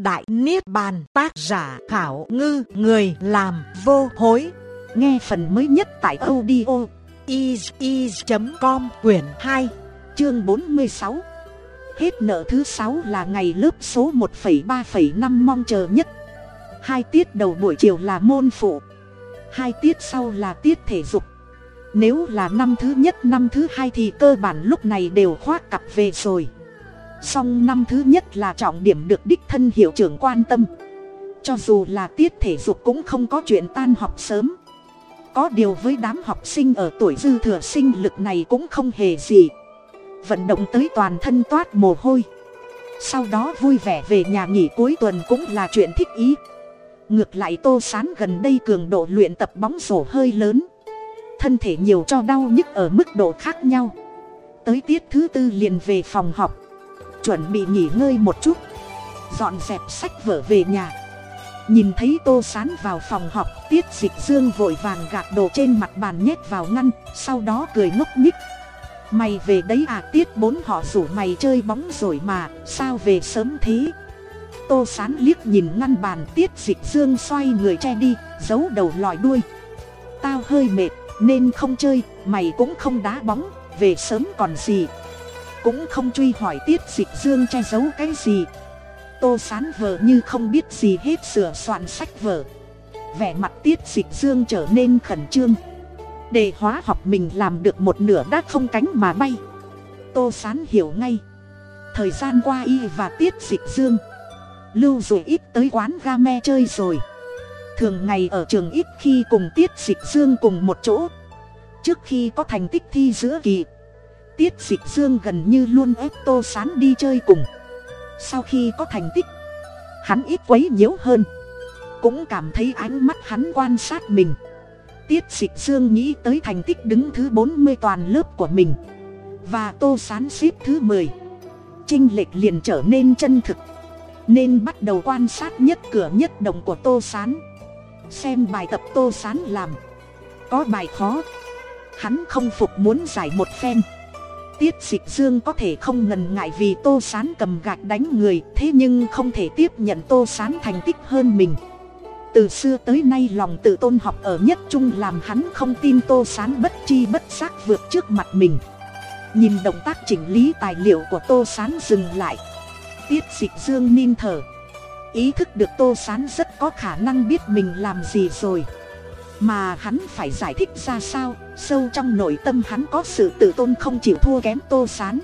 Đại Niết Bàn tác giả Khảo Ngư Người làm vô hối. Nghe phần mới nhất tại audio is.com quyển 2 chương 46 Hết nợ thứ 6 là ngày lớp số 1,3,5 mong chờ nhất. Hai tiết đầu buổi chiều là môn phụ Hai tiết sau là tiết thể dục. Nếu là năm thứ nhất năm thứ hai thì cơ bản lúc này đều khoác cặp về rồi song năm thứ nhất là trọng điểm được đích thân hiệu trưởng quan tâm. Cho dù là tiết thể dục cũng không có chuyện tan học sớm. Có điều với đám học sinh ở tuổi dư thừa sinh lực này cũng không hề gì. Vận động tới toàn thân toát mồ hôi. Sau đó vui vẻ về nhà nghỉ cuối tuần cũng là chuyện thích ý. Ngược lại tô sán gần đây cường độ luyện tập bóng rổ hơi lớn. Thân thể nhiều cho đau nhức ở mức độ khác nhau. Tới tiết thứ tư liền về phòng học chuẩn bị nghỉ ngơi một chút. Dọn dẹp sách vở về nhà. Nhìn thấy tô sán vào phòng học tiết dịch dương vội vàng gạt đồ trên mặt bàn nhét vào ngăn, sau đó cười ngốc nhích mày về đấy à tiết, bốn họ rủ mày chơi bóng rồi mà, sao về sớm thế? Tô sán liếc nhìn ngăn bàn, tiết dịch dương xoay người che đi, giấu đầu lòi đuôi. Tao hơi mệt, nên không chơi, mày cũng không đá bóng, về sớm còn gì cũng không truy hỏi tiết dịch dương che giấu cái gì. Tô sán vờ như không biết gì hết sửa soạn sách vở. Vẻ mặt tiết dịch dương trở nên khẩn trương. Đề hóa học mình làm được một nửa đã không cánh mà bay. Tô sán hiểu ngay. Thời gian qua y và tiết dịch dương lưu rồi ít tới quán ga me chơi rồi. Thường ngày ở trường ít khi cùng tiết dịch dương cùng một chỗ. Trước khi có thành tích thi giữa kỳ tiết dịch dương gần như luôn ép tô sán đi chơi cùng. Sau khi có thành tích, hắn ít quấy nhiễu hơn. Cũng cảm thấy ánh mắt hắn quan sát mình. Tiết dịch dương nghĩ tới thành tích đứng thứ bốn mươi toàn lớp của mình và tô sán xếp thứ mười. Chinh lệch liền trở nên chân thực, nên bắt đầu quan sát nhất cửa nhất đồng của tô sán. Xem bài tập tô sán làm, có bài khó, hắn không phục muốn giải một phen tiết dịch dương có thể không ngần ngại vì tô sán cầm gạch đánh người, thế nhưng không thể tiếp nhận tô sán thành tích hơn mình. Từ xưa tới nay lòng tự tôn học ở nhất trung làm hắn không tin tô sán bất chi bất giác vượt trước mặt mình. Nhìn động tác chỉnh lý tài liệu của tô sán dừng lại. Tiết dịch dương nín thở. Ý thức được tô sán rất có khả năng biết mình làm gì rồi. Mà hắn phải giải thích ra sao? Sâu trong nội tâm hắn có sự tự tôn không chịu thua kém tô sán.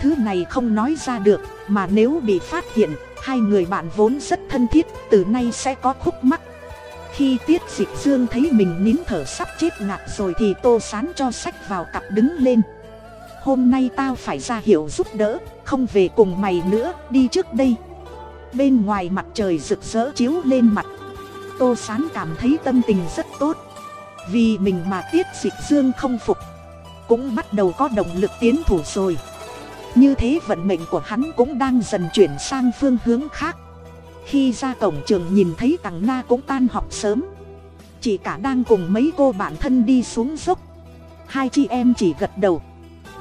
Thứ này không nói ra được, mà nếu bị phát hiện, hai người bạn vốn rất thân thiết, từ nay sẽ có khúc mắc. Khi tiết dịch dương thấy mình nín thở sắp chết ngạt rồi thì tô sán cho sách vào cặp đứng lên. Hôm nay tao phải ra hiệu giúp đỡ, không về cùng mày nữa, đi trước đây. Bên ngoài mặt trời rực rỡ chiếu lên mặt. Tô sán cảm thấy tâm tình rất tốt vì mình mà tiết dịch dương không phục, cũng bắt đầu có động lực tiến thủ rồi. Như thế vận mệnh của hắn cũng đang dần chuyển sang phương hướng khác. Khi ra cổng trường nhìn thấy tằng na cũng tan học sớm. Chị cả đang cùng mấy cô bạn thân đi xuống dốc. Hai chị em chỉ gật đầu,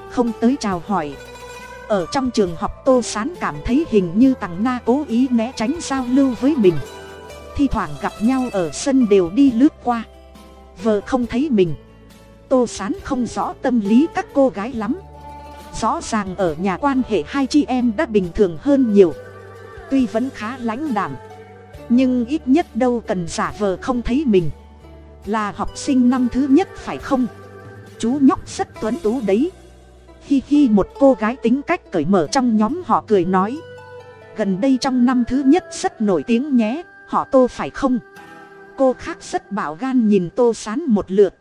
không tới chào hỏi. Ở trong trường học tô sán cảm thấy hình như tằng na cố ý né tránh giao lưu với mình. Thi thoảng gặp nhau ở sân đều đi lướt qua vờ không thấy mình. Tô sán không rõ tâm lý các cô gái lắm. Rõ ràng ở nhà quan hệ hai chị em đã bình thường hơn nhiều. Tuy vẫn khá lãnh đạm, nhưng ít nhất đâu cần giả vờ không thấy mình. Là học sinh năm thứ nhất phải không? Chú nhóc rất tuấn tú đấy. Hi hi, một cô gái tính cách cởi mở trong nhóm họ cười nói. Gần đây trong năm thứ nhất rất nổi tiếng nhé, họ tô phải không? Cô khác rất bảo gan nhìn tô sán một lượt.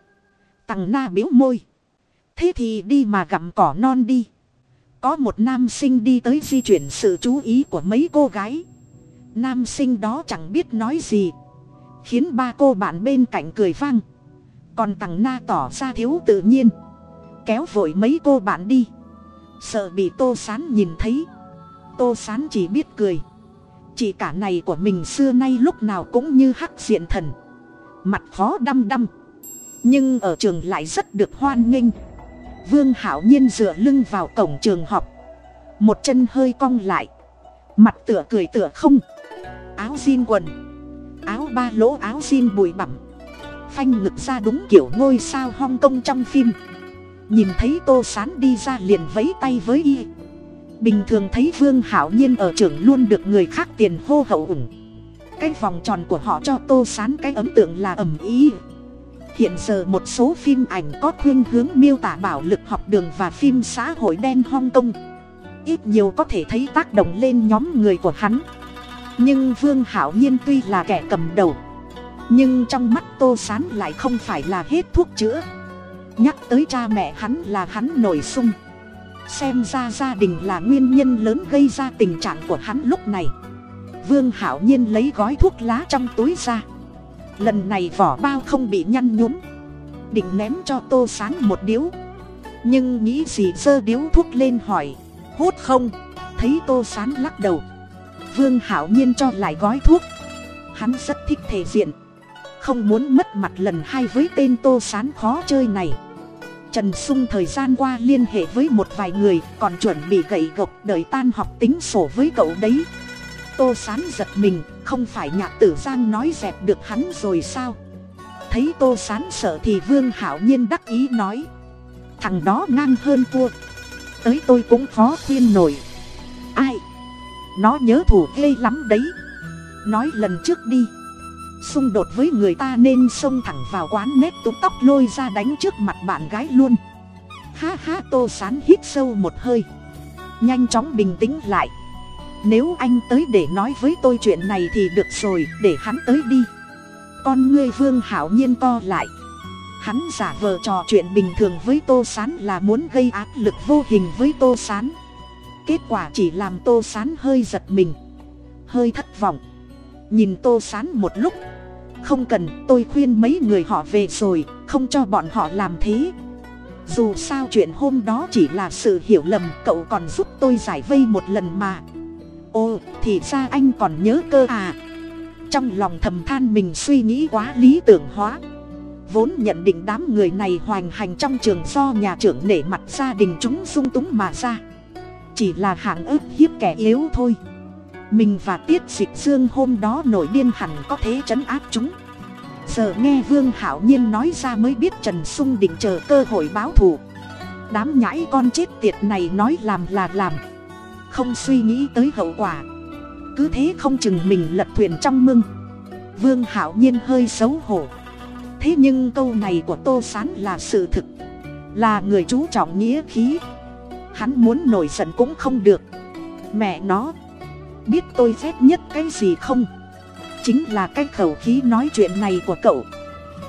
Tằng na biếu môi. Thế thì đi mà gặm cỏ non đi. Có một nam sinh đi tới di chuyển sự chú ý của mấy cô gái. Nam sinh đó chẳng biết nói gì. Khiến ba cô bạn bên cạnh cười vang. Còn tằng na tỏ ra thiếu tự nhiên. Kéo vội mấy cô bạn đi. Sợ bị tô sán nhìn thấy. Tô sán chỉ biết cười chị cả này của mình xưa nay lúc nào cũng như hắc diện thần. Mặt khó đăm đăm. Nhưng ở trường lại rất được hoan nghênh. Vương hảo nhiên dựa lưng vào cổng trường học. Một chân hơi cong lại. Mặt tựa cười tựa không. Áo jean quần. Áo ba lỗ áo jean bụi bặm. Phanh ngực ra đúng kiểu ngôi sao hong kong trong phim. Nhìn thấy tô sán đi ra liền vấy tay với y bình thường thấy vương hảo nhiên ở trường luôn được người khác tiền hô hậu ủng. Cái vòng tròn của họ cho tô sán cái ấn tượng là ẩm ý. Hiện giờ một số phim ảnh có khuyên hướng miêu tả bảo lực học đường và phim xã hội đen hong kong. Ít nhiều có thể thấy tác động lên nhóm người của hắn. Nhưng vương hảo nhiên tuy là kẻ cầm đầu, nhưng trong mắt tô sán lại không phải là hết thuốc chữa. Nhắc tới cha mẹ hắn là hắn nổi sung xem ra gia đình là nguyên nhân lớn gây ra tình trạng của hắn lúc này. Vương hảo nhiên lấy gói thuốc lá trong túi ra. Lần này vỏ bao không bị nhăn nhúm. Định ném cho tô sán một điếu. Nhưng nghĩ gì giơ điếu thuốc lên hỏi, hút không? Thấy tô sán lắc đầu. Vương hảo nhiên cho lại gói thuốc. Hắn rất thích thể diện. Không muốn mất mặt lần hai với tên tô sán khó chơi này trần sung thời gian qua liên hệ với một vài người, còn chuẩn bị gậy gộc đợi tan học tính sổ với cậu đấy. Tô sán giật mình, không phải nhạc tử giang nói dẹp được hắn rồi sao? Thấy tô sán sợ thì vương hảo nhiên đắc ý nói, thằng đó ngang hơn cua tới tôi cũng khó khuyên nổi. Ai? Nó nhớ thủ ghê lắm đấy. Nói lần trước đi xung đột với người ta nên xông thẳng vào quán nét túc tóc lôi ra đánh trước mặt bạn gái luôn. Ha ha, tô sán hít sâu một hơi. Nhanh chóng bình tĩnh lại. Nếu anh tới để nói với tôi chuyện này thì được rồi, để hắn tới đi. Con ngươi vương hảo nhiên co lại. Hắn giả vờ trò chuyện bình thường với tô s á n là muốn gây áp lực vô hình với tô s á n kết quả chỉ làm tô s á n hơi giật mình. Hơi thất vọng nhìn tô s á n một lúc. Không cần, tôi khuyên mấy người họ về rồi, không cho bọn họ làm thế. Dù sao chuyện hôm đó chỉ là sự hiểu lầm, cậu còn giúp tôi giải vây một lần mà. Ồ, thì ra anh còn nhớ cơ à? Trong lòng thầm than mình suy nghĩ quá lý tưởng hóa. Vốn nhận định đám người này hoành hành trong trường do nhà trưởng nể mặt gia đình chúng sung túng mà ra. Chỉ là hạng ức hiếp kẻ yếu thôi mình và tiết dịch dương hôm đó nổi điên hẳn có thế chấn áp chúng. Giờ nghe vương hảo nhiên nói ra mới biết trần sung định chờ cơ hội báo thù. Đám nhãi con chết tiệt này nói làm là làm. Không suy nghĩ tới hậu quả. Cứ thế không chừng mình lật thuyền trong mưng vương hảo nhiên hơi xấu hổ. Thế nhưng câu này của tô s á n là sự thực. Là người chú trọng nghĩa khí. Hắn muốn nổi giận cũng không được. Mẹ nó biết tôi ghét nhất cái gì không? Chính là cái khẩu khí nói chuyện này của cậu.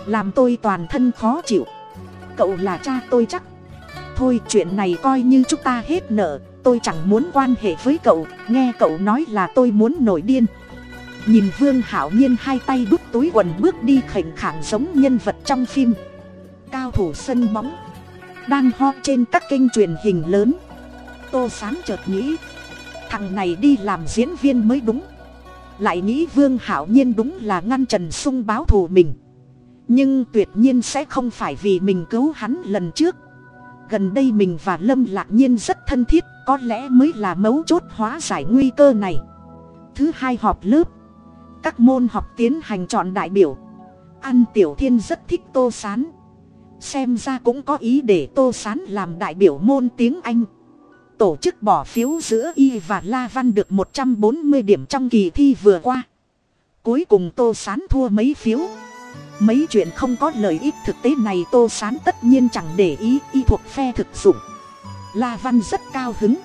Làm tôi toàn thân khó chịu. Cậu là cha tôi chắc. Thôi chuyện này coi như chúng ta hết nợ, tôi chẳng muốn quan hệ với cậu, nghe cậu nói là tôi muốn nổi điên. Nhìn vương hảo nhiên hai tay đút túi quần bước đi khệnh khảng giống nhân vật trong phim. Cao thủ sân bóng. Đang ho trên các kênh truyền hình lớn. Tô sáng chợt nghĩ thằng này đi làm diễn viên mới đúng. Lại nghĩ vương hảo nhiên đúng là ngăn trần sung báo thù mình. Nhưng tuyệt nhiên sẽ không phải vì mình cứu hắn lần trước. Gần đây mình và lâm lạc nhiên rất thân thiết, có lẽ mới là mấu chốt hóa giải nguy cơ này. Thứ hai họp lớp. Các môn học tiến hành chọn đại biểu. Ăn tiểu thiên rất thích tô s á n xem ra cũng có ý để tô s á n làm đại biểu môn tiếng anh tổ chức bỏ phiếu giữa y và la văn được một trăm bốn mươi điểm trong kỳ thi vừa qua. Cuối cùng tô s á n thua mấy phiếu? Mấy chuyện không có lợi ích thực tế này tô s á n tất nhiên chẳng để ý, y thuộc phe thực dụng. La văn rất cao hứng.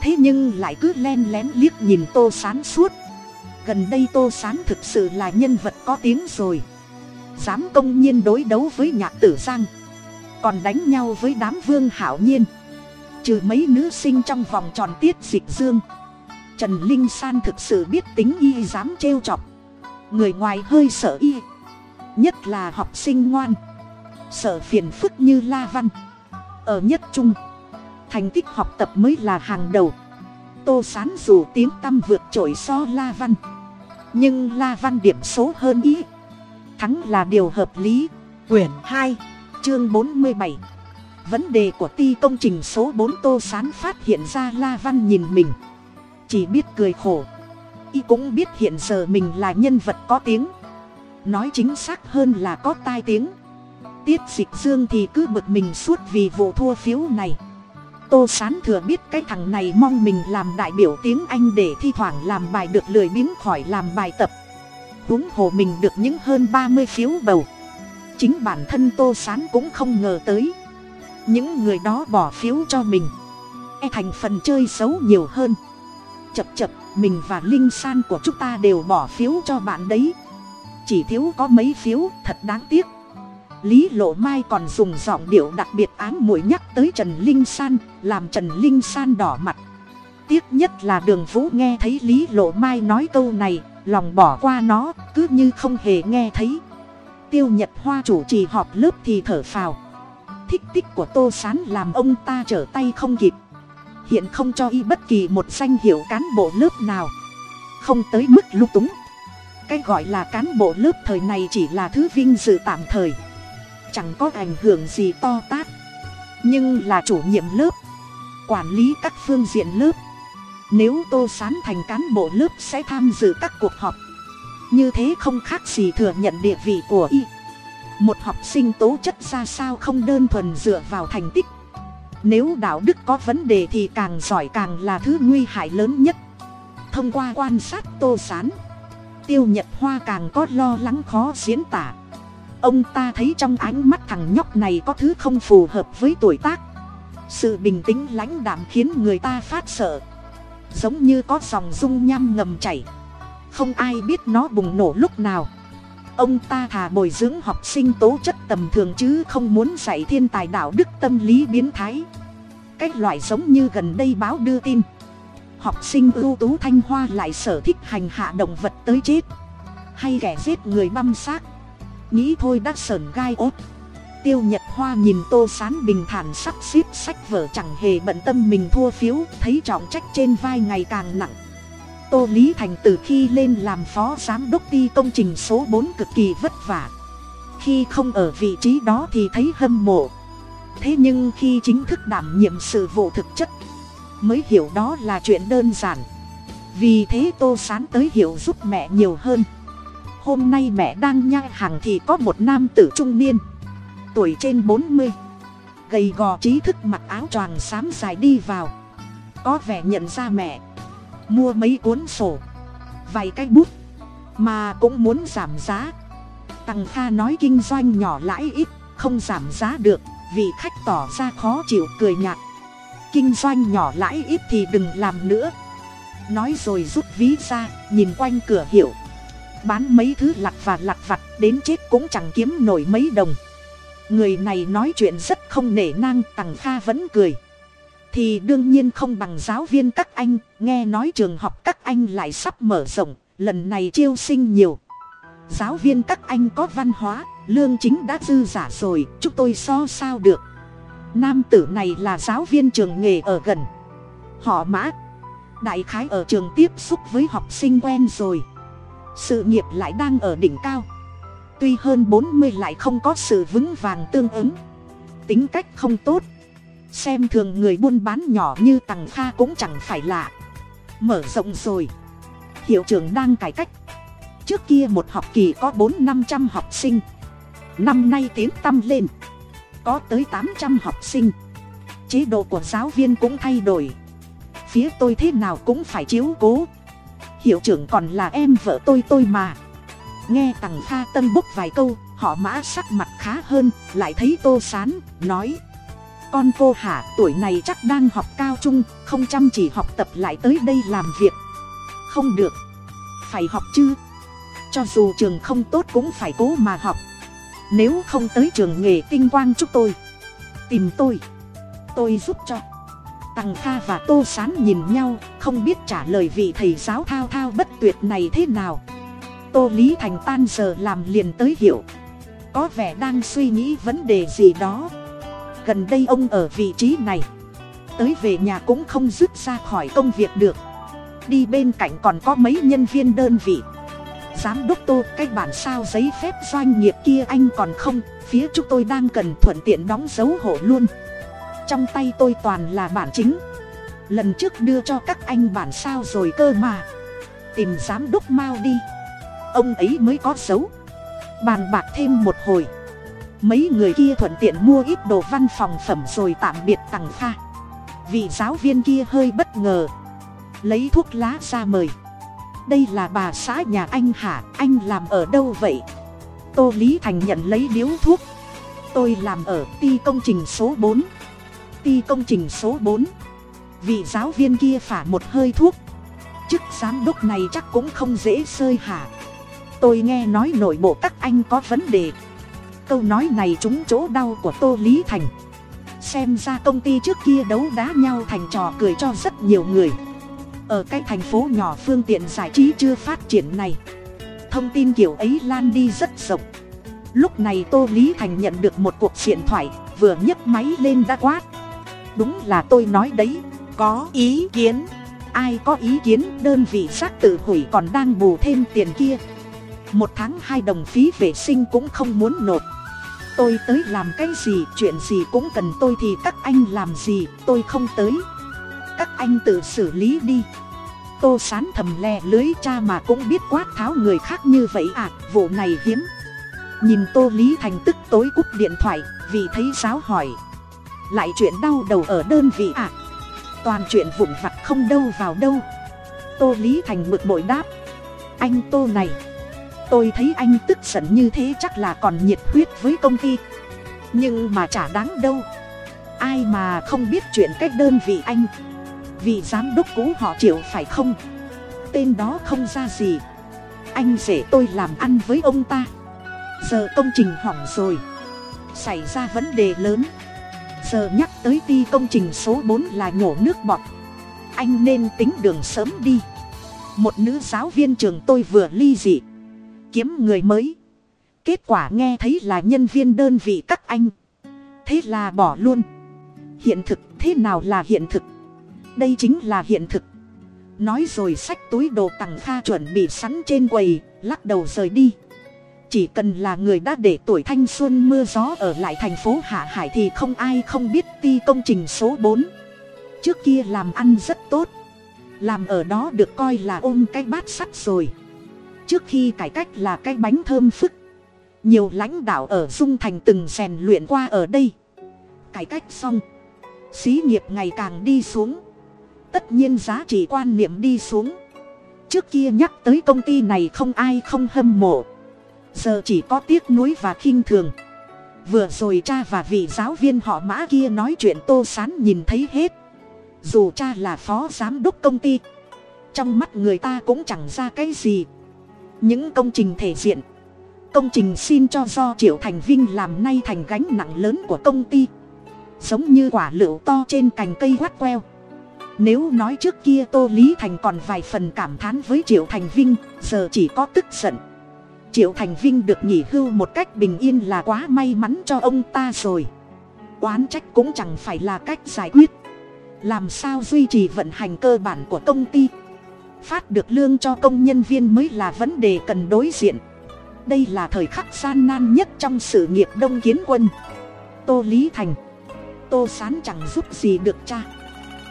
Thế nhưng lại cứ len lén liếc nhìn tô s á n suốt. Gần đây tô s á n thực sự là nhân vật có tiếng rồi. Dám công nhiên đối đấu với nhạc tử giang. Còn đánh nhau với đám vương hảo nhiên trừ mấy nữ sinh trong vòng tròn tiết dịch dương. Trần linh san thực sự biết tính y dám trêu chọc. Người ngoài hơi sợ y. Nhất là học sinh ngoan. Sợ phiền phức như la văn. Ở nhất trung. Thành tích học tập mới là hàng đầu. Tô sán dù tiếng tăm vượt trội so la văn. Nhưng la văn điểm số hơn ý thắng là điều hợp lý. Quyển hai, chương bốn mươi bảy vấn đề của ti công trình số bốn tô sán phát hiện ra la văn nhìn mình. Chỉ biết cười khổ. Y cũng biết hiện giờ mình là nhân vật có tiếng. Nói chính xác hơn là có tai tiếng. Tiết dịch dương thì cứ bực mình suốt vì vụ thua phiếu này. Tô sán thừa biết cái thằng này mong mình làm đại biểu tiếng anh để thi thoảng làm bài được lười biếng khỏi làm bài tập. Huống hồ mình được những hơn ba mươi phiếu bầu. Chính bản thân tô sán cũng không ngờ tới những người đó bỏ phiếu cho mình. E thành phần chơi xấu nhiều hơn. Chập chập, mình và linh san của chúng ta đều bỏ phiếu cho bạn đấy. Chỉ thiếu có mấy phiếu, thật đáng tiếc. Lý lộ mai còn dùng giọng điệu đặc biệt ám mũi nhắc tới trần linh san, làm trần linh san đỏ mặt. Tiếc nhất là đường vũ nghe thấy lý lộ mai nói câu này, lòng bỏ qua nó, cứ như không hề nghe thấy. Tiêu nhật hoa chủ trì họp lớp thì thở phào thích tích của tô s á n làm ông ta trở tay không kịp. Hiện không cho y bất kỳ một danh hiệu cán bộ lớp nào. Không tới mức lung túng. Cái gọi là cán bộ lớp thời này chỉ là thứ vinh dự tạm thời. Chẳng có ảnh hưởng gì to tát. Nhưng là chủ nhiệm lớp. Quản lý các phương diện lớp. Nếu tô sán thành cán bộ lớp sẽ tham dự các cuộc họp. Như thế không khác gì thừa nhận địa vị của y một học sinh tố chất ra sao không đơn thuần dựa vào thành tích. Nếu đạo đức có vấn đề thì càng giỏi càng là thứ nguy hại lớn nhất. Thông qua quan sát tô s á n tiêu nhật hoa càng có lo lắng khó diễn tả. Ông ta thấy trong ánh mắt thằng nhóc này có thứ không phù hợp với tuổi tác. Sự bình tĩnh lãnh đạm khiến người ta phát sợ. Giống như có dòng dung nham ngầm chảy. Không ai biết nó bùng nổ lúc nào ông ta thà bồi dưỡng học sinh tố chất tầm thường chứ không muốn dạy thiên tài đạo đức tâm lý biến thái. Cách loại giống như gần đây báo đưa tin. Học sinh ưu tú thanh hoa lại sở thích hành hạ động vật tới chết. Hay kẻ giết người băm xác. Nghĩ thôi đã sờn gai ốt. Tiêu nhật hoa nhìn tô sán bình thản sắp xếp sách vở chẳng hề bận tâm mình thua phiếu, thấy trọng trách trên vai ngày càng nặng tô lý thành từ khi lên làm phó giám đốc ty công trình số bốn cực kỳ vất vả. Khi không ở vị trí đó thì thấy hâm mộ. Thế nhưng khi chính thức đảm nhiệm sự vụ thực chất, mới hiểu đó là chuyện đơn giản. Vì thế tô sán tới hiểu giúp mẹ nhiều hơn. Hôm nay mẹ đang nhai hàng thì có một nam tử trung niên, tuổi trên bốn mươi, gầy gò, trí thức, mặc áo choàng xám dài đi vào. Có vẻ nhận ra mẹ mua mấy cuốn sổ, vài cái bút, mà cũng muốn giảm giá. Tằng kha nói kinh doanh nhỏ lãi ít, không giảm giá được, vì khách tỏ ra khó chịu, cười nhạt. Kinh doanh nhỏ lãi ít thì đừng làm nữa. Nói rồi rút ví ra, nhìn quanh cửa hiệu. Bán mấy thứ lặt và lặt vặt, đến chết cũng chẳng kiếm nổi mấy đồng. Người này nói chuyện rất không nể nang, tằng kha vẫn cười thì đương nhiên không bằng giáo viên các anh, nghe nói trường học các anh lại sắp mở rộng, lần này chiêu sinh nhiều. Giáo viên các anh có văn hóa, lương chính đã dư giả rồi, chúng tôi so sao được. Nam tử này là giáo viên trường nghề ở gần. Họ mã, đại khái ở trường tiếp xúc với học sinh quen rồi. Sự nghiệp lại đang ở đỉnh cao. Tuy hơn bốn mươi lại không có sự vững vàng tương ứng. Tính cách không tốt xem thường người buôn bán nhỏ như tằng kha cũng chẳng phải lạ. Mở rộng rồi. Hiệu trưởng đang cải cách. Trước kia một học kỳ có bốn năm trăm học sinh. Năm nay tiến tăm lên. Có tới tám trăm học sinh. Chế độ của giáo viên cũng thay đổi. Phía tôi thế nào cũng phải chiếu cố. Hiệu trưởng còn là em vợ tôi tôi mà. Nghe tằng kha tân bốc vài câu, họ mã sắc mặt khá hơn, lại thấy tô sán, nói con cô hả tuổi này chắc đang học cao trung, không chăm chỉ học tập lại tới đây làm việc. Không được. Phải học chứ. Cho dù trường không tốt cũng phải cố mà học. Nếu không tới trường nghề tinh quang chúc tôi. Tìm tôi. Tôi giúp cho. Tằng kha và tô sán nhìn nhau, không biết trả lời vị thầy giáo thao thao bất tuyệt này thế nào. Tô lý thành tan giờ làm liền tới hiểu có vẻ đang suy nghĩ vấn đề gì đó gần đây ông ở vị trí này. Tới về nhà cũng không dứt ra khỏi công việc được. Đi bên cạnh còn có mấy nhân viên đơn vị. Giám đốc tô, cái bản sao giấy phép doanh nghiệp kia anh còn không? Phía chúng tôi đang cần thuận tiện đóng dấu hộ luôn. Trong tay tôi toàn là bản chính. Lần trước đưa cho các anh bản sao rồi cơ mà. Tìm giám đốc mao đi. Ông ấy mới có dấu. Bàn bạc thêm một hồi mấy người kia thuận tiện mua ít đồ văn phòng phẩm rồi tạm biệt tằng pha vị giáo viên kia hơi bất ngờ. Lấy thuốc lá ra mời. Đây là bà xã nhà anh hả? Anh làm ở đâu vậy? Tô lý thành nhận lấy điếu thuốc. Tôi làm ở ty công trình số bốn. Ty công trình số bốn. Vị giáo viên kia phả một hơi thuốc. Chức giám đốc này chắc cũng không dễ sơi hả? Tôi nghe nói nội bộ các anh có vấn đề câu nói này trúng chỗ đau của tô lý thành. Xem ra công ty trước kia đấu đá nhau thành trò cười cho rất nhiều người. Ở cái thành phố nhỏ phương tiện giải trí chưa phát triển này, thông tin kiểu ấy lan đi rất rộng. Lúc này tô lý thành nhận được một cuộc điện thoại, vừa nhấc máy lên đã quát. Đúng là tôi nói đấy, có ý kiến. Ai có ý kiến, đơn vị xác tự hủy còn đang bù thêm tiền kia. Một tháng hai đồng phí vệ sinh cũng không muốn nộp tôi tới làm cái gì, chuyện gì cũng cần tôi thì các anh làm gì, tôi không tới. Các anh tự xử lý đi. Tô sán thầm lè lưới cha mà cũng biết quát tháo người khác như vậy à vụ này hiếm. Nhìn tô lý thành tức tối cúp điện thoại, vì thấy giáo hỏi. Lại chuyện đau đầu ở đơn vị à. Toàn chuyện vụn vặt không đâu vào đâu. Tô lý thành bực bội đáp. Anh tô này tôi thấy anh tức giận như thế chắc là còn nhiệt huyết với công ty. Nhưng mà chả đáng đâu. Ai mà không biết chuyện cách đơn vị anh? Vì giám đốc cũ họ chịu phải không? Tên đó không ra gì. Anh rể tôi làm ăn với ông ta. Giờ công trình hỏng rồi. Xảy ra vấn đề lớn. Giờ nhắc tới ti công trình số bốn là nhổ nước bọt. Anh nên tính đường sớm đi. Một nữ giáo viên trường tôi vừa ly dị kiếm người mới. Kết quả nghe thấy là nhân viên đơn vị các anh. Thế là bỏ luôn. Hiện thực thế nào là hiện thực? Đây chính là hiện thực. Nói rồi xách túi đồ tặng pha chuẩn bị sẵn trên quầy, lắc đầu rời đi. Chỉ cần là người đã để tuổi thanh xuân mưa gió ở lại thành phố hạ hải thì không ai không biết ti công trình số bốn. Trước kia làm ăn rất tốt. Làm ở đó được coi là ôm cái bát sắt rồi trước khi cải cách là cái bánh thơm phức. Nhiều lãnh đạo ở dung thành từng rèn luyện qua ở đây. Cải cách xong, xí nghiệp ngày càng đi xuống. Tất nhiên giá trị quan niệm đi xuống. Trước kia nhắc tới công ty này không ai không hâm mộ. Giờ chỉ có tiếc nuối và khinh thường. Vừa rồi cha và vị giáo viên họ mã kia nói chuyện tô sán nhìn thấy hết. Dù cha là phó giám đốc công ty, trong mắt người ta cũng chẳng ra cái gì những công trình thể diện. Công trình xin cho do triệu thành vinh làm nay thành gánh nặng lớn của công ty. Giống như quả lựu to trên cành cây quát queo. Nếu nói trước kia tô lý thành còn vài phần cảm thán với triệu thành vinh, giờ chỉ có tức giận. Triệu thành vinh được nghỉ hưu một cách bình yên là quá may mắn cho ông ta rồi. Oán trách cũng chẳng phải là cách giải quyết. Làm sao duy trì vận hành cơ bản của công ty? Phát được lương cho công nhân viên mới là vấn đề cần đối diện. Đây là thời khắc gian nan nhất trong sự nghiệp đông kiến quân. Tô lý thành. Tô sán chẳng giúp gì được cha.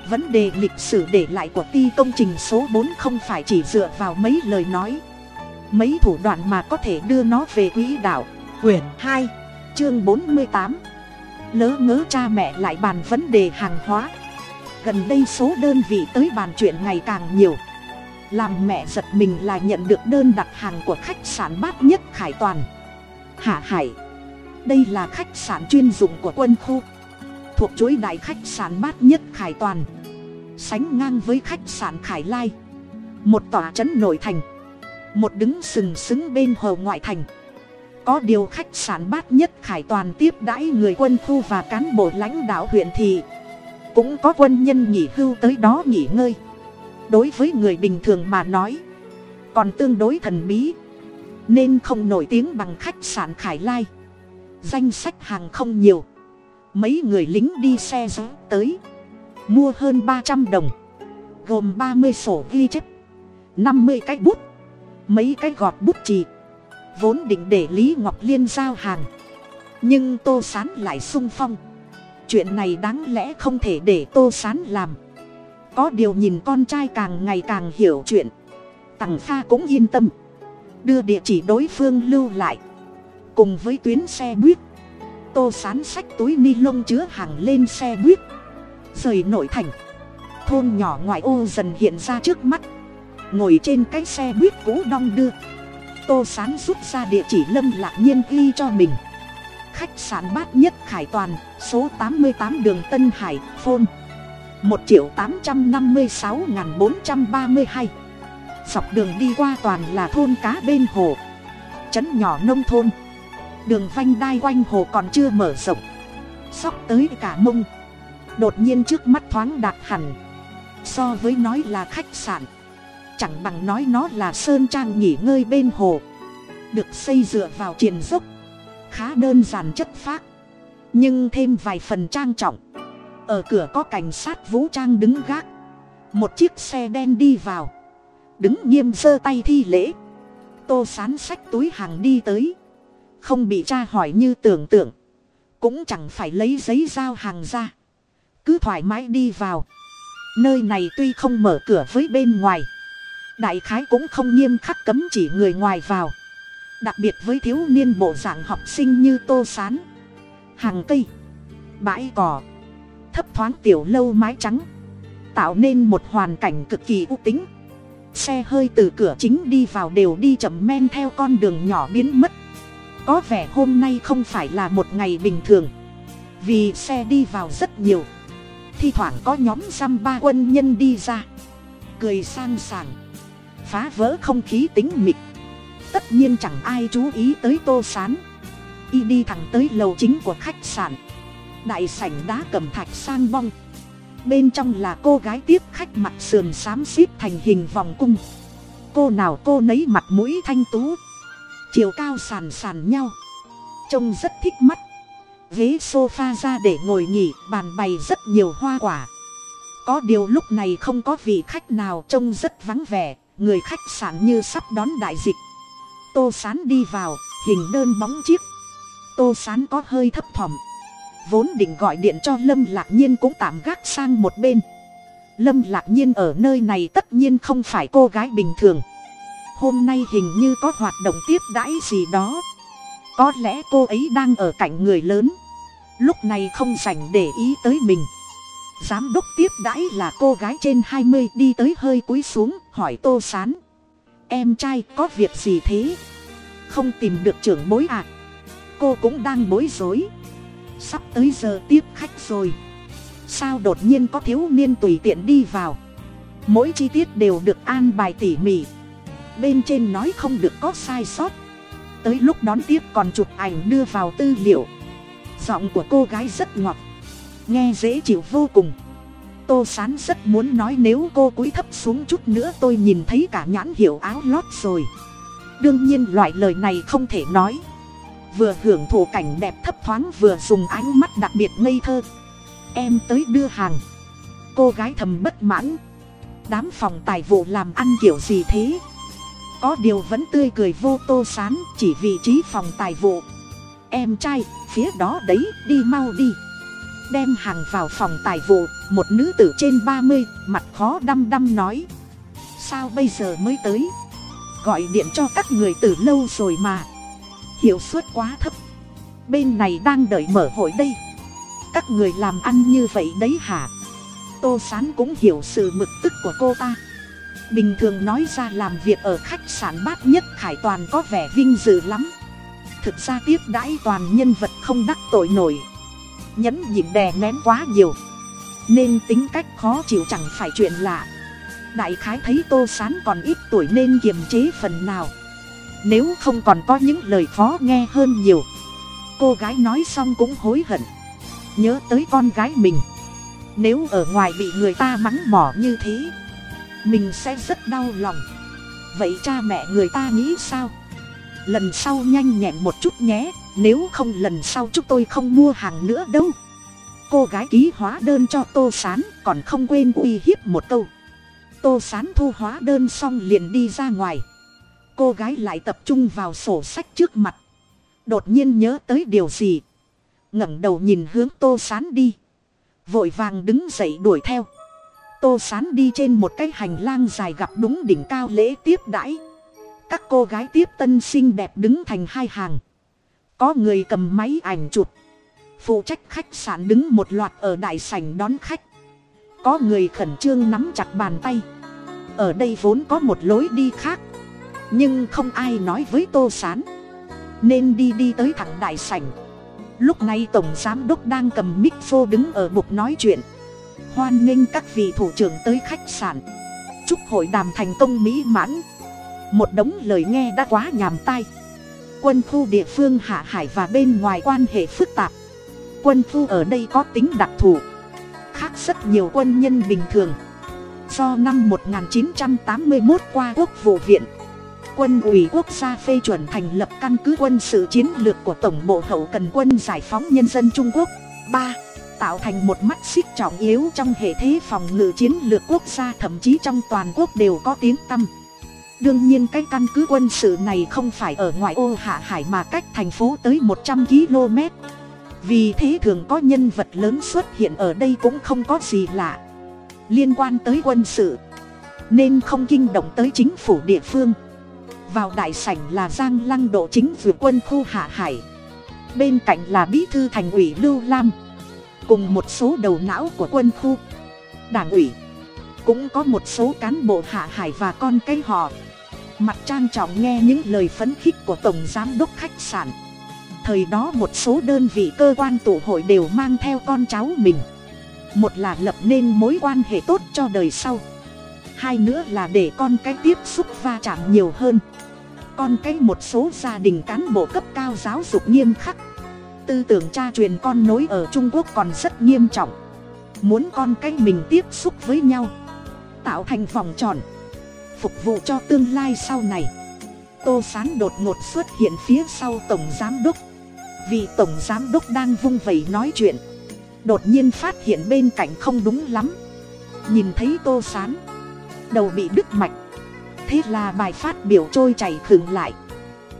Vấn đề lịch sử để lại của ti công trình số bốn không phải chỉ dựa vào mấy lời nói. Mấy thủ đoạn mà có thể đưa nó về quỹ đạo. Quyển hai, chương bốn mươi tám. Lỡ ngớ cha mẹ lại bàn vấn đề hàng hóa. Gần đây số đơn vị tới bàn chuyện ngày càng nhiều làm mẹ giật mình là nhận được đơn đặt hàng của khách sạn bát nhất khải toàn. Hạ hải? Đây là khách sạn chuyên dụng của quân khu. Thuộc chuỗi đại khách sạn bát nhất khải toàn. Sánh ngang với khách sạn khải lai. Một tòa trấn nội thành. Một đứng sừng sững bên hồ ngoại thành. Có điều khách sạn bát nhất khải toàn tiếp đãi người quân khu và cán bộ lãnh đạo huyện thị cũng có quân nhân nghỉ hưu tới đó nghỉ ngơi đối với người bình thường mà nói, còn tương đối thần bí, nên không nổi tiếng bằng khách sạn khải lai. Danh sách hàng không nhiều. Mấy người lính đi xe gió tới, mua hơn ba trăm đồng, gồm ba mươi sổ ghi chép, năm mươi cái bút, mấy cái gọt bút chì, vốn định để lý ngọc liên giao hàng. Nhưng tô sán lại sung phong. Chuyện này đáng lẽ không thể để tô sán làm có điều nhìn con trai càng ngày càng hiểu chuyện. Tằng kha cũng yên tâm. Đưa địa chỉ đối phương lưu lại. Cùng với tuyến xe buýt, tô sán sách túi ni lông chứa hàng lên xe buýt. Rời nội thành, thôn nhỏ ngoại ô dần hiện ra trước mắt. Ngồi trên cái xe buýt cũ đong đưa. Tô sán rút ra địa chỉ lâm lạc nhiên ghi cho mình. Khách sạn bát nhất khải toàn, số tám mươi tám đường tân hải phone một triệu tám trăm năm mươi sáu n bốn trăm ba mươi hai. Dọc đường đi qua toàn là thôn cá bên hồ. Trấn nhỏ nông thôn. Đường vanh đai quanh hồ còn chưa mở rộng. Sóc tới cả mông. Đột nhiên trước mắt thoáng đạt hẳn. So với nói là khách sạn. Chẳng bằng nói nó là sơn trang nghỉ ngơi bên hồ. Được xây dựa vào triền dốc. Khá đơn giản chất phác. Nhưng thêm vài phần trang trọng ở cửa có cảnh sát vũ trang đứng gác. Một chiếc xe đen đi vào. Đứng nghiêm giơ tay thi lễ. Tô sán sách túi hàng đi tới. Không bị tra hỏi như tưởng tượng. Cũng chẳng phải lấy giấy giao hàng ra. Cứ thoải mái đi vào. Nơi này tuy không mở cửa với bên ngoài. Đại khái cũng không nghiêm khắc cấm chỉ người ngoài vào. Đặc biệt với thiếu niên bộ dạng học sinh như tô sán. Hàng cây. Bãi cỏ thấp thoáng tiểu lâu mái trắng, tạo nên một hoàn cảnh cực kỳ u tính. Xe hơi từ cửa chính đi vào đều đi chậm men theo con đường nhỏ biến mất. Có vẻ hôm nay không phải là một ngày bình thường. Vì xe đi vào rất nhiều, thi thoảng có nhóm dăm ba quân nhân đi ra, cười sang sảng, phá vỡ không khí tính mịt tất nhiên chẳng ai chú ý tới tô sán. Y đi thẳng tới lầu chính của khách sạn đại sảnh đá cầm thạch sang bong. Bên trong là cô gái tiếp khách mặt sườn xám xíp thành hình vòng cung. Cô nào cô nấy mặt mũi thanh tú. Chiều cao sàn sàn nhau. Trông rất thích mắt. Ghế sofa ra để ngồi nghỉ, bàn bày rất nhiều hoa quả. Có điều lúc này không có vị khách nào trông rất vắng vẻ, người khách sạn như sắp đón đại dịch. Tô sán đi vào, hình đơn bóng chiếc. Tô sán có hơi thấp thỏm vốn định gọi điện cho lâm lạc nhiên cũng tạm gác sang một bên. Lâm lạc nhiên ở nơi này tất nhiên không phải cô gái bình thường. Hôm nay hình như có hoạt động tiếp đãi gì đó. Có lẽ cô ấy đang ở cạnh người lớn. Lúc này không dành để ý tới mình. Giám đốc tiếp đãi là cô gái trên hai mươi đi tới hơi cúi xuống, hỏi tô s á n em trai, có việc gì thế? Không tìm được trưởng bối à? Cô cũng đang bối rối sắp tới giờ tiếp khách rồi. Sao đột nhiên có thiếu niên tùy tiện đi vào? Mỗi chi tiết đều được an bài tỉ mỉ. Bên trên nói không được có sai sót. Tới lúc đón tiếp còn chụp ảnh đưa vào tư liệu. Giọng của cô gái rất ngọt. Nghe dễ chịu vô cùng. Tô sán rất muốn nói nếu cô cúi thấp xuống chút nữa tôi nhìn thấy cả nhãn hiệu áo lót rồi. Đương nhiên loại lời này không thể nói vừa hưởng thụ cảnh đẹp thấp thoáng vừa dùng ánh mắt đặc biệt ngây thơ. Em tới đưa hàng. Cô gái thầm bất mãn. Đám phòng tài vụ làm ăn kiểu gì thế? Có điều vẫn tươi cười vô tô sán, chỉ vị trí phòng tài vụ. Em trai, phía đó đấy, đi mau đi. Đem hàng vào phòng tài vụ, một nữ tử trên ba mươi, mặt khó đăm đăm nói. Sao bây giờ mới tới? Gọi điện cho các người từ lâu rồi mà hiệu suất quá thấp. Bên này đang đợi mở hội đây. Các người làm ăn như vậy đấy hả? Tô sán cũng hiểu sự mực tức của cô ta. Bình thường nói ra làm việc ở khách sạn bát nhất khải toàn có vẻ vinh dự lắm. Thực ra tiếp đãi toàn nhân vật không đắc tội nổi. Nhẫn nhịn đè nén quá nhiều. Nên tính cách khó chịu chẳng phải chuyện lạ. Đại khái thấy tô sán còn ít tuổi nên kiềm chế phần nào nếu không còn có những lời khó nghe hơn nhiều. Cô gái nói xong cũng hối hận. Nhớ tới con gái mình. Nếu ở ngoài bị người ta mắng mỏ như thế, mình sẽ rất đau lòng. Vậy cha mẹ người ta nghĩ sao? Lần sau nhanh nhẹn một chút nhé, nếu không lần sau chúng tôi không mua hàng nữa đâu. Cô gái ký hóa đơn cho tô s á n còn không quên uy hiếp một câu. Tô s á n thu hóa đơn xong liền đi ra ngoài cô gái lại tập trung vào sổ sách trước mặt. Đột nhiên nhớ tới điều gì. ngẩng đầu nhìn hướng tô s á n đi. Vội vàng đứng dậy đuổi theo. Tô sán đi trên một cái hành lang dài gặp đúng đỉnh cao lễ tiếp đãi. Các cô gái tiếp tân xinh đẹp đứng thành hai hàng. Có người cầm máy ảnh chụp. Phụ trách khách sạn đứng một loạt ở đại sảnh đón khách. Có người khẩn trương nắm chặt bàn tay. Ở đây vốn có một lối đi khác nhưng không ai nói với tô s á n nên đi đi tới thẳng đại sảnh. Lúc này tổng giám đốc đang cầm mic phô đứng ở bục nói chuyện. Hoan nghênh các vị thủ trưởng tới khách sạn. Chúc hội đàm thành công mỹ mãn. Một đống lời nghe đã quá nhàm tai. Quân khu địa phương hạ hải và bên ngoài quan hệ phức tạp. Quân khu ở đây có tính đặc thù. Khác rất nhiều quân nhân bình thường. Do năm 1981 qua quốc vụ viện quân ủy quốc gia phê chuẩn thành lập căn cứ quân sự chiến lược của tổng bộ hậu cần quân giải phóng nhân dân trung quốc. Ba, tạo thành một mắt xích trọng yếu trong hệ thế phòng ngự chiến lược quốc gia, thậm chí trong toàn quốc đều có tiếng tăm. Đương nhiên cái căn cứ quân sự này không phải ở ngoại ô hạ hải mà cách thành phố tới một trăm km vì thế thường có nhân vật lớn xuất hiện ở đây cũng không có gì lạ. Liên quan tới quân sự, nên không kinh động tới chính phủ địa phương vào đại sảnh là giang lăng độ chính vừa quân khu hạ hải. Bên cạnh là bí thư thành ủy lưu lam. Cùng một số đầu não của quân khu. Đảng ủy. Cũng có một số cán bộ hạ hải và con cái họ. Mặt trang trọng nghe những lời phấn khích của tổng giám đốc khách sạn. Thời đó một số đơn vị cơ quan tụ hội đều mang theo con cháu mình. Một là lập nên mối quan hệ tốt cho đời sau. Hai nữa là để con cái tiếp xúc va chạm nhiều hơn con cái một số gia đình cán bộ cấp cao giáo dục nghiêm khắc. Tư tưởng cha truyền con nối ở trung quốc còn rất nghiêm trọng. Muốn con cái mình tiếp xúc với nhau, tạo thành vòng tròn, phục vụ cho tương lai sau này. Tô sán đột ngột xuất hiện phía sau tổng giám đốc. Vì tổng giám đốc đang vung vẩy nói chuyện, đột nhiên phát hiện bên cạnh không đúng lắm. Nhìn thấy tô sán, đầu bị đứt mạch thế là bài phát biểu trôi chảy khựng lại.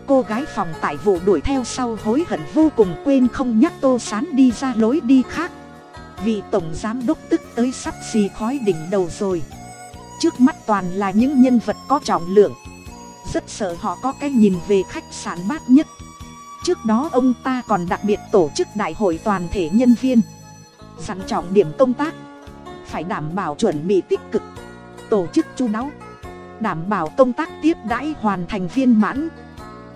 Cô gái phòng tại vụ đuổi theo sau hối hận vô cùng quên không nhắc tô sán đi ra lối đi khác. Vì tổng giám đốc tức tới sắp xì khói đỉnh đầu rồi. Trước mắt toàn là những nhân vật có trọng lượng. Rất sợ họ có cái nhìn về khách sạn bát nhất. Trước đó ông ta còn đặc biệt tổ chức đại hội toàn thể nhân viên. Sẵn trọng điểm công tác. Phải đảm bảo chuẩn bị tích cực. Tổ chức chu đáo đảm bảo công tác tiếp đãi hoàn thành viên mãn.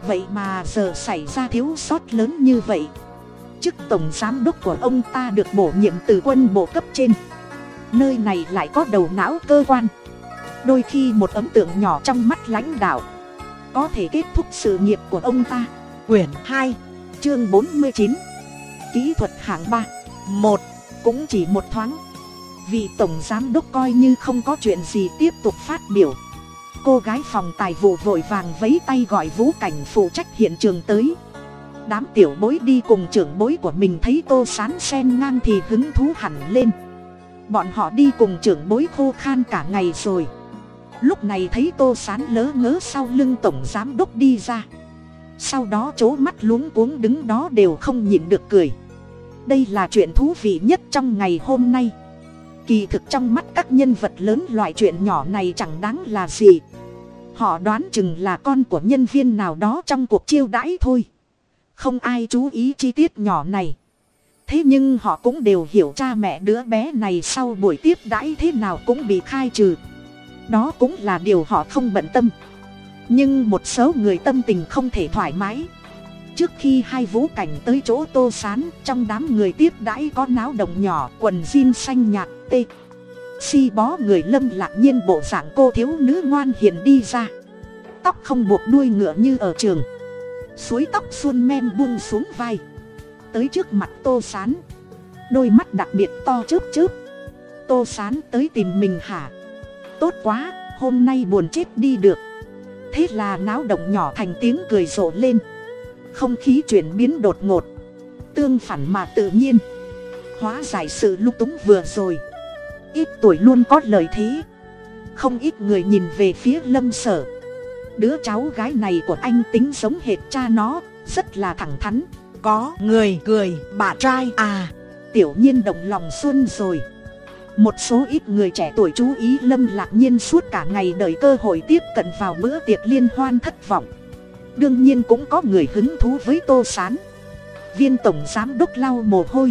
Vậy mà giờ xảy ra thiếu sót lớn như vậy. Chức tổng giám đốc của ông ta được bổ nhiệm từ quân bộ cấp trên. Nơi này lại có đầu não cơ quan. Đôi khi một ấn tượng nhỏ trong mắt lãnh đạo. Có thể kết thúc sự nghiệp của ông ta. Quyển hai, chương bốn mươi chín. Kỹ thuật hạng ba. Một, cũng chỉ một thoáng. Vì tổng giám đốc coi như không có chuyện gì tiếp tục phát biểu cô gái phòng tài vụ vội vàng vấy tay gọi vũ cảnh phụ trách hiện trường tới. Đám tiểu bối đi cùng trưởng bối của mình thấy tô sán sen ngang thì hứng thú hẳn lên. Bọn họ đi cùng trưởng bối khô khan cả ngày rồi. Lúc này thấy tô sán lớ ngớ sau lưng tổng giám đốc đi ra. Sau đó c mắt luống cuống đứng đó đều không nhịn được cười. Đây là chuyện thú vị nhất trong ngày hôm nay kỳ thực trong mắt các nhân vật lớn loại chuyện nhỏ này chẳng đáng là gì. Họ đoán chừng là con của nhân viên nào đó trong cuộc chiêu đãi thôi. Không ai chú ý chi tiết nhỏ này. Thế nhưng họ cũng đều hiểu cha mẹ đứa bé này sau buổi tiếp đãi thế nào cũng bị khai trừ. Đó cũng là điều họ không bận tâm. Nhưng một số người tâm tình không thể thoải mái trước khi hai vũ cảnh tới chỗ tô sán, trong đám người tiếp đãi có náo động nhỏ, quần jean xanh nhạt, tê. Si bó người lâm lạc nhiên bộ dạng cô thiếu nữ ngoan hiền đi ra. Tóc không buộc đuôi ngựa như ở trường. Suối tóc xuân men buông xuống vai. Tới trước mặt tô sán. Đôi mắt đặc biệt to chớp chớp. Tô sán tới tìm mình hả? Tốt quá, hôm nay buồn chết đi được. Thế là náo động nhỏ thành tiếng cười rộ lên không khí chuyển biến đột ngột, tương phản mà tự nhiên. Hóa giải sự lung túng vừa rồi, ít tuổi luôn có lời thế. Không ít người nhìn về phía lâm sở. Đứa cháu gái này của anh tính giống hệt cha nó, rất là thẳng thắn. Có người cười, bà trai à. Tiểu nhiên động lòng xuân rồi. Một số ít người trẻ tuổi chú ý lâm lạc nhiên suốt cả ngày đợi cơ hội tiếp cận vào bữa tiệc liên hoan thất vọng đương nhiên cũng có người hứng thú với tô s á n viên tổng giám đốc lau mồ hôi.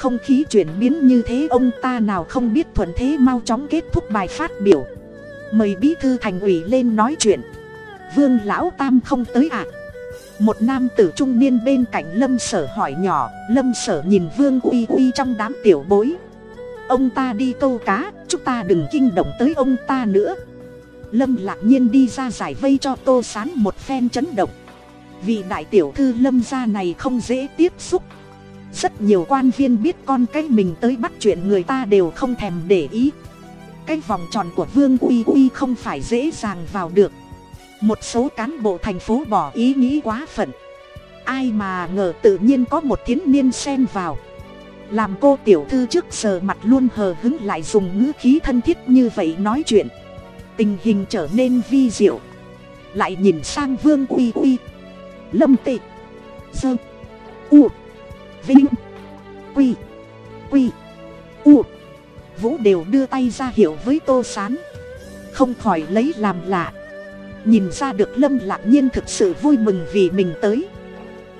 Không khí chuyển biến như thế, ông ta nào không biết thuận thế mau chóng kết thúc bài phát biểu. Mời bí thư thành ủy lên nói chuyện. Vương lão tam không tới ạ. À. một nam tử trung niên bên cạnh lâm sở hỏi nhỏ, lâm sở nhìn vương uy uy trong đám tiểu bối. Ông ta đi câu cá, chúng ta đừng kinh động tới ông ta nữa lâm lạc nhiên đi ra giải vây cho tô sán một phen chấn động. Vị đại tiểu thư lâm gia này không dễ tiếp xúc. Rất nhiều quan viên biết con cái mình tới bắt chuyện người ta đều không thèm để ý. Cái vòng tròn của vương uy uy không phải dễ dàng vào được. Một số cán bộ thành phố bỏ ý nghĩ quá phận. Ai mà ngờ tự nhiên có một thiến niên xen vào. Làm cô tiểu thư trước giờ mặt luôn hờ hứng lại dùng ngữ khí thân thiết như vậy nói chuyện tình hình trở nên vi diệu. Lại nhìn sang vương uy uy. Lâm tị. Dơ u. Vinh. Quy. Quy. U. Vũ đều đưa tay ra hiệu với tô s á n không khỏi lấy làm lạ. Nhìn ra được lâm lạc nhiên thực sự vui mừng vì mình tới.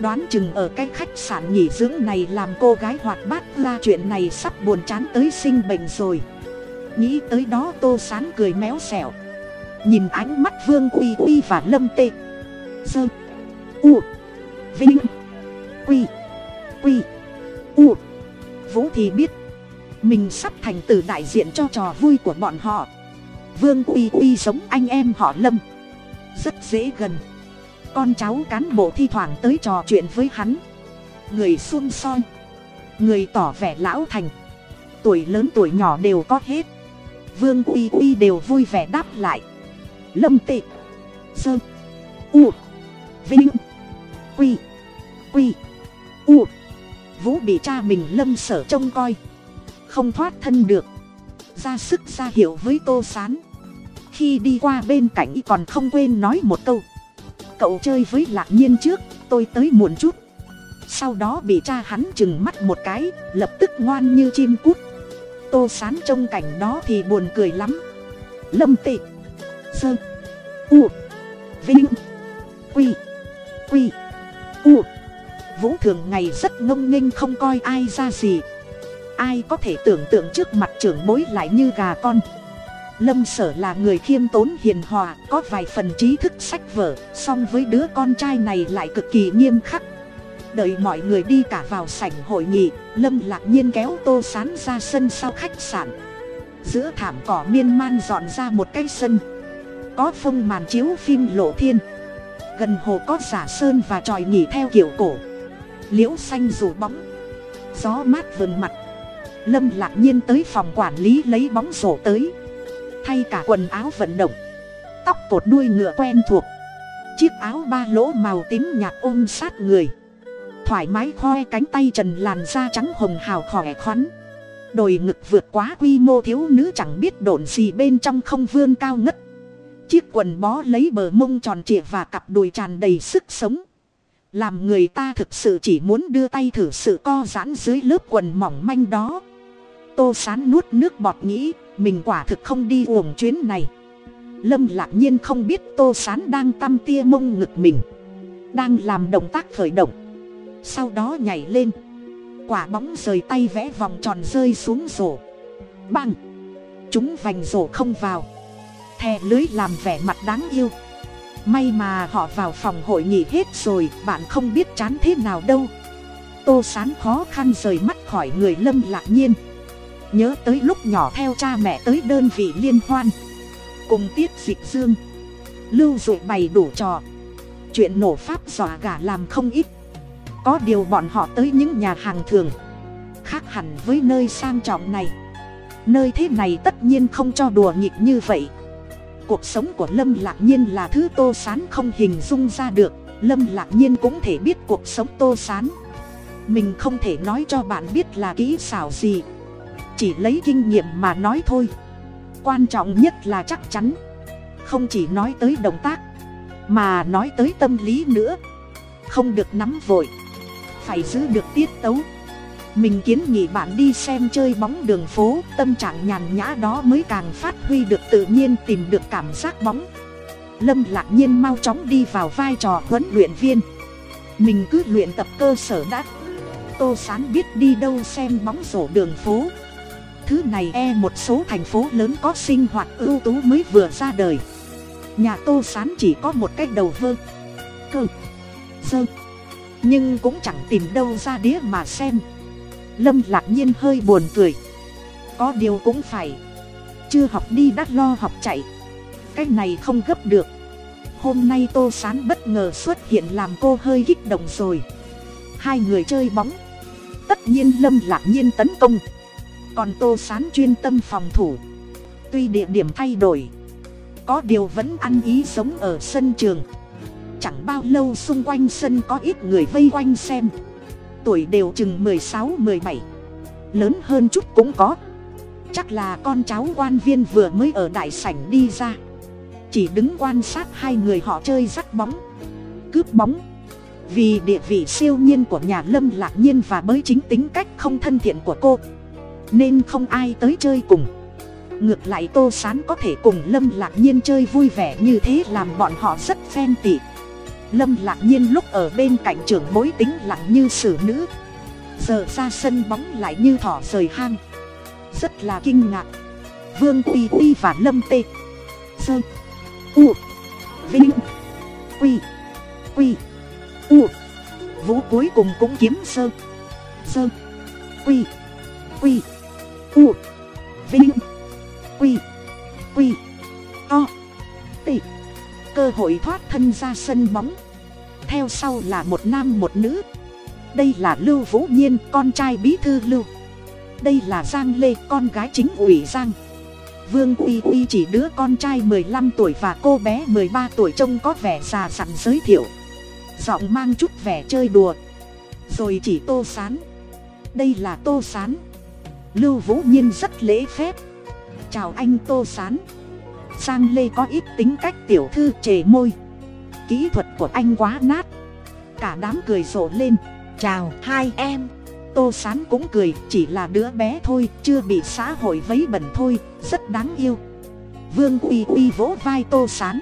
Đoán chừng ở cái khách sạn nghỉ dưỡng này làm cô gái hoạt bát ra chuyện này sắp buồn chán tới sinh bệnh rồi nghĩ tới đó tô sán cười méo xẻo nhìn ánh mắt vương uy uy và lâm tê. Sơ, u, vinh, quy quy, u. Vũ thì biết, mình sắp thành từ đại diện cho trò vui của bọn họ. Vương uy uy giống anh em họ lâm. Rất dễ gần. Con cháu cán bộ thi thoảng tới trò chuyện với hắn. Người xung soi người tỏ vẻ lão thành. Tuổi lớn tuổi nhỏ đều có hết vương uy uy đều vui vẻ đáp lại. Lâm tị, sơ, u, vinh, quy quy, u. Vũ bị cha mình lâm sở trông coi. Không thoát thân được. Ra sức ra hiệu với tô s á n khi đi qua bên cạnh còn không quên nói một câu. Cậu chơi với lạc nhiên trước, tôi tới muộn chút. Sau đó bị cha hắn chừng mắt một cái, lập tức ngoan như chim cút tô sán trông cảnh đó thì buồn cười lắm. Lâm tị, sơ, u, vinh, quy quy, u. Vũ thường ngày rất ngông nghênh không coi ai ra gì. Ai có thể tưởng tượng trước mặt trưởng bối lại như gà con. Lâm sở là người khiêm tốn hiền hòa, có vài phần trí thức sách vở, song với đứa con trai này lại cực kỳ nghiêm khắc đợi mọi người đi cả vào sảnh hội nghị, lâm lạc nhiên kéo tô sán ra sân sau khách sạn. Giữa thảm cỏ miên man dọn ra một cái sân. Có phông màn chiếu phim lộ thiên. Gần hồ có giả sơn và tròi nghỉ theo kiểu cổ. Liễu xanh rủ bóng. Gió mát vườn mặt. Lâm lạc nhiên tới phòng quản lý lấy bóng rổ tới. Thay cả quần áo vận động. Tóc cột đuôi ngựa quen thuộc. Chiếc áo ba lỗ màu tím nhạt ôm sát người thoải mái khoe cánh tay trần làn da trắng hồng hào khỏe khoắn. Đồi ngực vượt quá quy mô thiếu nữ chẳng biết đồn gì bên trong không vươn cao ngất. Chiếc quần bó lấy bờ mông tròn trịa và cặp đùi tràn đầy sức sống. Làm người ta thực sự chỉ muốn đưa tay thử sự co giãn dưới lớp quần mỏng manh đó. Tô sán nuốt nước bọt nghĩ, mình quả thực không đi uổng chuyến này. Lâm lạc nhiên không biết tô sán đang tăm tia mông ngực mình. Đang làm động tác khởi động sau đó nhảy lên. Quả bóng rời tay vẽ vòng tròn rơi xuống rổ. Băng chúng vành rổ không vào. Thè lưới làm vẻ mặt đáng yêu. May mà họ vào phòng hội nghị hết rồi, bạn không biết chán thế nào đâu. Tô sán khó khăn rời mắt khỏi người lâm lạc nhiên. Nhớ tới lúc nhỏ theo cha mẹ tới đơn vị liên hoan. Cùng tiết dịch dương. Lưu dụ bày đủ trò. Chuyện nổ pháp dọa gà làm không ít có điều bọn họ tới những nhà hàng thường. Khác hẳn với nơi sang trọng này. Nơi thế này tất nhiên không cho đùa nghịch như vậy. Cuộc sống của lâm lạc nhiên là thứ tô sán không hình dung ra được. Lâm lạc nhiên cũng thể biết cuộc sống tô sán. Mình không thể nói cho bạn biết là kỹ xảo gì. Chỉ lấy kinh nghiệm mà nói thôi. Quan trọng nhất là chắc chắn. Không chỉ nói tới động tác, mà nói tới tâm lý nữa. Không được nắm vội phải giữ được tiết tấu. Mình kiến nghị bạn đi xem chơi bóng đường phố, tâm trạng nhàn nhã đó mới càng phát huy được tự nhiên, tìm được cảm giác bóng. Lâm lạc nhiên mau chóng đi vào vai trò huấn luyện viên. Mình cứ luyện tập cơ sở đã. Tô sán biết đi đâu xem bóng rổ đường phố. Thứ này e một số thành phố lớn có sinh hoạt ưu tú mới vừa ra đời. Nhà tô sán chỉ có một cái đầu vơ. Cơ. Dơ nhưng cũng chẳng tìm đâu ra đĩa mà xem. Lâm lạc nhiên hơi buồn cười. Có điều cũng phải. Chưa học đi đã lo học chạy. Cái này không gấp được. Hôm nay tô sán bất ngờ xuất hiện làm cô hơi kích động rồi. Hai người chơi bóng. Tất nhiên lâm lạc nhiên tấn công. Còn tô sán chuyên tâm phòng thủ. Tuy địa điểm thay đổi. Có điều vẫn ăn ý sống ở sân trường chẳng bao lâu xung quanh sân có ít người vây quanh xem. Tuổi đều chừng mười sáu, mười bảy. Lớn hơn chút cũng có. Chắc là con cháu quan viên vừa mới ở đại sảnh đi ra. Chỉ đứng quan sát hai người họ chơi rắc bóng. Cướp bóng. Vì địa vị siêu nhiên của nhà lâm lạc nhiên và mới chính tính cách không thân thiện của cô, nên không ai tới chơi cùng. Ngược lại tô sán có thể cùng lâm lạc nhiên chơi vui vẻ như thế làm bọn họ rất phen tị lâm lạc nhiên lúc ở bên cạnh trưởng bối tính lặng như xử nữ. Giờ ra sân bóng lại như thỏ rời hang. Rất là kinh ngạc. Vương uy uy và lâm tê. Sơ. U. Vinh. Quy. Quy. U. Vũ cuối cùng cũng kiếm sơ. Sơ. Quy. Quy. U. Vinh. Quy. Quy. To tị cơ hội thoát thân ra sân bóng. Theo sau là một nam một nữ. Đây là lưu vũ nhiên, con trai bí thư lưu. Đây là giang lê, con gái chính ủy giang. Vương uy uy chỉ đứa con trai mười lăm tuổi và cô bé mười ba tuổi trông có vẻ già dặn giới thiệu. Giọng mang chút vẻ chơi đùa. Rồi chỉ tô sán. Đây là tô sán. Lưu vũ nhiên rất lễ phép. Chào anh tô sán giang lê có ít tính cách tiểu thư trề môi. Kỹ thuật của anh quá nát. Cả đám cười rộ lên. Chào, hai em. Tô sán cũng cười, chỉ là đứa bé thôi, chưa bị xã hội vấy bẩn thôi, rất đáng yêu. Vương uy uy vỗ vai tô sán.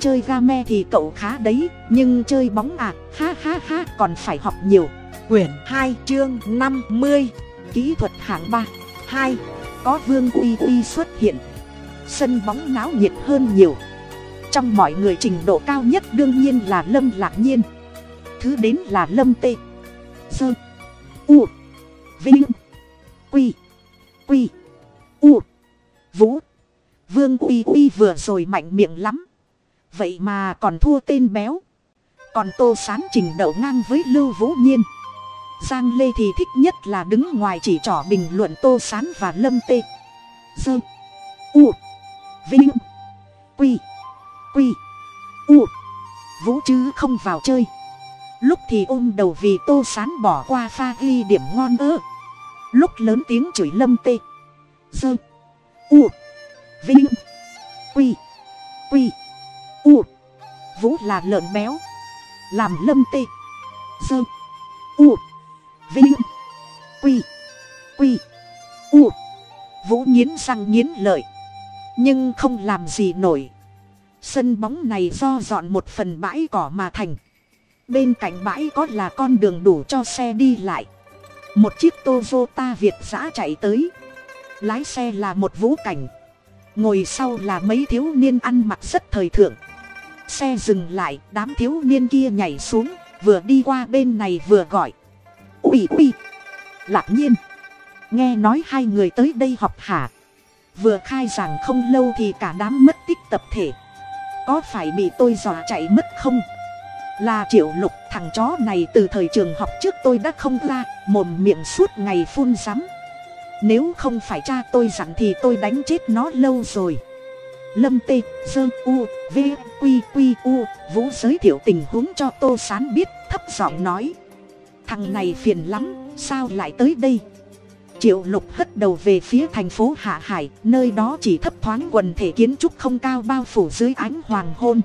Chơi ga me thì cậu khá đấy, nhưng chơi bóng à ha ha ha, còn phải học nhiều. Quyển hai, chương năm mươi. Kỹ thuật hạng ba, hai. Có vương uy uy xuất hiện sân bóng náo nhiệt hơn nhiều. Trong mọi người trình độ cao nhất đương nhiên là lâm lạc nhiên. Thứ đến là lâm tê. Sơ. U. Vinh. Quy. Quy. U. Vũ. Vương uy uy vừa rồi mạnh miệng lắm. Vậy mà còn thua tên béo. Còn tô sán trình đậu ngang với lưu vũ nhiên. Giang lê thì thích nhất là đứng ngoài chỉ trỏ bình luận tô sán và lâm tê. Sơ. U vinh. Quy. Quy. U. Vũ chứ không vào chơi. Lúc thì ôm đầu vì tô sán bỏ qua pha ghi điểm ngon ơ. Lúc lớn tiếng chửi lâm tê. Dơ. U. Vinh. Quy. Quy. U. Vũ là lợn béo. Làm lâm tê. Dơ. U. Vinh. Quy. Quy. U. Vũ nghiến răng nghiến lợi nhưng không làm gì nổi. Sân bóng này do dọn một phần bãi cỏ mà thành. Bên cạnh bãi có là con đường đủ cho xe đi lại. Một chiếc Toyota Việt giã chạy tới. Lái xe là một vũ cảnh. Ngồi sau là mấy thiếu niên ăn mặc rất thời thượng. Xe dừng lại, đám thiếu niên kia nhảy xuống, vừa đi qua bên này vừa gọi. Ui ui. Lạc nhiên. Nghe nói hai người tới đây học hả? Vừa khai giảng không lâu thì cả đám mất tích tập thể. Có phải bị tôi dò chạy mất không? Là triệu lục, thằng chó này từ thời trường học trước tôi đã không ra mồm miệng suốt ngày phun rắm nếu không phải cha tôi dặn thì tôi đánh chết nó lâu rồi. Lâm tê dơ u, v, q q, u, vũ giới thiệu tình huống cho tô sán biết, thấp giọng nói. Thằng này phiền lắm, sao lại tới đây? Triệu lục hất đầu về phía thành phố hạ hải, nơi đó chỉ thấp thoáng quần thể kiến trúc không cao bao phủ dưới ánh hoàng hôn.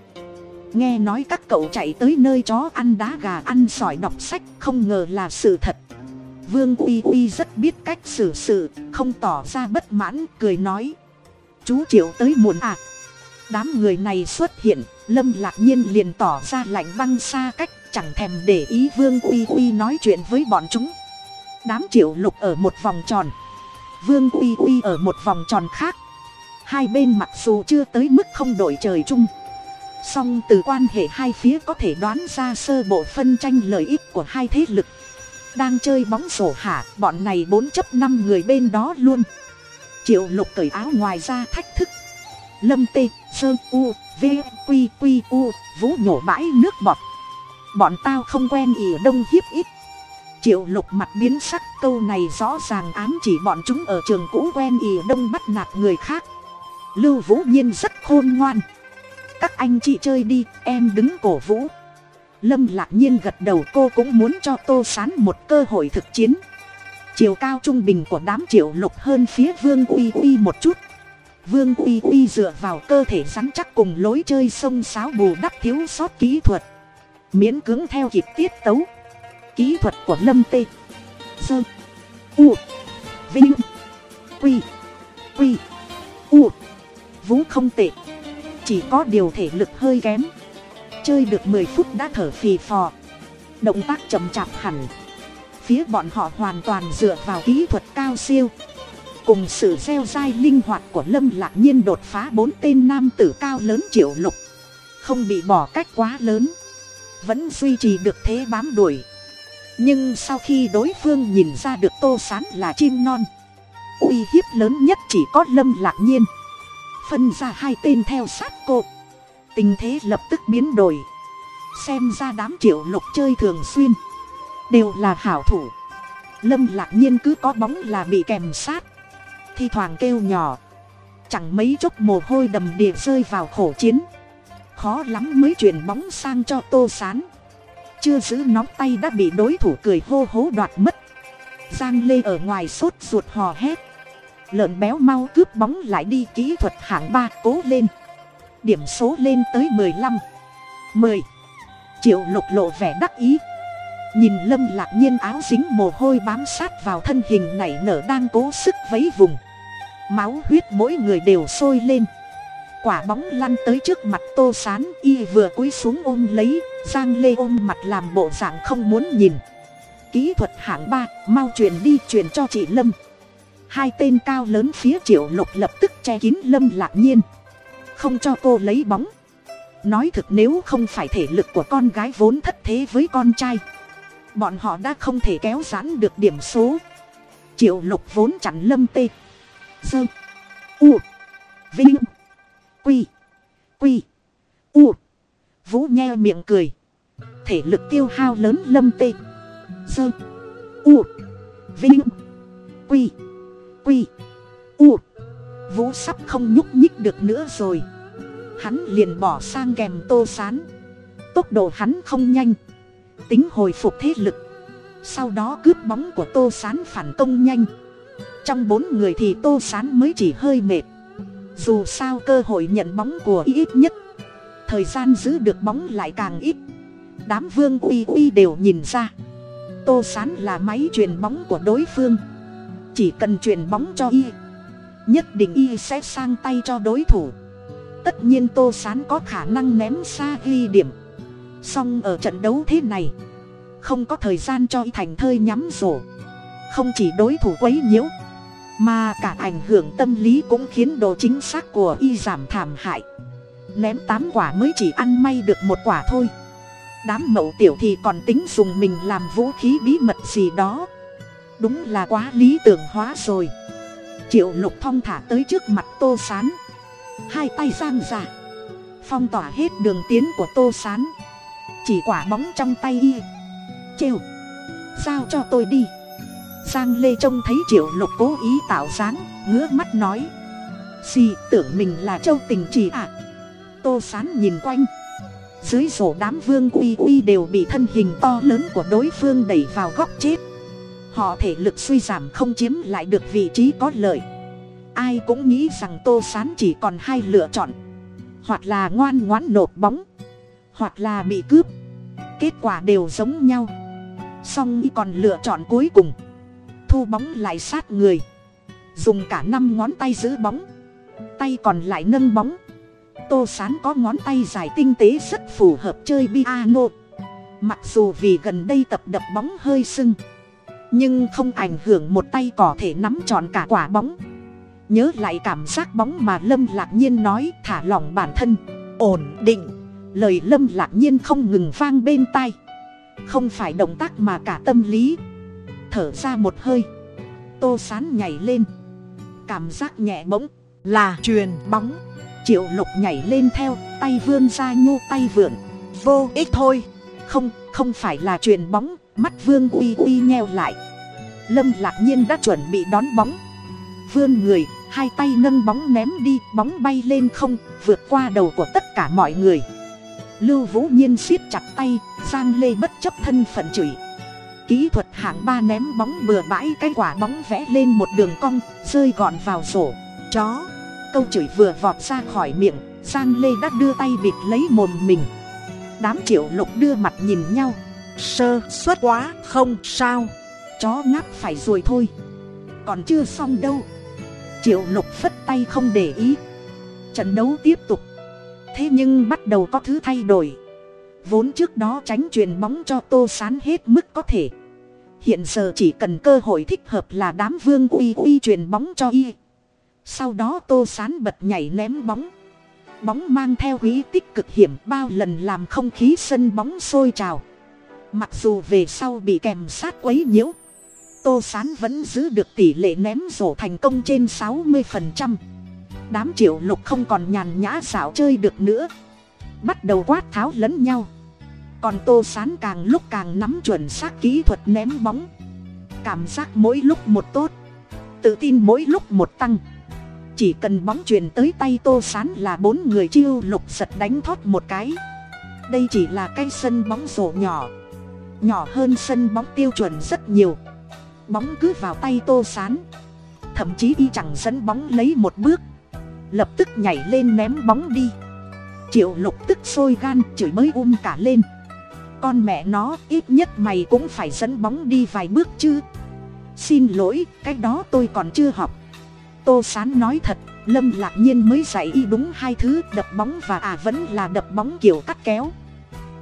Nghe nói các cậu chạy tới nơi chó ăn đá gà ăn sỏi đọc sách, không ngờ là sự thật. Vương uy uy rất biết cách xử sự, không tỏ ra bất mãn, cười nói. Chú triệu tới muộn à? Đám người này xuất hiện, lâm lạc nhiên liền tỏ ra lạnh băng xa cách, chẳng thèm để ý vương uy uy nói chuyện với bọn chúng đám triệu lục ở một vòng tròn. Vương uy uy ở một vòng tròn khác. Hai bên mặc dù chưa tới mức không đổi trời chung. Song từ quan hệ hai phía có thể đoán ra sơ bộ phân tranh lợi ích của hai thế lực. Đang chơi bóng sổ hả bọn này bốn chấp năm người bên đó luôn. Triệu lục cởi áo ngoài ra thách thức. Lâm tê, sơ u, v q q u, vũ nhổ bãi nước bọt. Bọn tao không quen ỉa đông hiếp ít triệu lục mặt biến sắc, câu này rõ ràng ám chỉ bọn chúng ở trường cũ quen ì đông bắt nạt người khác. Lưu vũ nhiên rất khôn ngoan. Các anh chị chơi đi, em đứng cổ vũ. Lâm lạc nhiên gật đầu, cô cũng muốn cho tô sán một cơ hội thực chiến. Chiều cao trung bình của đám triệu lục hơn phía vương uy uy một chút. Vương uy uy dựa vào cơ thể rắn chắc cùng lối chơi sông sáo bù đắp thiếu sót kỹ thuật. Miễn cưỡng theo kịp tiết tấu kỹ thuật của lâm tê. Sơ. U. Vinh. Quy. Quy. U. Vũ không tệ. Chỉ có điều thể lực hơi kém. Chơi được mười phút đã thở phì phò. Động tác chậm chạp hẳn. Phía bọn họ hoàn toàn dựa vào kỹ thuật cao siêu. Cùng sự gieo dai linh hoạt của lâm lạc nhiên đột phá bốn tên nam tử cao lớn triệu lục. Không bị bỏ cách quá lớn. Vẫn duy trì được thế bám đuổi nhưng sau khi đối phương nhìn ra được tô sán là chim non, uy hiếp lớn nhất chỉ có lâm lạc nhiên. Phân ra hai tên theo sát cô. Tình thế lập tức biến đổi. Xem ra đám triệu lục chơi thường xuyên, đều là hảo thủ. Lâm lạc nhiên cứ có bóng là bị kèm sát. Thi thoảng kêu nhỏ. Chẳng mấy chốc mồ hôi đầm đìa rơi vào khổ chiến. Khó lắm mới chuyển bóng sang cho tô sán chưa giữ nóng tay đã bị đối thủ cười hô hố đoạt mất. Giang lê ở ngoài sốt ruột hò hét. Lợn béo mau cướp bóng lại đi kỹ thuật hạng ba, cố lên. Điểm số lên tới mười lăm. Mười. Triệu lục lộ vẻ đắc ý. Nhìn lâm lạc nhiên áo dính mồ hôi bám sát vào thân hình nảy nở đang cố sức vấy vùng. Máu huyết mỗi người đều sôi lên quả bóng lăn tới trước mặt tô sán, y vừa cúi xuống ôm lấy, giang lê ôm mặt làm bộ dạng không muốn nhìn. Kỹ thuật hạng ba, mau truyền đi truyền cho chị lâm. Hai tên cao lớn phía triệu lục lập tức che kín lâm lạc nhiên. Không cho cô lấy bóng. Nói thực nếu không phải thể lực của con gái vốn thất thế với con trai, bọn họ đã không thể kéo giãn được điểm số. Triệu lục vốn chặn lâm tê. Dơ u. Vinh quy. Quy. U. Vũ nghe miệng cười. Thể lực tiêu hao lớn lâm tê. Dơ u. Vinh. Quy. Quy. U. Vũ sắp không nhúc nhích được nữa rồi. Hắn liền bỏ sang kèm tô sán. Tốc độ hắn không nhanh. Tính hồi phục thế lực. Sau đó cướp bóng của tô sán phản công nhanh. Trong bốn người thì tô sán mới chỉ hơi mệt dù sao cơ hội nhận bóng của ít nhất, thời gian giữ được bóng lại càng ít. Đám vương uy uy đều nhìn ra. Tô sán là máy truyền bóng của đối phương. Chỉ cần truyền bóng cho y, nhất định y sẽ sang tay cho đối thủ. Tất nhiên tô sán có khả năng ném xa ghi điểm. Song ở trận đấu thế này, không có thời gian cho y thành thơi nhắm rổ. Không chỉ đối thủ quấy nhiễu mà cả ảnh hưởng tâm lý cũng khiến độ chính xác của y giảm thảm hại. Ném tám quả mới chỉ ăn may được một quả thôi. Đám mậu tiểu thì còn tính dùng mình làm vũ khí bí mật gì đó. Đúng là quá lý tưởng hóa rồi. Triệu lục thong thả tới trước mặt tô sán. Hai tay giang ra. Phong tỏa hết đường tiến của tô sán. Chỉ quả bóng trong tay y. Trêu. Giao cho tôi đi giang lê trông thấy triệu lục cố ý tạo dáng, ngứa mắt nói. Gì tưởng mình là châu tình trì à? Tô sán nhìn quanh. Dưới rổ đám vương uy uy đều bị thân hình to lớn của đối phương đẩy vào góc chết. Họ thể lực suy giảm không chiếm lại được vị trí có lợi. Ai cũng nghĩ rằng tô sán chỉ còn hai lựa chọn. Hoặc là ngoan ngoãn nộp bóng, hoặc là bị cướp. Kết quả đều giống nhau. Song y còn lựa chọn cuối cùng thu bóng lại sát người. Dùng cả năm ngón tay giữ bóng. Tay còn lại nâng bóng. Tô sán có ngón tay dài tinh tế rất phù hợp chơi piano. Mặc dù vì gần đây tập đập bóng hơi sưng, nhưng không ảnh hưởng một tay có thể nắm trọn cả quả bóng. Nhớ lại cảm giác bóng mà lâm lạc nhiên nói, thả lỏng bản thân, ổn định. Lời lâm lạc nhiên không ngừng vang bên tai. Không phải động tác mà cả tâm lý thở ra một hơi. Tô sán nhảy lên. Cảm giác nhẹ bỗng là truyền bóng. Triệu lục nhảy lên theo, tay vươn ra nhô tay vượn vô ích thôi. Không không phải là truyền bóng. Mắt vương uy uy nheo lại. Lâm lạc nhiên đã chuẩn bị đón bóng. Vươn người, hai tay nâng bóng ném đi, bóng bay lên không, vượt qua đầu của tất cả mọi người. Lưu vũ nhiên siết chặt tay, giang lê bất chấp thân phận chửi kỹ thuật hạng ba ném bóng bừa bãi cái quả bóng vẽ lên một đường cong, rơi gọn vào rổ. Chó, câu chửi vừa vọt ra khỏi miệng, giang lê đã đưa tay bịt lấy mồm mình. Đám triệu lục đưa mặt nhìn nhau. Sơ suất quá, không sao. Chó ngáp phải rồi thôi. Còn chưa xong đâu. Triệu lục phất tay không để ý. Trận đấu tiếp tục. Thế nhưng bắt đầu có thứ thay đổi vốn trước đó tránh chuyền bóng cho tô sán hết mức có thể. Hiện giờ chỉ cần cơ hội thích hợp là đám vương uy uy chuyền bóng cho y. Sau đó tô sán bật nhảy ném bóng. Bóng mang theo ý tích cực hiểm, bao lần làm không khí sân bóng sôi trào. Mặc dù về sau bị kèm sát quấy nhiễu, tô sán vẫn giữ được tỷ lệ ném rổ thành công trên sáu mươi phần trăm. Đám triệu lục không còn nhàn nhã xảo chơi được nữa. Bắt đầu quát tháo lẫn nhau còn tô sán càng lúc càng nắm chuẩn xác kỹ thuật ném bóng. Cảm giác mỗi lúc một tốt. Tự tin mỗi lúc một tăng. Chỉ cần bóng truyền tới tay tô sán là bốn người chiêu lục giật đánh thoát một cái. Đây chỉ là cái sân bóng rổ nhỏ. Nhỏ hơn sân bóng tiêu chuẩn rất nhiều. Bóng cứ vào tay tô sán. Thậm chí y chẳng dẫn bóng lấy một bước. Lập tức nhảy lên ném bóng đi. Triệu lục tức sôi gan chửi mới um cả lên con mẹ nó, ít nhất mày cũng phải dẫn bóng đi vài bước chứ. Xin lỗi, cái đó tôi còn chưa học. Tô sán nói thật, lâm lạc nhiên mới dạy y đúng hai thứ, đập bóng và à vẫn là đập bóng kiểu cắt kéo.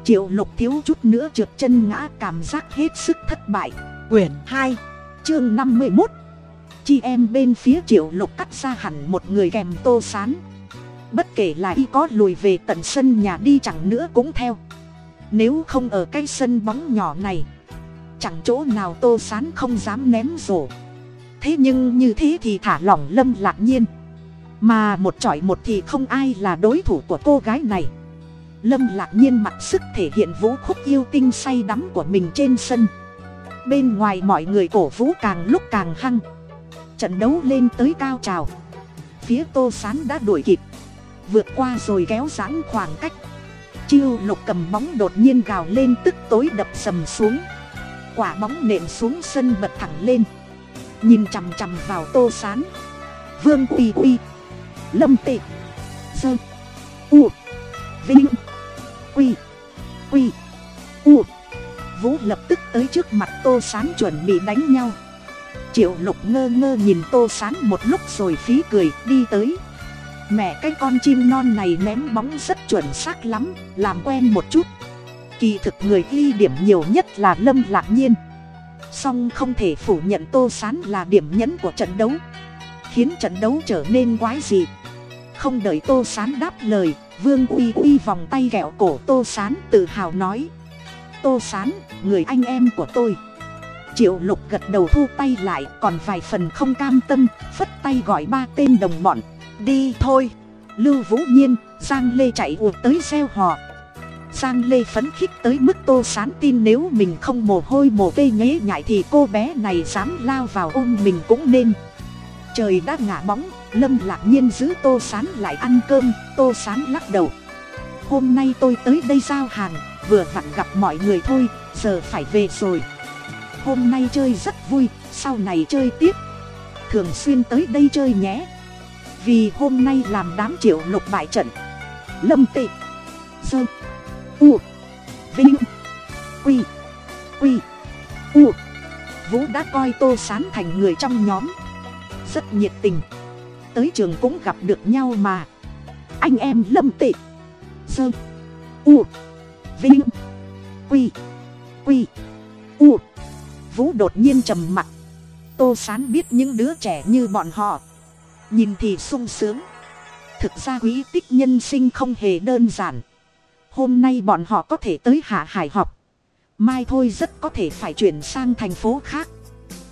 Triệu lục thiếu chút nữa trượt chân ngã, cảm giác hết sức thất bại. Quyển hai, chương năm mươi một chị em bên phía triệu lục cắt ra hẳn một người kèm tô sán. Bất kể là y có lùi về tận sân nhà đi chẳng nữa cũng theo nếu không ở cái sân bóng nhỏ này, chẳng chỗ nào tô sán không dám ném rổ. Thế nhưng như thế thì thả lỏng lâm lạc nhiên. Mà một chọi một thì không ai là đối thủ của cô gái này. Lâm lạc nhiên mặc sức thể hiện vũ khúc yêu tinh say đắm của mình trên sân. Bên ngoài mọi người cổ vũ càng lúc càng hăng. Trận đấu lên tới cao trào. Phía tô sán đã đuổi kịp. Vượt qua rồi kéo giãn khoảng cách chiêu lục cầm bóng đột nhiên gào lên tức tối đập sầm xuống. Quả bóng nện xuống sân bật thẳng lên. Nhìn chằm chằm vào tô sán. Vương uy uy lâm tị. Sơ. U. Vinh. Quy quy u. Vũ lập tức tới trước mặt tô sán chuẩn bị đánh nhau. Triệu lục ngơ ngơ nhìn tô sán một lúc rồi phí cười, đi tới mẹ cái con chim non này ném bóng rất chuẩn xác lắm, làm quen một chút. Kỳ thực người ghi điểm nhiều nhất là lâm lạc nhiên. Song không thể phủ nhận tô sán là điểm nhấn của trận đấu. Khiến trận đấu trở nên quái dị. Không đợi tô sán đáp lời, vương uy uy vòng tay ghẹo cổ tô sán tự hào nói. Tô sán, người anh em của tôi. Triệu lục gật đầu thu tay lại, còn vài phần không cam tâm, phất tay gọi ba tên đồng bọn đi thôi. Lưu vũ nhiên, giang lê chạy ùa tới gieo họ. Giang lê phấn khích tới mức tô sán tin nếu mình không mồ hôi mồ cây nhế nhại thì cô bé này dám lao vào ôm mình cũng nên. Trời đã ngả bóng, lâm lạc nhiên giữ tô sán lại ăn cơm, tô sán lắc đầu. Hôm nay tôi tới đây giao hàng, vừa vặn gặp mọi người thôi, giờ phải về rồi. Hôm nay chơi rất vui, sau này chơi tiếp. Thường xuyên tới đây chơi nhé vì hôm nay làm đám triệu lục bại trận. Lâm tị sơ u, vinh, quy quy, u. Vũ đã coi tô sán thành người trong nhóm. Rất nhiệt tình. Tới trường cũng gặp được nhau mà. Anh em lâm tị sơ u, vinh, quy quy, u. Vũ đột nhiên trầm mặc tô sán biết những đứa trẻ như bọn họ nhìn thì sung sướng. Thực ra quý tích nhân sinh không hề đơn giản. Hôm nay bọn họ có thể tới hạ hải học. Mai thôi rất có thể phải chuyển sang thành phố khác.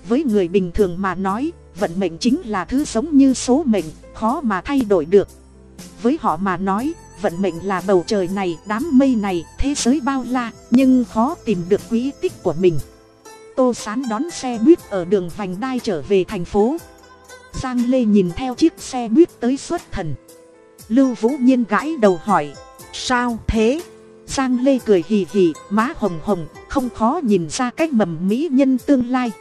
Với người bình thường mà nói, vận mệnh chính là thứ giống như số mệnh, khó mà thay đổi được. Với họ mà nói, vận mệnh là bầu trời này, đám mây này, thế giới bao la, nhưng khó tìm được quý tích của mình. Tô sán đón xe buýt ở đường vành đai trở về thành phố giang lê nhìn theo chiếc xe buýt tới xuất thần. Lưu vũ nhiên gãi đầu hỏi sao thế? Giang lê cười hì hì má hồng hồng không khó nhìn ra cách mầm mỹ nhân tương lai.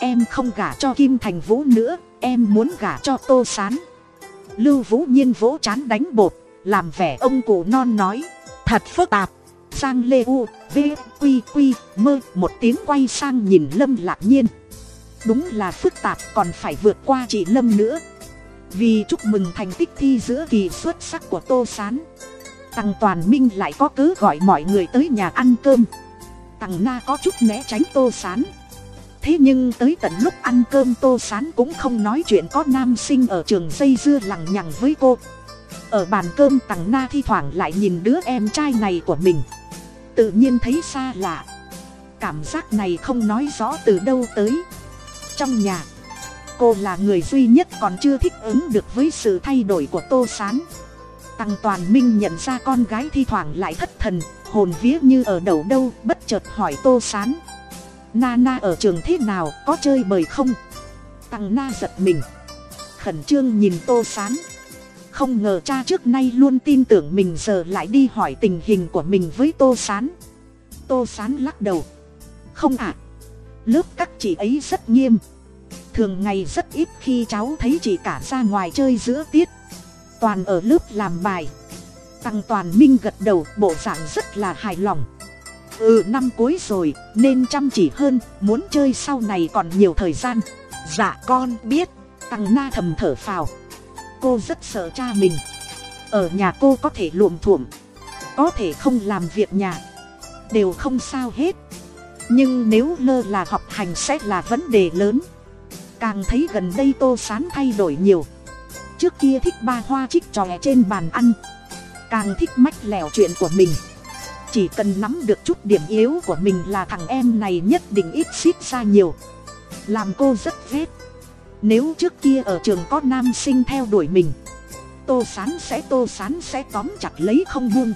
Em không gả cho kim thành vũ nữa em muốn gả cho tô sán. Lưu vũ nhiên vỗ chán đánh bột làm vẻ ông cụ non nói thật phức tạp. Giang lê u v quy quy, mơ một tiếng quay sang nhìn lâm lạc nhiên đúng là phức tạp, còn phải vượt qua chị lâm nữa. Vì chúc mừng thành tích thi giữa kỳ xuất sắc của tô s á n tằng toàn minh lại có cớ gọi mọi người tới nhà ăn cơm. Tằng na có chút né tránh tô s á n thế nhưng tới tận lúc ăn cơm tô s á n cũng không nói chuyện có nam sinh ở trường dây dưa lằng nhằng với cô. Ở bàn cơm tằng na thi thoảng lại nhìn đứa em trai này của mình. Tự nhiên thấy xa lạ. Cảm giác này không nói rõ từ đâu tới trong nhà. Cô là người duy nhất còn chưa thích ứng được với sự thay đổi của tô s á n tăng toàn minh nhận ra con gái thi thoảng lại thất thần, hồn vía như ở đầu đâu, bất chợt hỏi tô s á n na na ở trường thế nào, có chơi bời không? Tăng na giật mình. Khẩn trương nhìn tô s á n không ngờ cha trước nay luôn tin tưởng mình giờ lại đi hỏi tình hình của mình với tô s á n tô s á n lắc đầu. Không ạ. Lớp các chị ấy rất nghiêm thường ngày rất ít khi cháu thấy chị cả ra ngoài chơi giữa tiết. Toàn ở lớp làm bài. Tăng toàn minh gật đầu, bộ dạng rất là hài lòng. Ừ năm cuối rồi, nên chăm chỉ hơn, muốn chơi sau này còn nhiều thời gian. Dạ con, biết. Tăng na thầm thở phào. Cô rất sợ cha mình. Ở nhà cô có thể luộm thuộm. Có thể không làm việc nhà. Đều không sao hết. Nhưng nếu lơ là học hành sẽ là vấn đề lớn càng thấy gần đây tô sán thay đổi nhiều. Trước kia thích ba hoa trích tròe trên bàn ăn. Càng thích mách lẻo chuyện của mình. Chỉ cần nắm được chút điểm yếu của mình là thằng em này nhất định ít xít ra nhiều. Làm cô rất ghét. Nếu trước kia ở trường có nam sinh theo đuổi mình, tô sán sẽ, tô sán sẽ tóm chặt lấy không buông.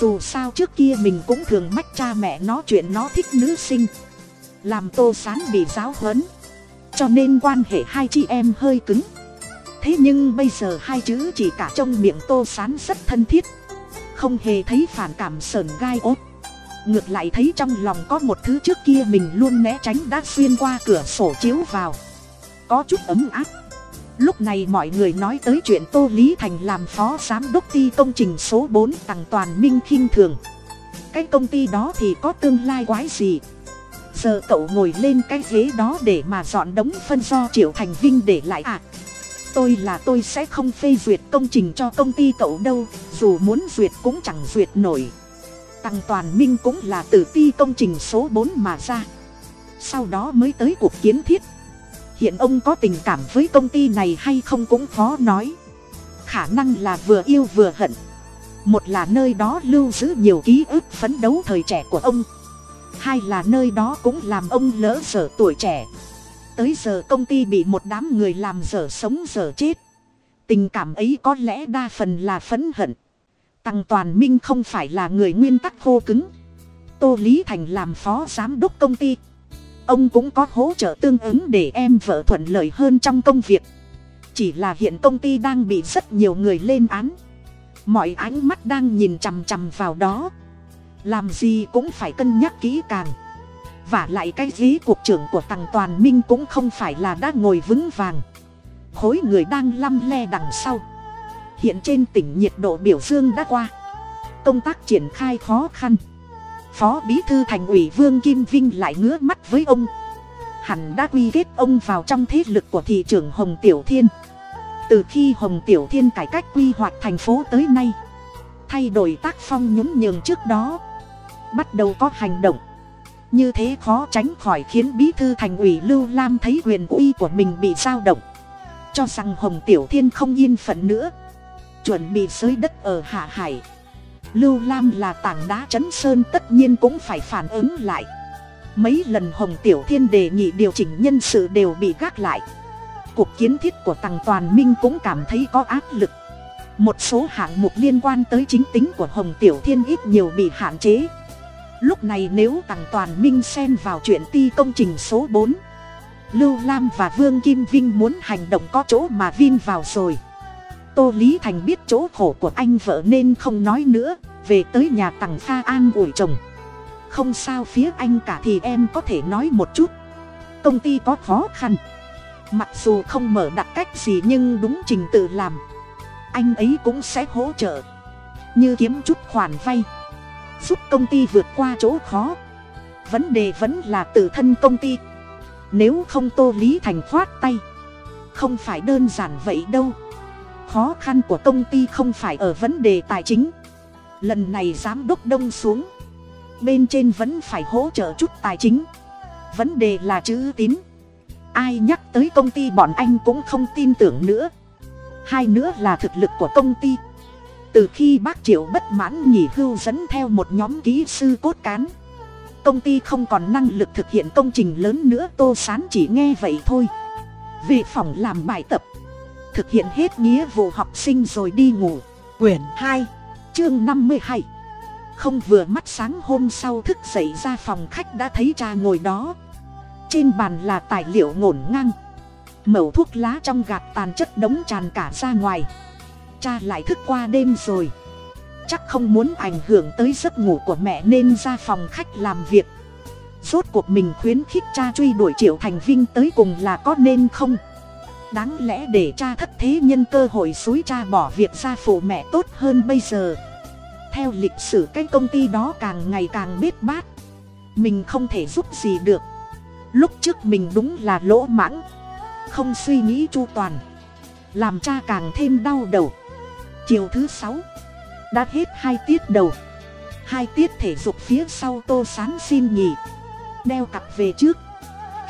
Dù sao trước kia mình cũng thường mách cha mẹ nó chuyện nó thích nữ sinh. Làm tô sán bị giáo huấn cho nên quan hệ hai chị em hơi cứng. Thế nhưng bây giờ hai chữ chỉ cả trong miệng tô sán rất thân thiết. Không hề thấy phản cảm sờn gai ốt ngược lại thấy trong lòng có một thứ trước kia mình luôn né tránh đã xuyên qua cửa sổ chiếu vào. Có chút ấm áp. Lúc này mọi người nói tới chuyện tô lý thành làm phó giám đốc ty công trình số bốn tặng toàn minh khinh thường. Cái công ty đó thì có tương lai quái gì? Giờ cậu ngồi lên cái ghế đó để mà dọn đống phân do triệu thành vinh để lại à? Tôi là tôi sẽ không phê duyệt công trình cho công ty cậu đâu, dù muốn duyệt cũng chẳng duyệt nổi. Tăng toàn minh cũng là từ ty công trình số bốn mà ra. Sau đó mới tới cuộc kiến thiết. Hiện ông có tình cảm với công ty này hay không cũng khó nói. Khả năng là vừa yêu vừa hận. Một là nơi đó lưu giữ nhiều ký ức phấn đấu thời trẻ của ông hai là nơi đó cũng làm ông lỡ dở tuổi trẻ. Tới giờ công ty bị một đám người làm dở sống dở chết. Tình cảm ấy có lẽ đa phần là phấn hận. Tăng toàn minh không phải là người nguyên tắc khô cứng. Tô lý thành làm phó giám đốc công ty. Ông cũng có hỗ trợ tương ứng để em vợ thuận lợi hơn trong công việc. Chỉ là hiện công ty đang bị rất nhiều người lên án. Mọi ánh mắt đang nhìn chằm chằm vào đó làm gì cũng phải cân nhắc kỹ càng. Và lại cái ghế cuộc trưởng của tằng toàn minh cũng không phải là đã ngồi vững vàng. Khối người đang lăm le đằng sau. Hiện trên tỉnh nhiệt độ biểu dương đã qua. Công tác triển khai khó khăn. Phó bí thư thành ủy vương kim vinh lại ngứa mắt với ông. Hẳn đã quy kết ông vào trong thế lực của thị trưởng hồng tiểu thiên. Từ khi hồng tiểu thiên cải cách quy hoạch thành phố tới nay, thay đổi tác phong nhún nhường trước đó bắt đầu có hành động. Như thế khó tránh khỏi khiến bí thư thành ủy lưu lam thấy quyền uy của mình bị dao động. Cho rằng hồng tiểu thiên không yên phận nữa. Chuẩn bị xới đất ở hạ hải. Lưu lam là tảng đá chấn sơn tất nhiên cũng phải phản ứng lại. Mấy lần hồng tiểu thiên đề nghị điều chỉnh nhân sự đều bị gác lại. Cuộc kiến thiết của tằng toàn minh cũng cảm thấy có áp lực. Một số hạng mục liên quan tới chính tính của hồng tiểu thiên ít nhiều bị hạn chế lúc này nếu tằng toàn minh xen vào chuyện ti công trình số bốn, lưu lam và vương kim vinh muốn hành động có chỗ mà vin vào rồi. Tô lý thành biết chỗ khổ của anh vợ nên không nói nữa, về tới nhà tằng pha an ủi chồng. Không sao phía anh cả thì em có thể nói một chút. Công ty có khó khăn. Mặc dù không mở đặt cách gì nhưng đúng trình tự làm. Anh ấy cũng sẽ hỗ trợ. Như kiếm chút khoản vay giúp công ty vượt qua chỗ khó. Vấn đề vẫn là tự thân công ty. Nếu không tô lý thành khoát tay, không phải đơn giản vậy đâu. Khó khăn của công ty không phải ở vấn đề tài chính. Lần này giám đốc đông xuống, bên trên vẫn phải hỗ trợ chút tài chính. Vấn đề là chữ tín. Ai nhắc tới công ty bọn anh cũng không tin tưởng nữa. Hai nữa là thực lực của công ty từ khi bác triệu bất mãn nghỉ hưu dẫn theo một nhóm kỹ sư cốt cán, công ty không còn năng lực thực hiện công trình lớn nữa, tô sán chỉ nghe vậy thôi. Về phòng làm bài tập, thực hiện hết nghĩa vụ học sinh rồi đi ngủ. Quyển hai, chương năm mươi hai. Không vừa mắt sáng hôm sau thức dậy ra phòng khách đã thấy cha ngồi đó. Trên bàn là tài liệu ngổn ngang. Mẩu thuốc lá trong gạt tàn chất đống tràn cả ra ngoài cha lại thức qua đêm rồi. Chắc không muốn ảnh hưởng tới giấc ngủ của mẹ nên ra phòng khách làm việc. Rốt cuộc mình khuyến khích cha truy đuổi triệu thành vinh tới cùng là có nên không? Đáng lẽ để cha thất thế nhân cơ hội xúi cha bỏ việc ra phụ mẹ tốt hơn bây giờ. Theo lịch sử cái công ty đó càng ngày càng biết bát. Mình không thể giúp gì được. Lúc trước mình đúng là lỗ mãng. Không suy nghĩ chu toàn. Làm cha càng thêm đau đầu chiều thứ sáu. Đã hết hai tiết đầu. Hai tiết thể dục phía sau tô sán xin nghỉ. Đeo cặp về trước.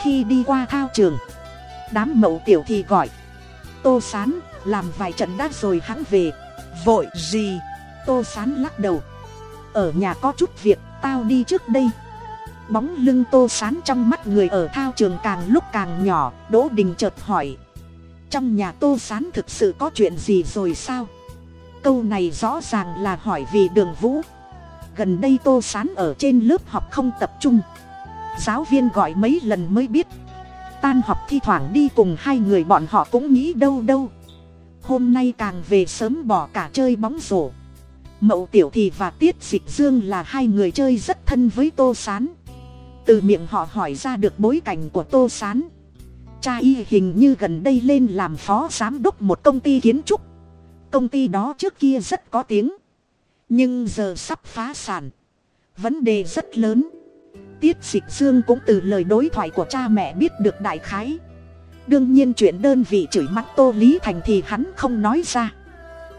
Khi đi qua thao trường, đám mậu tiểu thì gọi. Tô sán, làm vài trận đã rồi hãng về. Vội gì? Tô sán lắc đầu. Ở nhà có chút việc, tao đi trước đây. Bóng lưng tô sán trong mắt người ở thao trường càng lúc càng nhỏ, đỗ đình chợt hỏi. Trong nhà tô sán thực sự có chuyện gì rồi sao? Câu này rõ ràng là hỏi vì đường vũ. Gần đây tô sán ở trên lớp học không tập trung. Giáo viên gọi mấy lần mới biết. Tan học thi thoảng đi cùng hai người bọn họ cũng nghĩ đâu đâu. Hôm nay càng về sớm bỏ cả chơi bóng rổ. Mậu tiểu thì và tiết dịch dương là hai người chơi rất thân với tô s á n từ miệng họ hỏi ra được bối cảnh của tô s á n cha y hình như gần đây lên làm phó giám đốc một công ty kiến trúc công ty đó trước kia rất có tiếng. Nhưng giờ sắp phá sản. Vấn đề rất lớn. Tiết dịch dương cũng từ lời đối thoại của cha mẹ biết được đại khái. Đương nhiên chuyện đơn vị chửi mắt tô lý thành thì hắn không nói ra.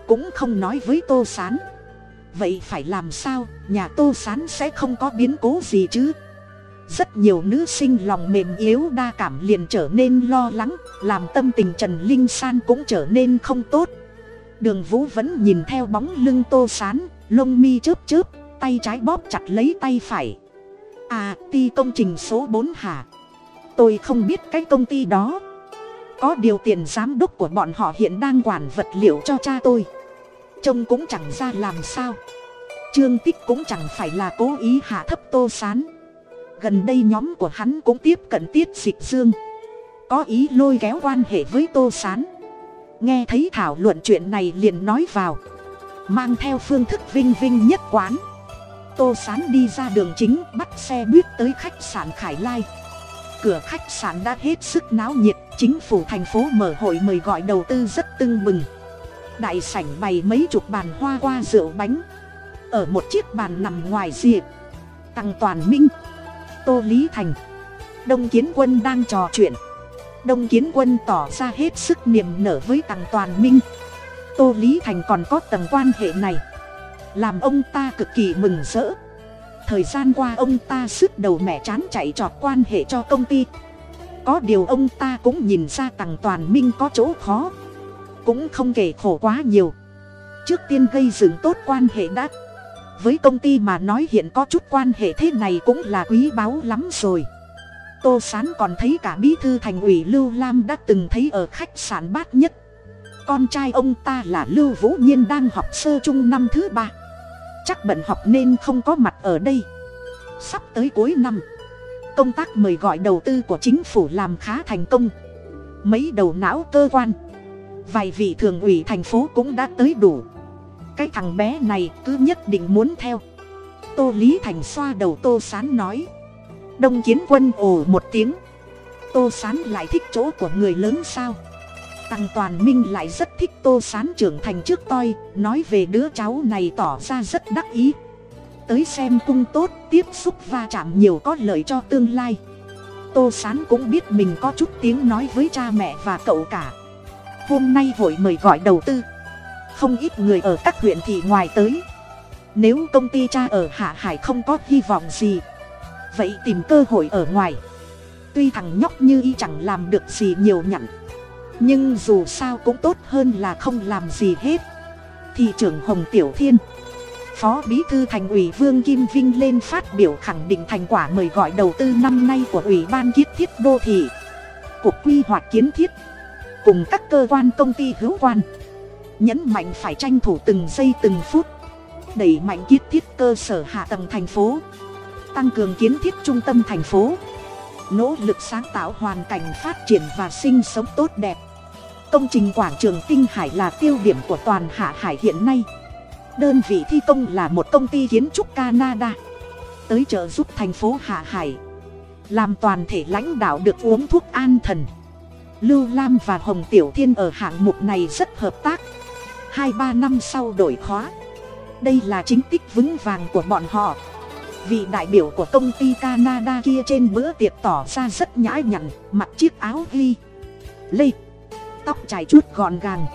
Cũng không nói với tô s á n vậy phải làm sao? Nhà tô sán sẽ không có biến cố gì chứ? Rất nhiều nữ sinh lòng mềm yếu đa cảm liền trở nên lo lắng, làm tâm tình trần linh san cũng trở nên không tốt đường vũ vẫn nhìn theo bóng lưng tô sán, lông mi chớp chớp, tay trái bóp chặt lấy tay phải. À ti công trình số bốn hả? Tôi không biết cái công ty đó. Có điều tiền giám đốc của bọn họ hiện đang quản vật liệu cho cha tôi. Trông cũng chẳng ra làm sao. Trương tích cũng chẳng phải là cố ý hạ thấp tô sán. Gần đây nhóm của hắn cũng tiếp cận tiết dịch dương. Có ý lôi kéo quan hệ với tô sán nghe thấy thảo luận chuyện này liền nói vào. Mang theo phương thức vinh vinh nhất quán. Tô sán đi ra đường chính, bắt xe buýt tới khách sạn khải lai. Cửa khách sạn đã hết sức náo nhiệt, chính phủ thành phố mở hội mời gọi đầu tư rất tưng bừng. Đại sảnh bày mấy chục bàn hoa qua rượu bánh. Ở một chiếc bàn nằm ngoài rìa. Tăng toàn minh, tô lý thành, đông kiến quân đang trò chuyện đông kiến quân tỏ ra hết sức niềm nở với tằng toàn minh. Tô lý thành còn có tầng quan hệ này. Làm ông ta cực kỳ mừng rỡ. Thời gian qua ông ta sức đầu mẹ chán chạy trọt quan hệ cho công ty. Có điều ông ta cũng nhìn ra tằng toàn minh có chỗ khó. Cũng không kể khổ quá nhiều. Trước tiên gây dựng tốt quan hệ đã. Với công ty mà nói hiện có chút quan hệ thế này cũng là quý báu lắm rồi tô sán còn thấy cả bí thư thành ủy lưu lam đã từng thấy ở khách sạn bát nhất. Con trai ông ta là lưu vũ nhiên đang học sơ trung năm thứ ba. Chắc bận học nên không có mặt ở đây. Sắp tới cuối năm, công tác mời gọi đầu tư của chính phủ làm khá thành công. Mấy đầu não cơ quan, vài vị thường ủy thành phố cũng đã tới đủ. Cái thằng bé này cứ nhất định muốn theo. Tô lý thành xoa đầu tô sán nói đông kiến quân ồ một tiếng. Tô sán lại thích chỗ của người lớn sao? Tăng toàn minh lại rất thích tô sán trưởng thành trước toi, nói về đứa cháu này tỏ ra rất đắc ý. Tới xem cung tốt, tiếp xúc va chạm nhiều có lợi cho tương lai. Tô sán cũng biết mình có chút tiếng nói với cha mẹ và cậu cả. Hôm nay hội mời gọi đầu tư. Không ít người ở các huyện thị ngoài tới. Nếu công ty cha ở hạ hải không có hy vọng gì vậy tìm cơ hội ở ngoài. Tuy thằng nhóc như y chẳng làm được gì nhiều nhặn. Nhưng dù sao cũng tốt hơn là không làm gì hết. Thị trưởng hồng tiểu thiên, phó bí thư thành ủy vương kim vinh lên phát biểu khẳng định thành quả mời gọi đầu tư năm nay của ủy ban kiến thiết đô thị, cục quy hoạch kiến thiết, cùng các cơ quan công ty hữu quan, nhấn mạnh phải tranh thủ từng giây từng phút, đẩy mạnh kiến thiết cơ sở hạ tầng thành phố tăng cường kiến thiết trung tâm thành phố. Nỗ lực sáng tạo hoàn cảnh phát triển và sinh sống tốt đẹp. Công trình quảng trường tinh hải là tiêu điểm của toàn hạ hải hiện nay. Đơn vị thi công là một công ty kiến trúc canada. Tới trợ giúp thành phố hạ hải. Làm toàn thể lãnh đạo được uống thuốc an thần. Lưu lam và hồng tiểu thiên ở hạng mục này rất hợp tác. Hai ba năm sau đổi khóa. Đây là chính tích vững vàng của bọn họ vị đại biểu của công ty canada kia trên bữa tiệc tỏ ra rất nhã nhặn, mặc chiếc áo ghi lê, tóc trải chút gọn gàng,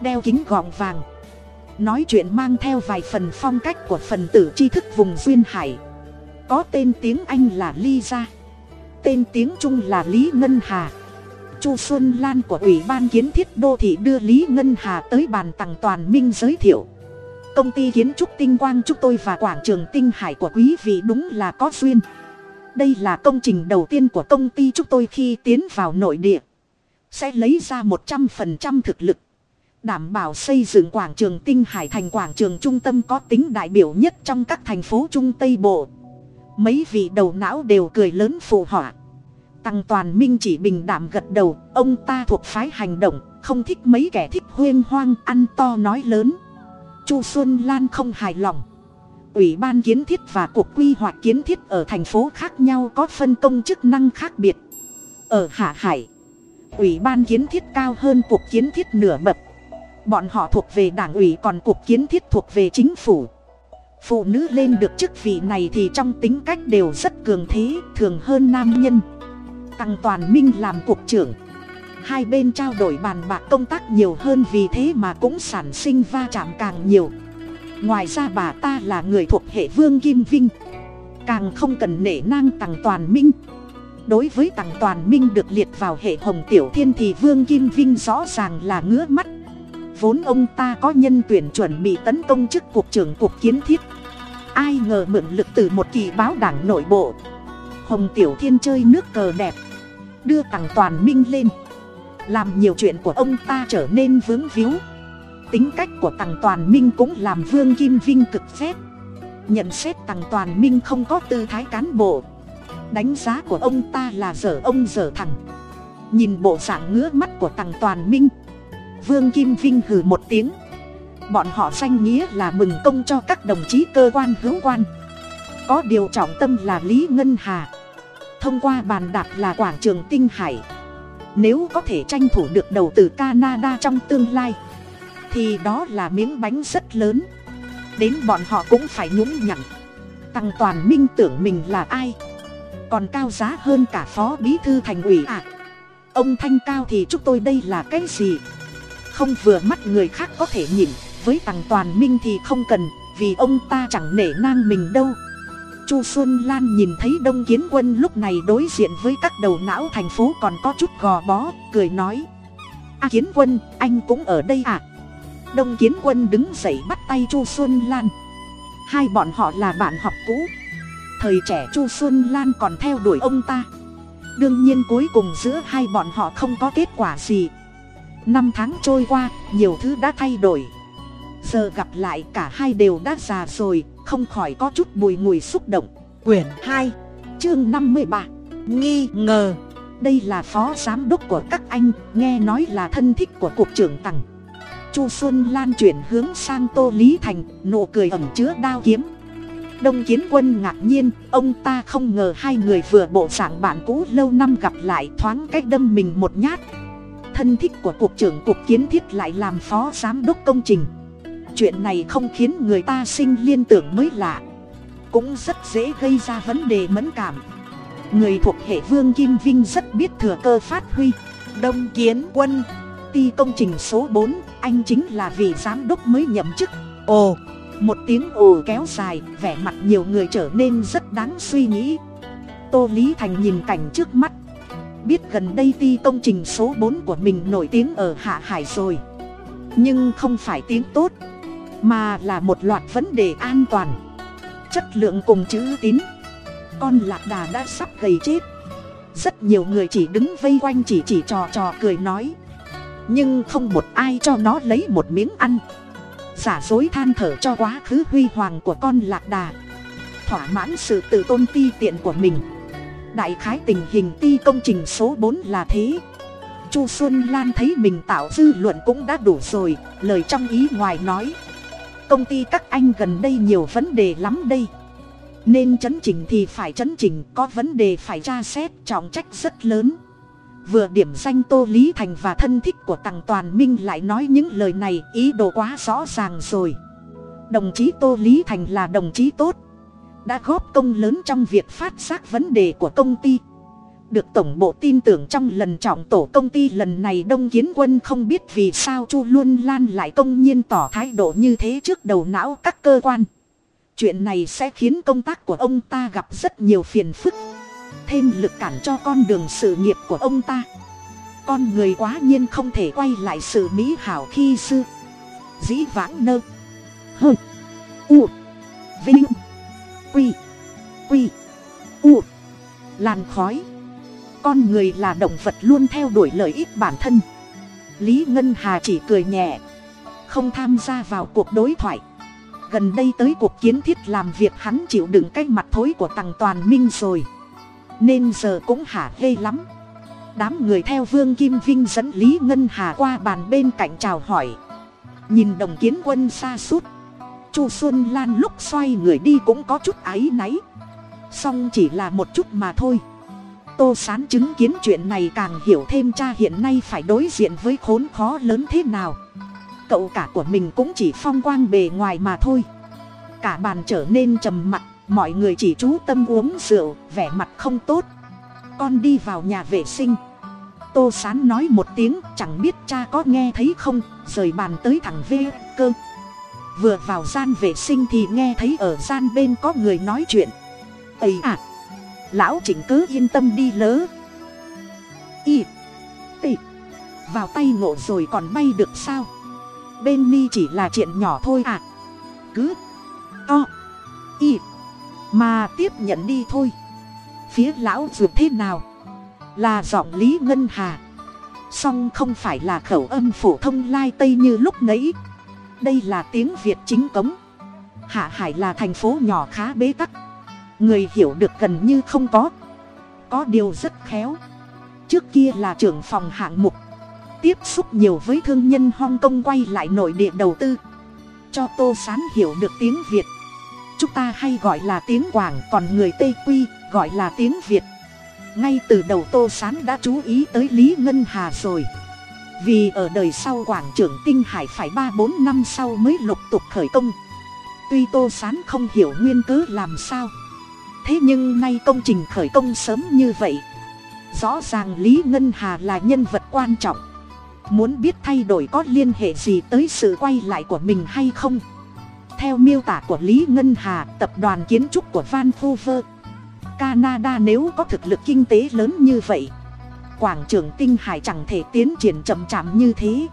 đeo kính gọn vàng. Nói chuyện mang theo vài phần phong cách của phần tử tri thức vùng duyên hải. Có tên tiếng anh là lisa tên tiếng trung là lý ngân hà. Chu xuân lan của ủy ban kiến thiết đô thị đưa lý ngân hà tới bàn tặng toàn minh giới thiệu công ty kiến trúc tinh quang chúc tôi và quảng trường tinh hải của quý vị đúng là có duyên. Đây là công trình đầu tiên của công ty chúng tôi khi tiến vào nội địa. Sẽ lấy ra một trăm phần trăm thực lực. Đảm bảo xây dựng quảng trường tinh hải thành quảng trường trung tâm có tính đại biểu nhất trong các thành phố trung tây bộ. Mấy vị đầu não đều cười lớn phụ họa. Tăng toàn minh chỉ bình đảm gật đầu, ông ta thuộc phái hành động, không thích mấy kẻ thích huyên hoang, ăn to nói lớn chu xuân lan không hài lòng. Ủy ban kiến thiết và cuộc quy hoạch kiến thiết ở thành phố khác nhau có phân công chức năng khác biệt. Ở hạ hải, ủy ban kiến thiết cao hơn cuộc kiến thiết nửa bậc. Bọn họ thuộc về đảng ủy còn cuộc kiến thiết thuộc về chính phủ. Phụ nữ lên được chức vị này thì trong tính cách đều rất cường thế, thường hơn nam nhân. Tăng toàn minh làm cục trưởng hai bên trao đổi bàn bạc công tác nhiều hơn vì thế mà cũng sản sinh va chạm càng nhiều. Ngoài ra bà ta là người thuộc hệ vương kim vinh. Càng không cần nể nang tằng toàn minh. Đối với tằng toàn minh được liệt vào hệ hồng tiểu thiên thì vương kim vinh rõ ràng là ngứa mắt. Vốn ông ta có nhân tuyển chuẩn bị tấn công chức cuộc trưởng cuộc kiến thiết. Ai ngờ mượn lực từ một kỳ báo đảng nội bộ. Hồng tiểu thiên chơi nước cờ đẹp. Đưa tằng toàn minh lên làm nhiều chuyện của ông ta trở nên vướng víu. Tính cách của tằng toàn minh cũng làm vương kim vinh cực phép. Nhận xét tằng toàn minh không có tư thái cán bộ. Đánh giá của ông ta là dở ông dở thằng. Nhìn bộ dạng ngứa mắt của tằng toàn minh. Vương kim vinh hừ một tiếng. Bọn họ danh nghĩa là mừng công cho các đồng chí cơ quan hữu quan. Có điều trọng tâm là lý ngân hà. Thông qua bàn đạp là quảng trường tinh hải nếu có thể tranh thủ được đầu từ canada trong tương lai, thì đó là miếng bánh rất lớn. Đến bọn họ cũng phải nhúng nhặn tăng toàn minh tưởng mình là ai? Còn cao giá hơn cả phó bí thư thành ủy à? Ông thanh cao thì chúng tôi đây là cái gì? Không vừa mắt người khác có thể nhịn với tằng toàn minh thì không cần, vì ông ta chẳng nể nang mình đâu chu xuân lan nhìn thấy đông kiến quân lúc này đối diện với các đầu não thành phố còn có chút gò bó, cười nói. A kiến quân, anh cũng ở đây à? Đông kiến quân đứng dậy bắt tay chu xuân lan. Hai bọn họ là bạn học cũ. Thời trẻ chu xuân lan còn theo đuổi ông ta. Đương nhiên cuối cùng giữa hai bọn họ không có kết quả gì. Năm tháng trôi qua, nhiều thứ đã thay đổi. Giờ gặp lại cả hai đều đã già rồi không khỏi có chút bùi ngùi xúc động. Quyển hai, chương năm mươi ba, nghi ngờ. Đây là phó giám đốc của các anh, nghe nói là thân thích của cục trưởng tằng chu xuân lan chuyển hướng sang tô lý thành, nụ cười ẩm chứa đao kiếm. Đông kiến quân ngạc nhiên, ông ta không ngờ hai người vừa bộ dạng bạn cũ lâu năm gặp lại thoáng cách đâm mình một nhát. Thân thích của cục trưởng cục kiến thiết lại làm phó giám đốc công trình chuyện này không khiến người ta sinh liên tưởng mới lạ. Cũng rất dễ gây ra vấn đề mẫn cảm. Người thuộc hệ vương kim vinh rất biết thừa cơ phát huy. Đông kiến quân ty công trình số bốn, anh chính là vị giám đốc mới nhậm chức. Ồ, một tiếng ồ kéo dài, vẻ mặt nhiều người trở nên rất đáng suy nghĩ. Tô lý thành nhìn cảnh trước mắt. Biết gần đây ty công trình số bốn của mình nổi tiếng ở hạ hải rồi. Nhưng không phải tiếng tốt mà là một loạt vấn đề an toàn. Chất lượng cùng chữ tín. Con lạc đà đã sắp gầy chết. Rất nhiều người chỉ đứng vây quanh chỉ chỉ trò trò cười nói. Nhưng không một ai cho nó lấy một miếng ăn. Giả dối than thở cho quá khứ huy hoàng của con lạc đà. Thỏa mãn sự tự tôn ti tiện của mình. Đại khái tình hình ti công trình số bốn là thế. Chu xuân lan thấy mình tạo dư luận cũng đã đủ rồi, lời trong ý ngoài nói công ty các anh gần đây nhiều vấn đề lắm đây. Nên chấn chỉnh thì phải chấn chỉnh, có vấn đề phải tra xét, trọng trách rất lớn. Vừa điểm danh tô lý thành và thân thích của tằng toàn minh lại nói những lời này, ý đồ quá rõ ràng rồi. Đồng chí tô lý thành là đồng chí tốt, đã góp công lớn trong việc phát giác vấn đề của công ty được tổng bộ tin tưởng trong lần trọng tổ công ty lần này đông kiến quân không biết vì sao chu luôn lan lại công nhiên tỏ thái độ như thế trước đầu não các cơ quan. Chuyện này sẽ khiến công tác của ông ta gặp rất nhiều phiền phức, thêm lực cản cho con đường sự nghiệp của ông ta. Con người quá nhiên không thể quay lại sự mỹ hảo khi xưa. Dĩ vãng nơ, hơ, u, vinh, quy quy, u, làn khói con người là động vật luôn theo đuổi lợi ích bản thân. Lý ngân hà chỉ cười nhẹ, không tham gia vào cuộc đối thoại. Gần đây tới cuộc kiến thiết làm việc hắn chịu đựng cái mặt thối của tằng toàn minh rồi. Nên giờ cũng hả hê lắm. Đám người theo vương kim vinh dẫn lý ngân hà qua bàn bên cạnh chào hỏi. Nhìn đồng kiến quân xa suốt. Chu xuân lan lúc xoay người đi cũng có chút áy náy. Song chỉ là một chút mà thôi tô sán chứng kiến chuyện này càng hiểu thêm cha hiện nay phải đối diện với khốn khó lớn thế nào. Cậu cả của mình cũng chỉ phong quang bề ngoài mà thôi. Cả bàn trở nên trầm mặc, mọi người chỉ chú tâm uống rượu, vẻ mặt không tốt. Con đi vào nhà vệ sinh. Tô sán nói một tiếng, chẳng biết cha có nghe thấy không? Rời bàn tới thẳng v, cơ. Vừa vào gian vệ sinh thì nghe thấy ở gian bên có người nói chuyện. Ây à lão chỉnh cứ yên tâm đi lớ y tị vào tay ngộ rồi còn bay được sao? Bên ni chỉ là chuyện nhỏ thôi à? Cứ, to, y, mà tiếp nhận đi thôi. Phía lão dược thế nào? Là giọng lý ngân hà. Song không phải là khẩu âm phổ thông lai tây như lúc nãy. Đây là tiếng việt chính cống. Hạ hải là thành phố nhỏ khá bế tắc người hiểu được gần như không có. Có điều rất khéo. Trước kia là trưởng phòng hạng mục. Tiếp xúc nhiều với thương nhân hong kong quay lại nội địa đầu tư. Cho tô sán hiểu được tiếng việt. Chúng ta hay gọi là tiếng quảng, còn người tây quy gọi là tiếng việt. Ngay từ đầu tô sán đã chú ý tới lý ngân hà rồi. Vì ở đời sau quảng trưởng tinh hải phải ba bốn năm sau mới lục tục khởi công. Tuy tô sán không hiểu nguyên cớ làm sao thế nhưng nay công trình khởi công sớm như vậy. Rõ ràng lý ngân hà là nhân vật quan trọng. Muốn biết thay đổi có liên hệ gì tới sự quay lại của mình hay không? Theo miêu tả của lý ngân hà, tập đoàn kiến trúc của vancouver, canada nếu có thực lực kinh tế lớn như vậy, quảng trường tinh hải chẳng thể tiến triển chậm chạp như thế.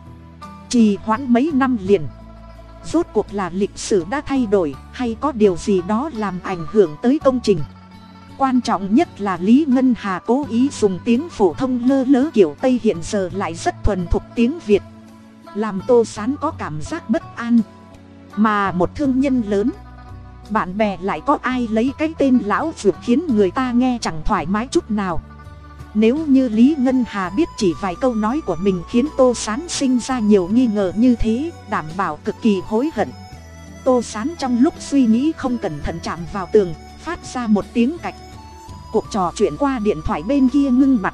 Trì hoãn mấy năm liền rốt cuộc là lịch sử đã thay đổi, hay có điều gì đó làm ảnh hưởng tới công trình? Quan trọng nhất là lý ngân hà cố ý dùng tiếng phổ thông lơ lớ kiểu tây hiện giờ lại rất thuần thục tiếng việt. Làm tô sán có cảm giác bất an. Mà một thương nhân lớn, bạn bè lại có ai lấy cái tên lão dược khiến người ta nghe chẳng thoải mái chút nào nếu như lý ngân hà biết chỉ vài câu nói của mình khiến tô sán sinh ra nhiều nghi ngờ như thế, đảm bảo cực kỳ hối hận. Tô sán trong lúc suy nghĩ không cẩn thận chạm vào tường, phát ra một tiếng cạch. Cuộc trò chuyện qua điện thoại bên kia ngưng mặt.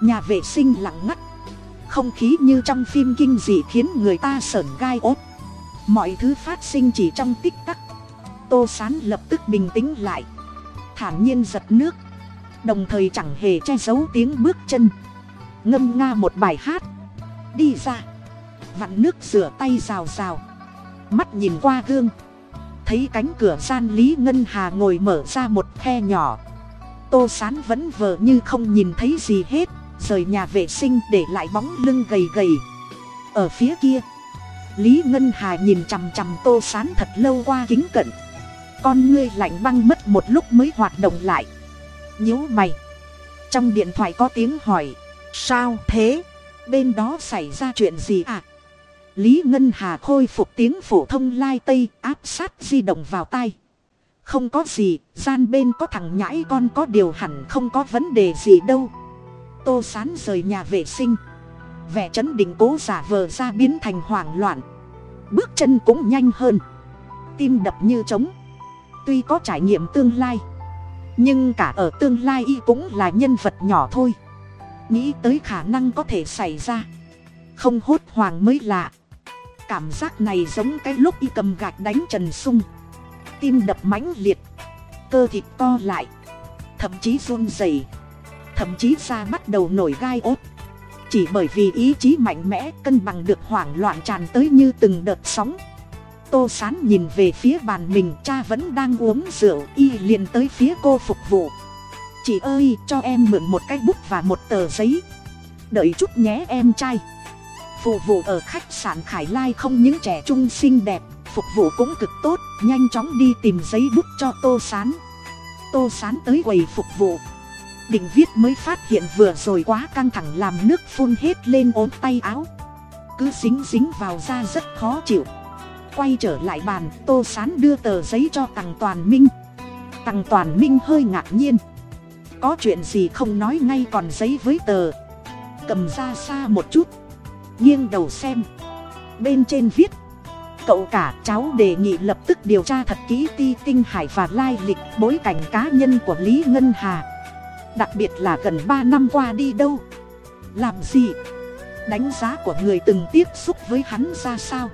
Nhà vệ sinh lặng ngắt. Không khí như trong phim kinh dị khiến người ta sởn gai ốt mọi thứ phát sinh chỉ trong tích tắc. Tô sán lập tức bình tĩnh lại. Thản nhiên giật nước đồng thời chẳng hề che giấu tiếng bước chân. Ngâm nga một bài hát. Đi ra. Vặn nước rửa tay rào rào. Mắt nhìn qua gương. Thấy cánh cửa gian lý ngân hà ngồi mở ra một khe nhỏ. Tô sán vẫn vờ như không nhìn thấy gì hết, rời nhà vệ sinh để lại bóng lưng gầy gầy. Ở phía kia, lý ngân hà nhìn chằm chằm tô sán thật lâu qua kính cận. Con ngươi lạnh băng mất một lúc mới hoạt động lại nhíu mày. Trong điện thoại có tiếng hỏi, sao thế? Bên đó xảy ra chuyện gì à lý ngân hà khôi phục tiếng phổ thông lai tây, áp sát di động vào tay không có gì, gian bên có thằng nhãi con có điều hẳn không có vấn đề gì đâu. Tô sán rời nhà vệ sinh. Vẻ chấn định cố giả vờ ra biến thành hoảng loạn. Bước chân cũng nhanh hơn. Tim đập như trống. Tuy có trải nghiệm tương lai nhưng cả ở tương lai y cũng là nhân vật nhỏ thôi. Nghĩ tới khả năng có thể xảy ra. Không hốt hoảng mới lạ. Cảm giác này giống cái lúc y cầm gạch đánh trần sung. Tim đập mãnh liệt. Cơ thịt co lại. Thậm chí run rẩy. Thậm chí da bắt đầu nổi gai ốt. Chỉ bởi vì ý chí mạnh mẽ cân bằng được hoảng loạn tràn tới như từng đợt sóng tô sán nhìn về phía bàn mình, cha vẫn đang uống rượu, y liền tới phía cô phục vụ. Chị ơi, cho em mượn một cái bút và một tờ giấy. Đợi chút nhé em trai. Phục vụ ở khách sạn khải lai không những trẻ trung xinh đẹp, phục vụ cũng cực tốt, nhanh chóng đi tìm giấy bút cho tô sán. Tô sán tới quầy phục vụ. Định viết mới phát hiện vừa rồi quá căng thẳng làm nước phun hết lên ốm tay áo. Cứ dính dính vào da rất khó chịu quay trở lại bàn, tô sán đưa tờ giấy cho tằng toàn minh. Tằng toàn minh hơi ngạc nhiên. Có chuyện gì không nói ngay còn giấy với tờ. Cầm ra xa một chút. Nghiêng đầu xem. Bên trên viết. Cậu cả cháu đề nghị lập tức điều tra thật kỹ ti tinh hải và lai lịch, bối cảnh cá nhân của lý ngân hà. Đặc biệt là gần ba năm qua đi đâu. Làm gì? Đánh giá của người từng tiếp xúc với hắn ra sao?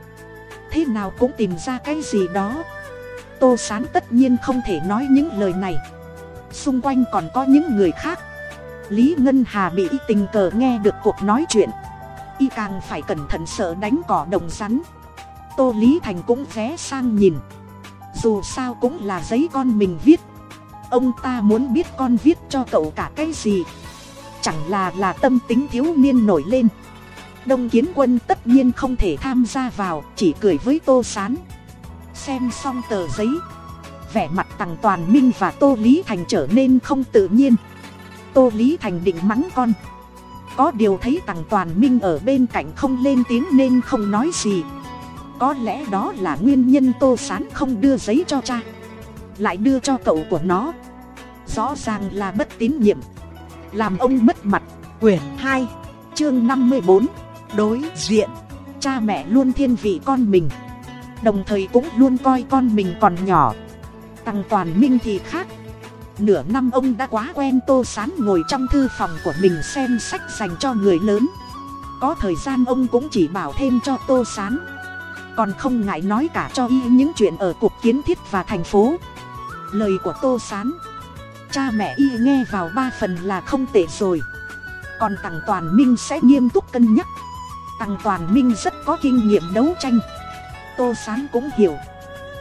Thế nào cũng tìm ra cái gì đó. Tô sán tất nhiên không thể nói những lời này. Xung quanh còn có những người khác. Lý ngân hà bị tình cờ nghe được cuộc nói chuyện. Y càng phải cẩn thận sợ đánh cỏ đồng rắn. Tô lý thành cũng ghé sang nhìn. Dù sao cũng là giấy con mình viết. Ông ta muốn biết con viết cho cậu cả cái gì? Chẳng là là tâm tính thiếu niên nổi lên đông kiến quân tất nhiên không thể tham gia vào, chỉ cười với tô s á n xem xong tờ giấy, vẻ mặt tằng toàn minh và tô lý thành trở nên không tự nhiên. Tô lý thành định mắng con. Có điều thấy tằng toàn minh ở bên cạnh không lên tiếng nên không nói gì. Có lẽ đó là nguyên nhân tô s á n không đưa giấy cho cha. Lại đưa cho cậu của nó. Rõ ràng là bất tín nhiệm. Làm ông mất mặt. Quyển hai, chương năm mươi bốn đối diện. Cha mẹ luôn thiên vị con mình, đồng thời cũng luôn coi con mình còn nhỏ. Tăng toàn minh thì khác. Nửa năm ông đã quá quen tô sán ngồi trong thư phòng của mình xem sách dành cho người lớn. Có thời gian ông cũng chỉ bảo thêm cho tô sán. Còn không ngại nói cả cho y những chuyện ở cục kiến thiết và thành phố. Lời của tô sán, cha mẹ y nghe vào ba phần là không tệ rồi. Còn tằng toàn minh sẽ nghiêm túc cân nhắc tăng toàn minh rất có kinh nghiệm đấu tranh. Tô sán cũng hiểu.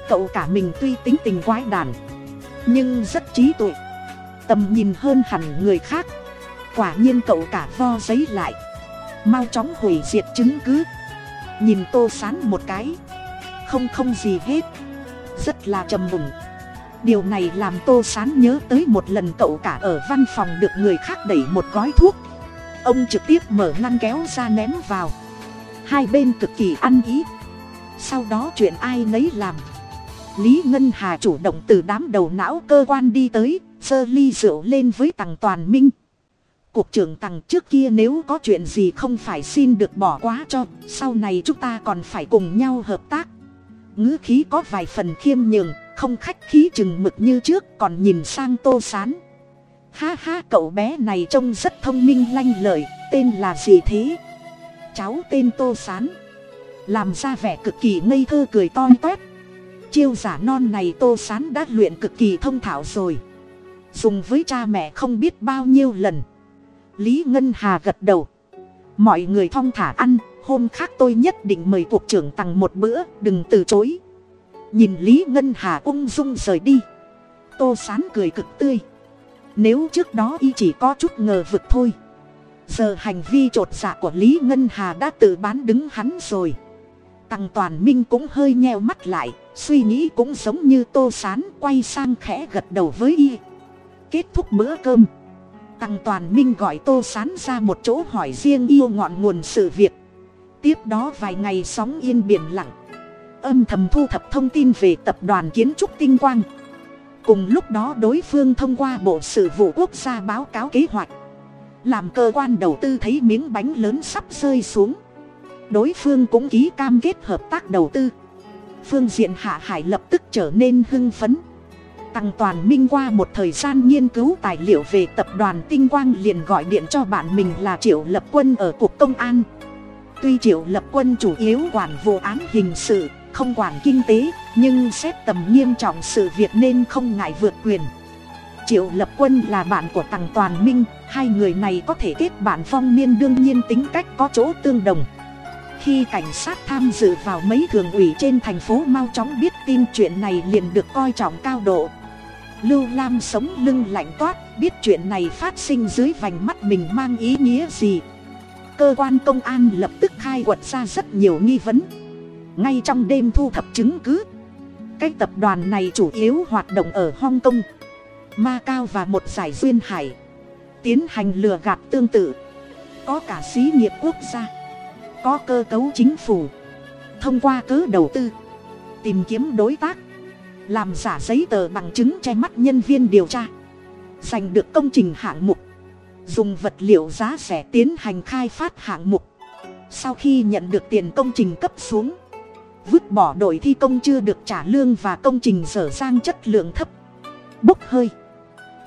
Cậu cả mình tuy tính tình quái đản, nhưng rất trí tuệ. Tầm nhìn hơn hẳn người khác. Quả nhiên cậu cả vo giấy lại. Mau chóng hủy diệt chứng cứ. Nhìn tô sán một cái. Không không gì hết. Rất là trầm mùng. Điều này làm tô sán nhớ tới một lần cậu cả ở văn phòng được người khác đẩy một gói thuốc. Ông trực tiếp mở ngăn kéo ra ném vào hai bên cực kỳ ăn ý. Sau đó chuyện ai nấy làm. Lý ngân hà chủ động từ đám đầu não cơ quan đi tới, sơ ly rượu lên với tằng toàn minh. Cục trưởng tằng trước kia nếu có chuyện gì không phải xin được bỏ quá cho, sau này chúng ta còn phải cùng nhau hợp tác. Ngữ khí có vài phần khiêm nhường, không khách khí chừng mực như trước, còn nhìn sang tô sán. Ha ha, cậu bé này trông rất thông minh lanh lợi, tên là gì thế? Cháu tên tô sán. Làm ra vẻ cực kỳ ngây thơ cười to toét. Chiêu giả non này tô sán đã luyện cực kỳ thông thạo rồi. Dùng với cha mẹ không biết bao nhiêu lần. Lý ngân hà gật đầu. Mọi người thong thả ăn, hôm khác tôi nhất định mời cuộc trưởng tặng một bữa, đừng từ chối. Nhìn lý ngân hà ung dung rời đi. Tô sán cười cực tươi. Nếu trước đó y chỉ có chút ngờ vực thôi giờ hành vi t r ộ t dạ của lý ngân hà đã tự bán đứng hắn rồi. Tăng toàn minh cũng hơi nheo mắt lại, suy nghĩ cũng giống như tô sán quay sang khẽ gật đầu với y. Kết thúc bữa cơm. Tăng toàn minh gọi tô sán ra một chỗ hỏi riêng yêu ngọn nguồn sự việc. Tiếp đó vài ngày sóng yên biển lặng. Âm thầm thu thập thông tin về tập đoàn kiến trúc tinh quang. Cùng lúc đó đối phương thông qua bộ sự vụ quốc gia báo cáo kế hoạch làm cơ quan đầu tư thấy miếng bánh lớn sắp rơi xuống. Đối phương cũng ký cam kết hợp tác đầu tư. Phương diện hạ hải lập tức trở nên hưng phấn. Tăng toàn minh qua một thời gian nghiên cứu tài liệu về tập đoàn tinh quang liền gọi điện cho bạn mình là triệu lập quân ở cục công an. Tuy triệu lập quân chủ yếu quản vụ án hình sự, không quản kinh tế, nhưng xét tầm nghiêm trọng sự việc nên không ngại vượt quyền triệu lập quân là bạn của tằng toàn minh, hai người này có thể kết bạn phong niên đương nhiên tính cách có chỗ tương đồng. Khi cảnh sát tham dự vào mấy thường ủy trên thành phố mau chóng biết tin chuyện này liền được coi trọng cao độ. Lưu lam sống lưng lạnh toát, biết chuyện này phát sinh dưới vành mắt mình mang ý nghĩa gì. Cơ quan công an lập tức khai quật ra rất nhiều nghi vấn. Ngay trong đêm thu thập chứng cứ, cái tập đoàn này chủ yếu hoạt động ở hong kong ma cao và một giải duyên hải. Tiến hành lừa gạt tương tự. Có cả xí nghiệp quốc gia. Có cơ cấu chính phủ. Thông qua cớ đầu tư. Tìm kiếm đối tác. Làm giả giấy tờ bằng chứng che mắt nhân viên điều tra. Giành được công trình hạng mục. Dùng vật liệu giá rẻ tiến hành khai phát hạng mục. Sau khi nhận được tiền công trình cấp xuống, vứt bỏ đội thi công chưa được trả lương và công trình dở dang chất lượng thấp. Bốc hơi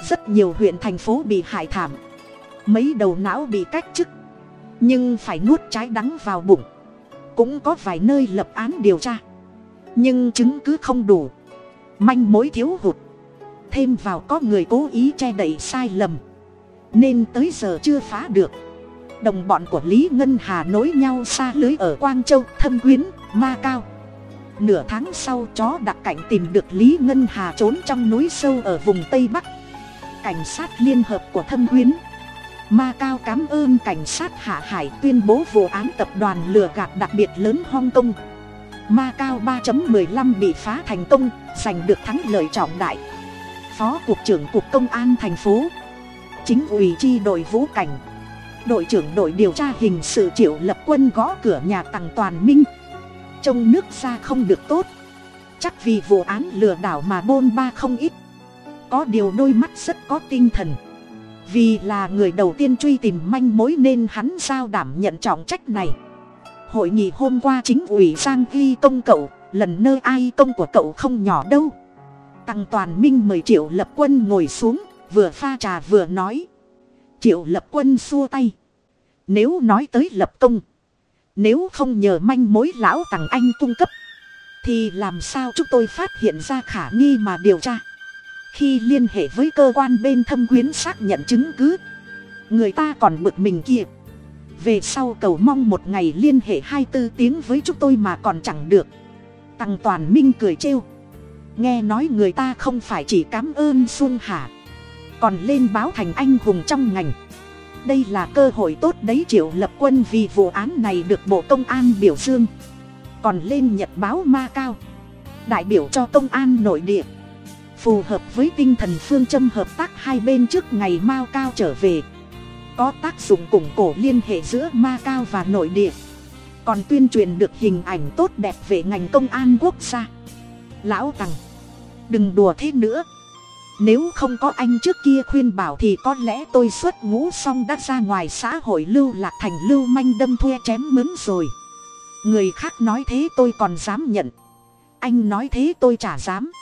rất nhiều huyện, thành phố bị hại thảm. Mấy đầu não bị cách chức. Nhưng phải nuốt trái đắng vào bụng. Cũng có vài nơi lập án điều tra. Nhưng chứng cứ không đủ. Manh mối thiếu hụt. Thêm vào có người cố ý che đậy sai lầm. Nên tới giờ chưa phá được. Đồng bọn của lý ngân hà nối nhau xa lưới ở quang châu, thâm quyến, ma cao. Nửa tháng sau chó đặc cảnh tìm được lý ngân hà trốn trong núi sâu ở vùng tây bắc cảnh sát liên hợp của thâm quyến ma cao cảm ơn cảnh sát hạ hải tuyên bố vụ án tập đoàn lừa gạt đặc biệt lớn hong kong. Ma cao ba lăm bị phá thành công, giành được thắng lợi trọng đại. Phó cục trưởng cục công an thành phố. Chính ủy chi đội vũ cảnh. Đội trưởng đội điều tra hình sự triệu lập quân gõ cửa nhà tặng toàn minh. Trông nước ra không được tốt. Chắc vì vụ án lừa đảo mà bôn ba không ít có điều đôi mắt rất có tinh thần. Vì là người đầu tiên truy tìm manh mối nên hắn giao đảm nhận trọng trách này. Hội nghị hôm qua chính ủy giang ghi công cậu, lần nơi ai công của cậu không nhỏ đâu. Tăng toàn minh mời triệu lập quân ngồi xuống, vừa pha trà vừa nói. Triệu lập quân xua tay. Nếu nói tới lập công, nếu không nhờ manh mối lão tằng anh cung cấp, thì làm sao chúng tôi phát hiện ra khả nghi mà điều tra? Khi liên hệ với cơ quan bên thâm quyến xác nhận chứng cứ người ta còn bực mình kia về sau cầu mong một ngày liên hệ hai tư tiếng với chúng tôi mà còn chẳng được. Tăng toàn minh cười trêu. Nghe nói người ta không phải chỉ cám ơn xuân hà, còn lên báo thành anh hùng trong ngành. Đây là cơ hội tốt đấy triệu lập quân vì vụ án này được bộ công an biểu dương. Còn lên nhật báo ma cao đại biểu cho công an nội địa phù hợp với tinh thần phương châm hợp tác hai bên trước ngày mao cao trở về. Có tác dụng củng cổ liên hệ giữa ma cao và nội địa. Còn tuyên truyền được hình ảnh tốt đẹp về ngành công an quốc gia. Lão tằng, đừng đùa thế nữa. Nếu không có anh trước kia khuyên bảo thì có lẽ tôi xuất ngũ xong đã ra ngoài xã hội lưu lạc thành lưu manh đâm thuê chém mướn rồi. Người khác nói thế tôi còn dám nhận. Anh nói thế tôi chả dám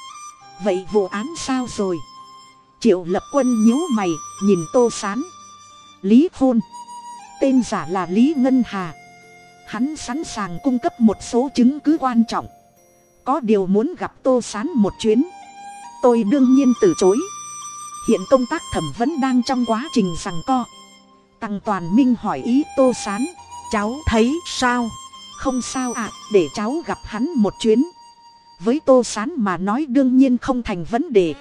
vậy vụ án sao rồi? Triệu lập quân nhíu mày, nhìn tô sán. Lý khôn. Tên giả là lý ngân hà. Hắn sẵn sàng cung cấp một số chứng cứ quan trọng. Có điều muốn gặp tô sán một chuyến, tôi đương nhiên từ chối. Hiện công tác thẩm vấn đang trong quá trình rằng co. Tăng toàn minh hỏi ý tô sán, cháu thấy sao? Không sao ạ, để cháu gặp hắn một chuyến với tô sán mà nói đương nhiên không thành vấn đề.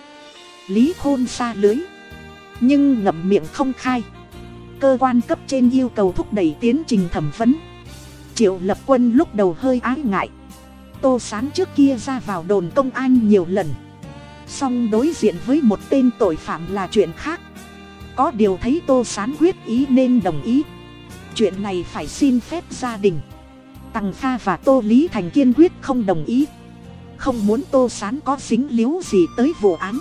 Lý khôn xa lưới. Nhưng ngậm miệng không khai. Cơ quan cấp trên yêu cầu thúc đẩy tiến trình thẩm vấn. Triệu lập quân lúc đầu hơi ái ngại. Tô sán trước kia ra vào đồn công an nhiều lần. Song đối diện với một tên tội phạm là chuyện khác. Có điều thấy tô sán quyết ý nên đồng ý. Chuyện này phải xin phép gia đình. Tằng kha và tô lý thành kiên quyết không đồng ý không muốn tô sán có dính líu gì tới vụ án.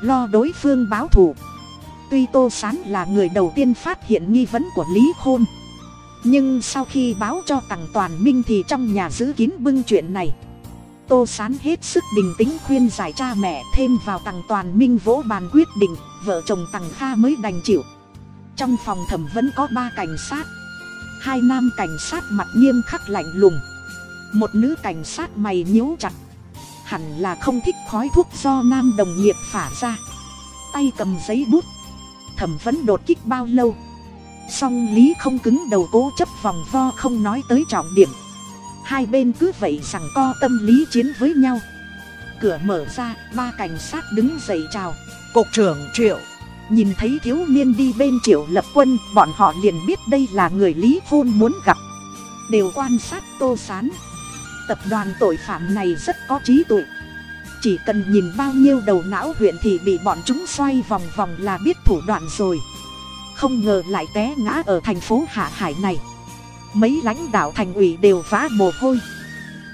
Lo đối phương báo thù. Tuy tô sán là người đầu tiên phát hiện nghi vấn của lý khôn, nhưng sau khi báo cho tặng toàn minh thì trong nhà giữ kín bưng chuyện này. Tô sán hết sức bình tĩnh khuyên giải cha mẹ thêm vào tặng toàn minh vỗ bàn quyết định, vợ chồng tặng kha mới đành chịu. Trong phòng thẩm vẫn có ba cảnh sát. Hai nam cảnh sát mặt nghiêm khắc lạnh lùng. Một nữ cảnh sát mày nhíu chặt hẳn là không thích khói thuốc do nam đồng nghiệp phả ra. Tay cầm giấy bút. Thẩm vấn đột kích bao lâu? Song lý không cứng đầu cố chấp vòng vo không nói tới trọng điểm. Hai bên cứ vậy rằng co tâm lý chiến với nhau. Cửa mở ra ba cảnh sát đứng dậy chào. Cục trưởng triệu. Nhìn thấy thiếu niên đi bên triệu lập quân bọn họ liền biết đây là người lý khôn muốn gặp. Đều quan sát tô sán tập đoàn tội phạm này rất có trí tuệ. Chỉ cần nhìn bao nhiêu đầu não huyện thì bị bọn chúng xoay vòng vòng là biết thủ đoạn rồi. Không ngờ lại té ngã ở thành phố hạ hải này. Mấy lãnh đạo thành ủy đều vã mồ hôi.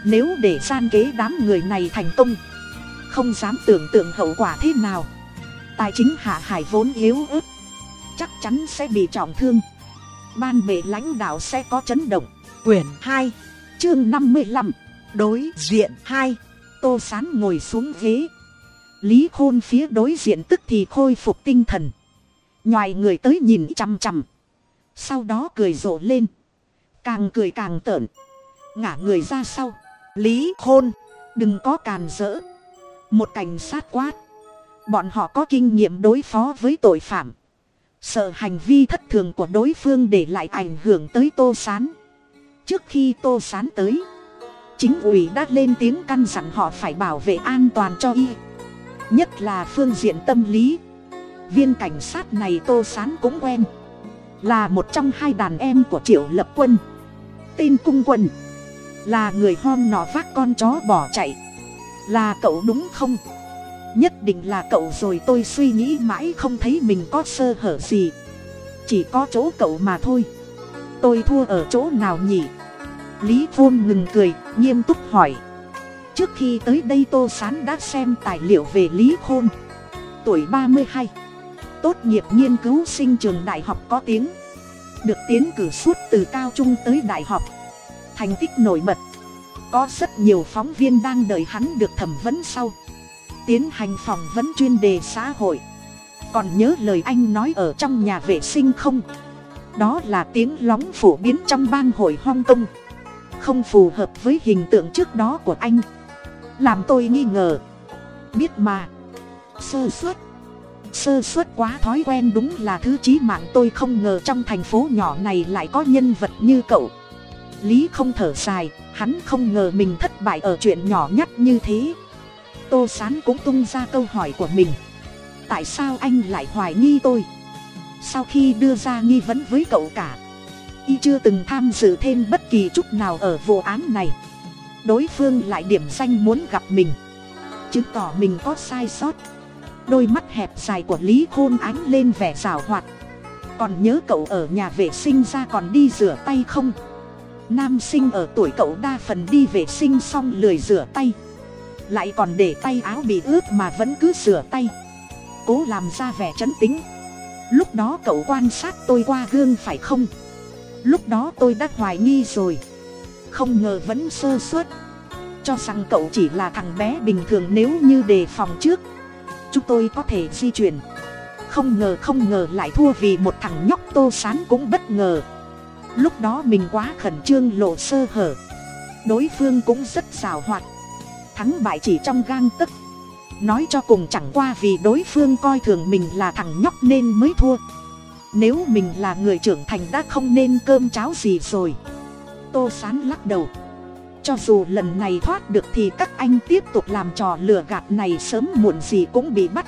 Nếu để gian kế đám người này thành công, không dám tưởng tượng hậu quả thế nào. Tài chính hạ hải vốn yếu ớt, chắc chắn sẽ bị trọng thương. Ban bệ lãnh đạo sẽ có chấn động. Quyển hai chương năm mươi lăm, đối diện hai, tô sán ngồi xuống ghế. Lý khôn phía đối diện tức thì khôi phục tinh thần. Ngoài người tới nhìn chằm chằm. Sau đó cười rộ lên. Càng cười càng tởn ngả người ra sau. Lý khôn, đừng có càn rỡ. Một cảnh sát quát. Bọn họ có kinh nghiệm đối phó với tội phạm. Sợ hành vi thất thường của đối phương để lại ảnh hưởng tới tô sán trước khi tô s á n tới. Chính ủy đã lên tiếng căn dặn họ phải bảo vệ an toàn cho y, nhất là phương diện tâm lý. Viên cảnh sát này tô s á n cũng quen, là một trong hai đàn em của triệu lập quân. Tên cung quân, là người hom nọ vác con chó bỏ chạy, là cậu đúng không? Nhất định là cậu rồi tôi suy nghĩ mãi không thấy mình có sơ hở gì. Chỉ có chỗ cậu mà thôi. Tôi thua ở chỗ nào nhỉ? Lý khôn ngừng cười, nghiêm túc hỏi. Trước khi tới đây tô sán đã xem tài liệu về lý khôn. Tuổi ba mươi hai. Tốt nghiệp nghiên cứu sinh trường đại học có tiếng. Được tiến cử suốt từ cao trung tới đại học. Thành tích nổi bật. Có rất nhiều phóng viên đang đợi hắn được thẩm vấn sau. Tiến hành phỏng vấn chuyên đề xã hội. Còn nhớ lời anh nói ở trong nhà vệ sinh không? Đó là tiếng lóng phổ biến trong bang hội hong kong không phù hợp với hình tượng trước đó của anh. Làm tôi nghi ngờ. Biết mà. Sơ suất. Sơ suất quá thói quen đúng là thứ chí mạng tôi không ngờ trong thành phố nhỏ này lại có nhân vật như cậu. Lý không thở dài, hắn không ngờ mình thất bại ở chuyện nhỏ nhất như thế. Tô sán cũng tung ra câu hỏi của mình. Tại sao anh lại hoài nghi tôi? Sau khi đưa ra nghi vấn với cậu cả y chưa từng tham dự thêm bất kỳ chút nào ở vụ án này. Đối phương lại điểm danh muốn gặp mình. Chứng tỏ mình có sai sót. Đôi mắt hẹp dài của lý khôn ánh lên vẻ rào hoạt. Còn nhớ cậu ở nhà vệ sinh ra còn đi rửa tay không? Nam sinh ở tuổi cậu đa phần đi vệ sinh xong lười rửa tay. Lại còn để tay áo bị ướt mà vẫn cứ rửa tay. Cố làm ra vẻ trấn tính. Lúc đó cậu quan sát tôi qua gương phải không? Lúc đó tôi đã hoài nghi rồi. Không ngờ vẫn sơ suất. Cho rằng cậu chỉ là thằng bé bình thường nếu như đề phòng trước. Chúng tôi có thể di chuyển. Không ngờ không ngờ lại thua vì một thằng nhóc tô sán cũng bất ngờ. Lúc đó mình quá khẩn trương lộ sơ hở. Đối phương cũng rất xào hoạt. Thắng bại chỉ trong gang tấc. Nói cho cùng chẳng qua vì đối phương coi thường mình là thằng nhóc nên mới thua nếu mình là người trưởng thành đã không nên cơm cháo gì rồi. Tô sán lắc đầu. Cho dù lần này thoát được thì các anh tiếp tục làm trò lừa gạt này sớm muộn gì cũng bị bắt.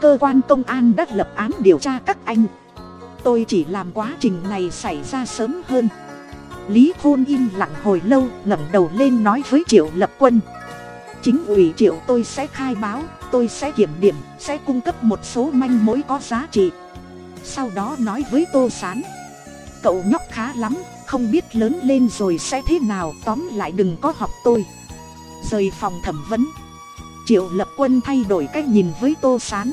Cơ quan công an đã lập án điều tra các anh. Tôi chỉ làm quá trình này xảy ra sớm hơn. Lý khôn im lặng hồi lâu, ngẩng đầu lên nói với triệu lập quân. Chính ủy triệu tôi sẽ khai báo, tôi sẽ kiểm điểm, sẽ cung cấp một số manh mối có giá trị sau đó nói với tô s á n cậu nhóc khá lắm, không biết lớn lên rồi sẽ thế nào, tóm lại đừng có học tôi. Rời phòng thẩm vấn. Triệu lập quân thay đổi cách nhìn với tô s á n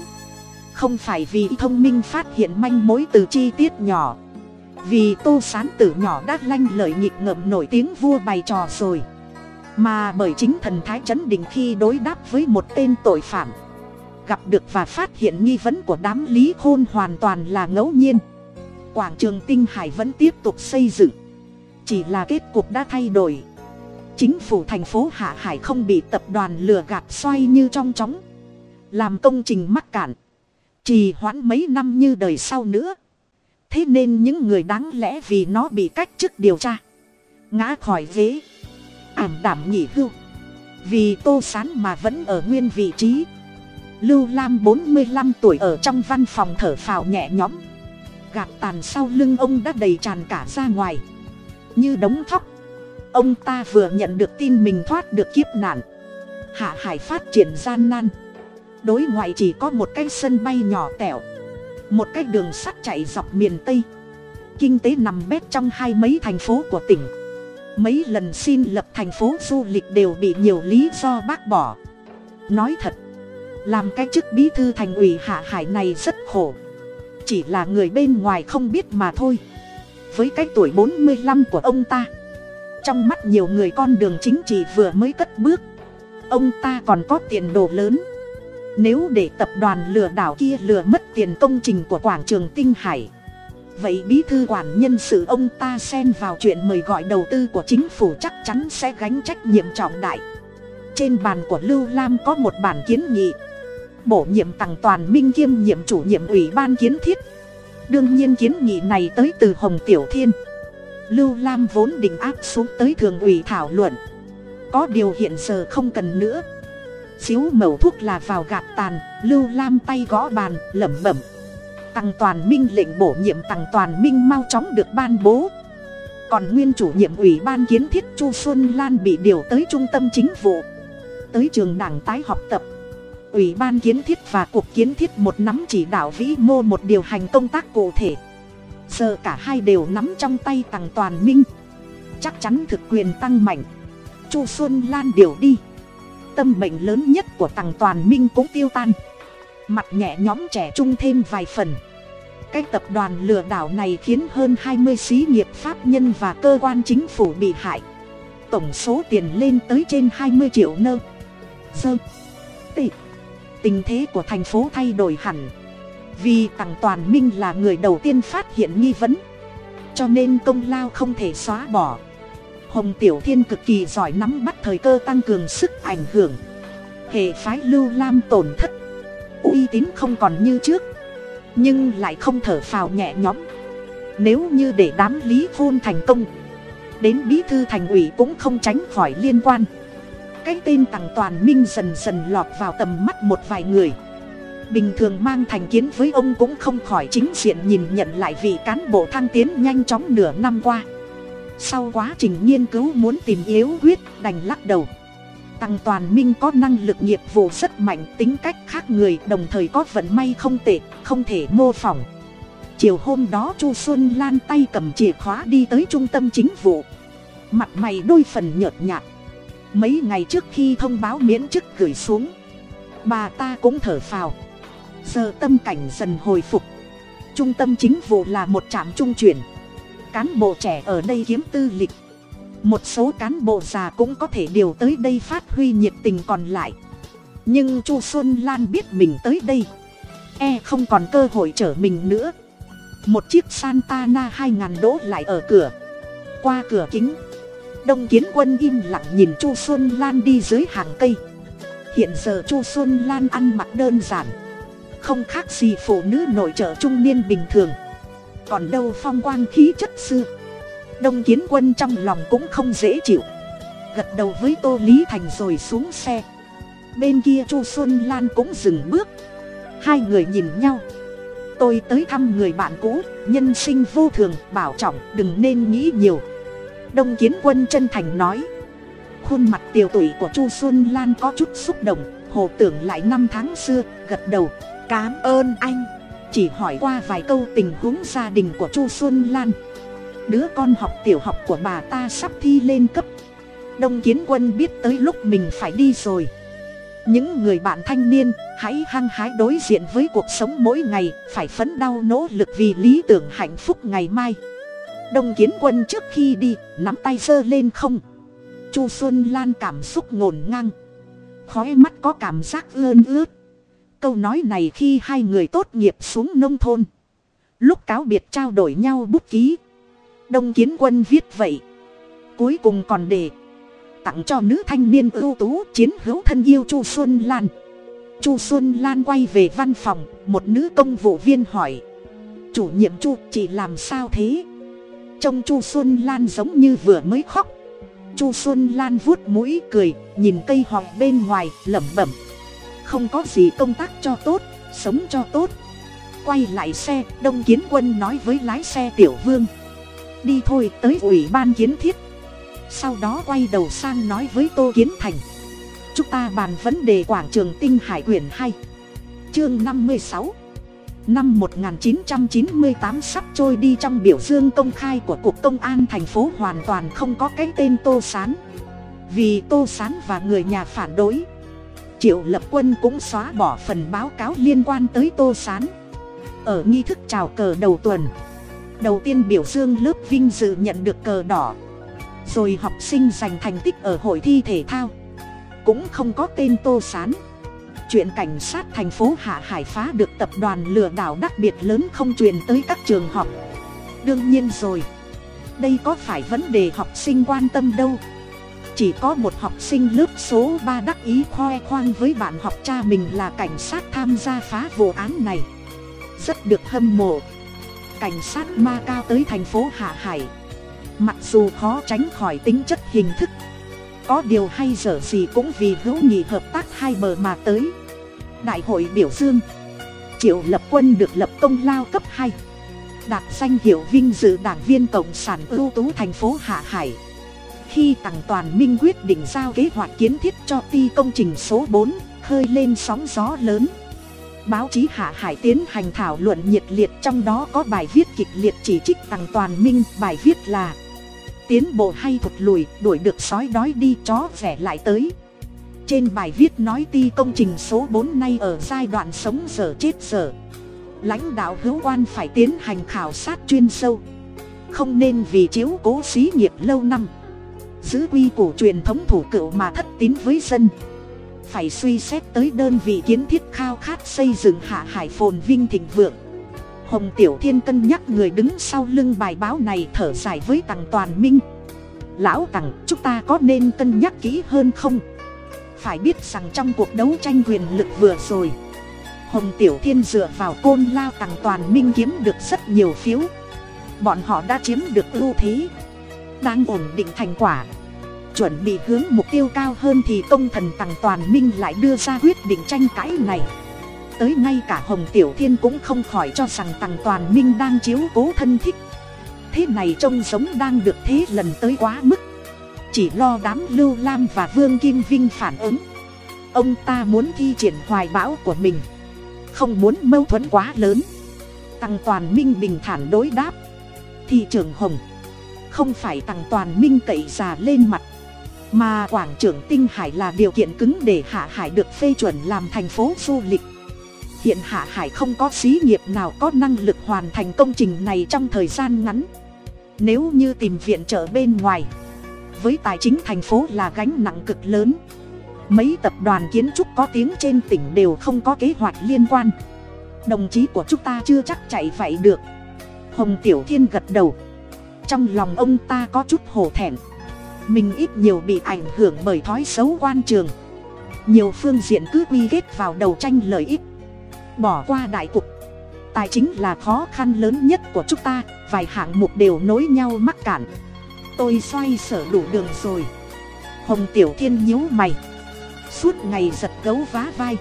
không phải vì thông minh phát hiện manh mối từ chi tiết nhỏ. Vì tô s á n từ nhỏ đã lanh lợi nghịch ngợm nổi tiếng vua bày trò rồi. Mà bởi chính thần thái chấn định khi đối đáp với một tên tội phạm gặp được và phát hiện nghi vấn của đám lý khôn hoàn toàn là ngẫu nhiên. Quảng trường tinh hải vẫn tiếp tục xây dựng. Chỉ là kết cục đã thay đổi. Chính phủ thành phố hạ hải không bị tập đoàn lừa gạt xoay như trong chóng. Làm công trình mắc cạn. Trì hoãn mấy năm như đời sau nữa. Thế nên những người đáng lẽ vì nó bị cách chức điều tra. Ngã khỏi ghế. Ảm đảm nghỉ hưu. Vì tô sán mà vẫn ở nguyên vị trí lưu lam bốn mươi lăm tuổi ở trong văn phòng thở phào nhẹ nhõm. Gạt tàn sau lưng ông đã đầy tràn cả ra ngoài. Như đống thóc. Ông ta vừa nhận được tin mình thoát được kiếp nạn. Hạ hải phát triển gian nan. Đối ngoại chỉ có một cái sân bay nhỏ tẻo. Một cái đường sắt chạy dọc miền tây. Kinh tế nằm bét trong hai mấy thành phố của tỉnh. Mấy lần xin lập thành phố du lịch đều bị nhiều lý do bác bỏ. Nói thật làm cái chức bí thư thành ủy hạ hải này rất khổ. Chỉ là người bên ngoài không biết mà thôi. Với cái tuổi bốn mươi lăm của ông ta, trong mắt nhiều người con đường chính trị vừa mới cất bước, ông ta còn có tiền đồ lớn. Nếu để tập đoàn lừa đảo kia lừa mất tiền công trình của quảng trường tinh hải, vậy bí thư quản nhân sự ông ta xen vào chuyện mời gọi đầu tư của chính phủ chắc chắn sẽ gánh trách nhiệm trọng đại. Trên bàn của lưu lam có một bản kiến nghị bổ nhiệm tặng toàn minh kiêm nhiệm chủ nhiệm ủy ban kiến thiết. Đương nhiên kiến nghị này tới từ hồng tiểu thiên. Lưu lam vốn định áp xuống tới thường ủy thảo luận. Có điều hiện giờ không cần nữa. Xíu mẩu thuốc là vào gạt tàn, lưu lam tay gõ bàn, lẩm bẩm. Tăng toàn minh lệnh bổ nhiệm tăng toàn minh mau chóng được ban bố. Còn nguyên chủ nhiệm ủy ban kiến thiết chu xuân lan bị điều tới trung tâm chính vụ. Tới trường đảng tái học tập ủy ban kiến thiết và cuộc kiến thiết một nắm chỉ đạo vĩ mô một điều hành công tác cụ thể. Giờ cả hai đều nắm trong tay tằng toàn minh. Chắc chắn thực quyền tăng mạnh. Chu xuân lan điều đi. Tâm bệnh lớn nhất của tằng toàn minh cũng tiêu tan. Mặt nhẹ nhóm trẻ trung thêm vài phần. Cái tập đoàn lừa đảo này khiến hơn hai mươi xí nghiệp pháp nhân và cơ quan chính phủ bị hại. Tổng số tiền lên tới trên hai mươi triệu nơ. Sơ. Tị tình thế của thành phố thay đổi hẳn. Vì tằng toàn minh là người đầu tiên phát hiện nghi vấn, cho nên công lao không thể xóa bỏ. Hồng tiểu thiên cực kỳ giỏi nắm bắt thời cơ tăng cường sức ảnh hưởng. Hệ phái lưu lam tổn thất, uy tín không còn như trước, nhưng lại không thở phào nhẹ nhõm. Nếu như để đám lý khôn thành công, đến bí thư thành ủy cũng không tránh khỏi liên quan cái tên tằng toàn minh dần dần lọt vào tầm mắt một vài người. Bình thường mang thành kiến với ông cũng không khỏi chính diện nhìn nhận lại vị cán bộ thăng tiến nhanh chóng nửa năm qua. Sau quá trình nghiên cứu muốn tìm yếu quyết đành lắc đầu. Tăng toàn minh có năng lực nghiệp vụ rất mạnh, tính cách khác người, đồng thời có vận may không tệ, không thể mô phỏng. Chiều hôm đó chu xuân lan tay cầm chìa khóa đi tới trung tâm chính vụ. Mặt mày đôi phần nhợt nhạt mấy ngày trước khi thông báo miễn chức gửi xuống, bà ta cũng thở phào. Giờ tâm cảnh dần hồi phục. Trung tâm chính vụ là một trạm trung chuyển. Cán bộ trẻ ở đây kiếm tư lịch. Một số cán bộ già cũng có thể điều tới đây phát huy nhiệt tình còn lại. Nhưng chu xuân lan biết mình tới đây. E không còn cơ hội chở mình nữa. Một chiếc santana hai ngàn đỗ lại ở cửa. Qua cửa kính đông kiến quân im lặng nhìn chu xuân lan đi dưới hàng cây. Hiện giờ chu xuân lan ăn mặc đơn giản. Không khác gì phụ nữ nội trợ trung niên bình thường. Còn đâu phong quang khí chất xưa đông kiến quân trong lòng cũng không dễ chịu. Gật đầu với tô lý thành rồi xuống xe. Bên kia chu xuân lan cũng dừng bước. Hai người nhìn nhau. Tôi tới thăm người bạn cũ, nhân sinh vô thường, bảo trọng, đừng nên nghĩ nhiều đông kiến quân chân thành nói. Khuôn mặt tiều tụy của chu xuân lan có chút xúc động, hồ tưởng lại năm tháng xưa, gật đầu cám ơn anh. Chỉ hỏi qua vài câu tình huống gia đình của chu xuân lan. Đứa con học tiểu học của bà ta sắp thi lên cấp. Đông kiến quân biết tới lúc mình phải đi rồi. Những người bạn thanh niên, hãy hăng hái đối diện với cuộc sống mỗi ngày, phải phấn đau nỗ lực vì lý tưởng hạnh phúc ngày mai đông kiến quân trước khi đi, nắm tay giơ lên không. Chu xuân lan cảm xúc ngổn ngang. Khói mắt có cảm giác ơn ướt. Câu nói này khi hai người tốt nghiệp xuống nông thôn. Lúc cáo biệt trao đổi nhau bút ký. Đông kiến quân viết vậy. Cuối cùng còn để. Tặng cho nữ thanh niên ưu tú chiến hữu thân yêu chu xuân lan. Chu xuân lan quay về văn phòng, một nữ công vụ viên hỏi. Chủ nhiệm chu, chị làm sao thế? Trông chu xuân lan giống như vừa mới khóc. Chu xuân lan vuốt mũi cười, nhìn cây hòm bên ngoài, lẩm bẩm. Không có gì công tác cho tốt, sống cho tốt. Quay lại xe, đông kiến quân nói với lái xe tiểu vương. Đi thôi, tới ủy ban kiến thiết. Sau đó quay đầu sang nói với tô kiến thành. Chúng ta bàn vấn đề quảng trường tinh hải quyển hai. Chương năm mươi sáu năm 1998 sắp trôi đi trong biểu dương công khai của cục công an thành phố hoàn toàn không có cái tên tô sán. Vì tô sán và người nhà phản đối, triệu lập quân cũng xóa bỏ phần báo cáo liên quan tới tô sán. Ở nghi thức chào cờ đầu tuần, đầu tiên biểu dương lớp vinh dự nhận được cờ đỏ, rồi học sinh giành thành tích ở hội thi thể thao. Cũng không có tên tô sán chuyện cảnh sát thành phố hạ hải phá được tập đoàn lừa đảo đặc biệt lớn không truyền tới các trường học. Đương nhiên rồi, đây có phải vấn đề học sinh quan tâm đâu. Chỉ có một học sinh lớp số ba đắc ý khoe khoang với bạn học cha mình là cảnh sát tham gia phá vụ án này. Rất được hâm mộ. Cảnh sát ma cao tới thành phố hạ hải. Mặc dù khó tránh khỏi tính chất hình thức, có điều hay dở gì cũng vì hữu nghị hợp tác hai bờ mà tới đại hội biểu dương. Triệu lập quân được lập công lao cấp hai. Đạt danh hiệu vinh dự đảng viên cộng sản ưu tú thành phố hạ hải. Khi tặng toàn minh quyết định giao kế hoạch kiến thiết cho ti công trình số bốn, khơi lên sóng gió lớn. Báo chí hạ hải tiến hành thảo luận nhiệt liệt trong đó có bài viết kịch liệt chỉ trích tặng toàn minh, bài viết là, tiến bộ hay thụt lùi, đuổi được sói đói đi, chó vẻ lại tới trên bài viết nói ti công trình số bốn nay ở giai đoạn sống dở chết dở lãnh đạo hữu quan phải tiến hành khảo sát chuyên sâu. Không nên vì chiếu cố xí nghiệp lâu năm. Giữ quy củ truyền thống thủ cựu mà thất tín với dân. Phải suy xét tới đơn vị kiến thiết khao khát xây dựng hạ hải phồn vinh thịnh vượng. Hồng tiểu thiên cân nhắc người đứng sau lưng bài báo này thở dài với tằng toàn minh. Lão tằng, chúng ta có nên cân nhắc kỹ hơn không? Phải biết rằng trong cuộc đấu tranh quyền lực vừa rồi, hồng tiểu thiên dựa vào côn lao tặng toàn minh kiếm được rất nhiều phiếu. Bọn họ đã chiếm được ưu thế, đang ổn định thành quả. Chuẩn bị hướng mục tiêu cao hơn thì công thần tặng toàn minh lại đưa ra quyết định tranh cãi này. Tới ngay cả hồng tiểu thiên cũng không khỏi cho rằng tặng toàn minh đang chiếu cố thân thích. Thế này trông giống đang được thế lần tới quá mức chỉ lo đám lưu lam và vương kim vinh phản ứng. Ông ta muốn thi triển hoài bão của mình, không muốn mâu thuẫn quá lớn. Tăng toàn minh bình thản đối đáp, thị trường hồng, không phải tăng toàn minh cậy già lên mặt, mà quảng trưởng tinh hải là điều kiện cứng để hạ hải được phê chuẩn làm thành phố du lịch. Hiện hạ hải không có xí nghiệp nào có năng lực hoàn thành công trình này trong thời gian ngắn. Nếu như tìm viện trợ bên ngoài với tài chính thành phố là gánh nặng cực lớn. Mấy tập đoàn kiến trúc có tiếng trên tỉnh đều không có kế hoạch liên quan. Đồng chí của chúng ta chưa chắc chạy vậy được. Hồng tiểu thiên gật đầu. Trong lòng ông ta có chút hổ thẹn. Mình ít nhiều bị ảnh hưởng bởi thói xấu quan trường. Nhiều phương diện cứ quy kết vào đầu tranh lợi ích. Bỏ qua đại cục. Tài chính là khó khăn lớn nhất của chúng ta, vài hạng mục đều nối nhau mắc cản tôi xoay sở đủ đường rồi. Hồng tiểu thiên nhíu mày. Suốt ngày giật gấu vá vai.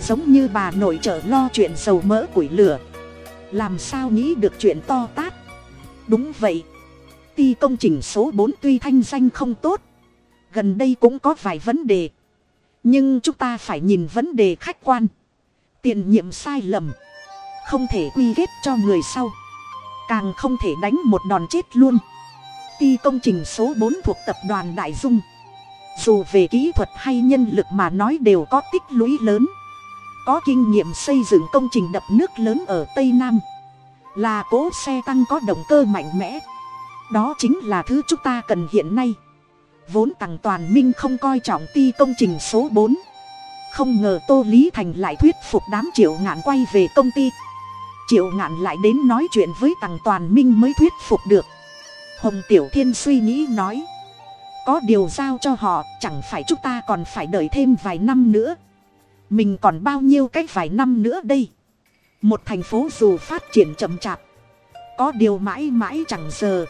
Giống như bà nội trợ lo chuyện dầu mỡ củi lửa. Làm sao nghĩ được chuyện to tát? Đúng vậy. Ty công trình số bốn tuy thanh danh không tốt. Gần đây cũng có vài vấn đề. Nhưng chúng ta phải nhìn vấn đề khách quan. Tiền nhiệm sai lầm. Không thể quy kết cho người sau. Càng không thể đánh một đòn chết luôn ty công trình số bốn thuộc tập đoàn đại dung. Dù về kỹ thuật hay nhân lực mà nói đều có tích lũy lớn. Có kinh nghiệm xây dựng công trình đập nước lớn ở tây nam. Là cố xe tăng có động cơ mạnh mẽ. Đó chính là thứ chúng ta cần hiện nay. Vốn tặng toàn minh không coi trọng ty công trình số bốn. Không ngờ tô lý thành lại thuyết phục đám triệu ngạn quay về công ty. Triệu ngạn lại đến nói chuyện với tặng toàn minh mới thuyết phục được hồng tiểu thiên suy nghĩ nói. Có điều giao cho họ, chẳng phải chúng ta còn phải đợi thêm vài năm nữa. Mình còn bao nhiêu cái vài năm nữa đây? Một thành phố dù phát triển chậm chạp. Có điều mãi mãi chẳng giờ.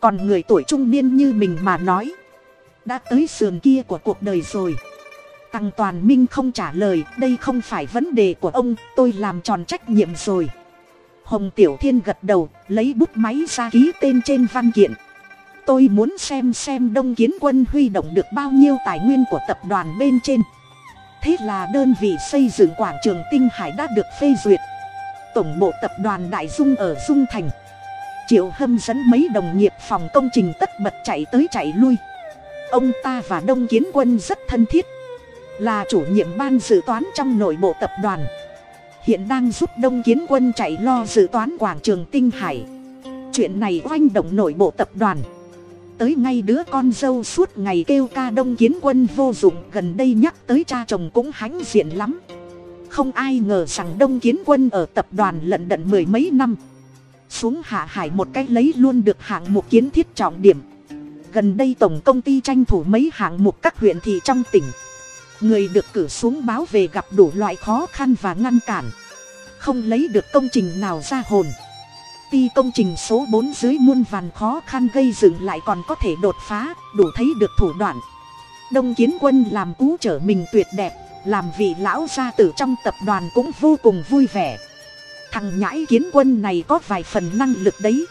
Còn người tuổi trung niên như mình mà nói. Đã tới sườn kia của cuộc đời rồi. Tăng toàn minh không trả lời, đây không phải vấn đề của ông, tôi làm tròn trách nhiệm rồi hồng tiểu thiên gật đầu, lấy bút máy ra ký tên trên văn kiện. Tôi muốn xem xem đông kiến quân huy động được bao nhiêu tài nguyên của tập đoàn bên trên. Thế là đơn vị xây dựng quảng trường tinh hải đã được phê duyệt. Tổng bộ tập đoàn đại dung ở dung thành. Triệu hâm dẫn mấy đồng nghiệp phòng công trình tất bật chạy tới chạy lui. Ông ta và đông kiến quân rất thân thiết. Là chủ nhiệm ban dự toán trong nội bộ tập đoàn hiện đang giúp đông kiến quân chạy lo dự toán quảng trường tinh hải. Chuyện này oanh động nội bộ tập đoàn. Tới ngay đứa con dâu suốt ngày kêu ca đông kiến quân vô dụng, gần đây nhắc tới cha chồng cũng hãnh diện lắm. Không ai ngờ rằng đông kiến quân ở tập đoàn lận đận mười mấy năm. Xuống hạ hải một cách lấy luôn được hạng mục kiến thiết trọng điểm. Gần đây tổng công ty tranh thủ mấy hạng mục các huyện thị trong tỉnh người được cử xuống báo về gặp đủ loại khó khăn và ngăn cản. Không lấy được công trình nào ra hồn. Ty công trình số bốn dưới muôn vàn khó khăn gây dựng lại còn có thể đột phá, đủ thấy được thủ đoạn. Đông kiến quân làm cú trở mình tuyệt đẹp, làm vị lão gia tử trong tập đoàn cũng vô cùng vui vẻ. Thằng nhãi kiến quân này có vài phần năng lực đấy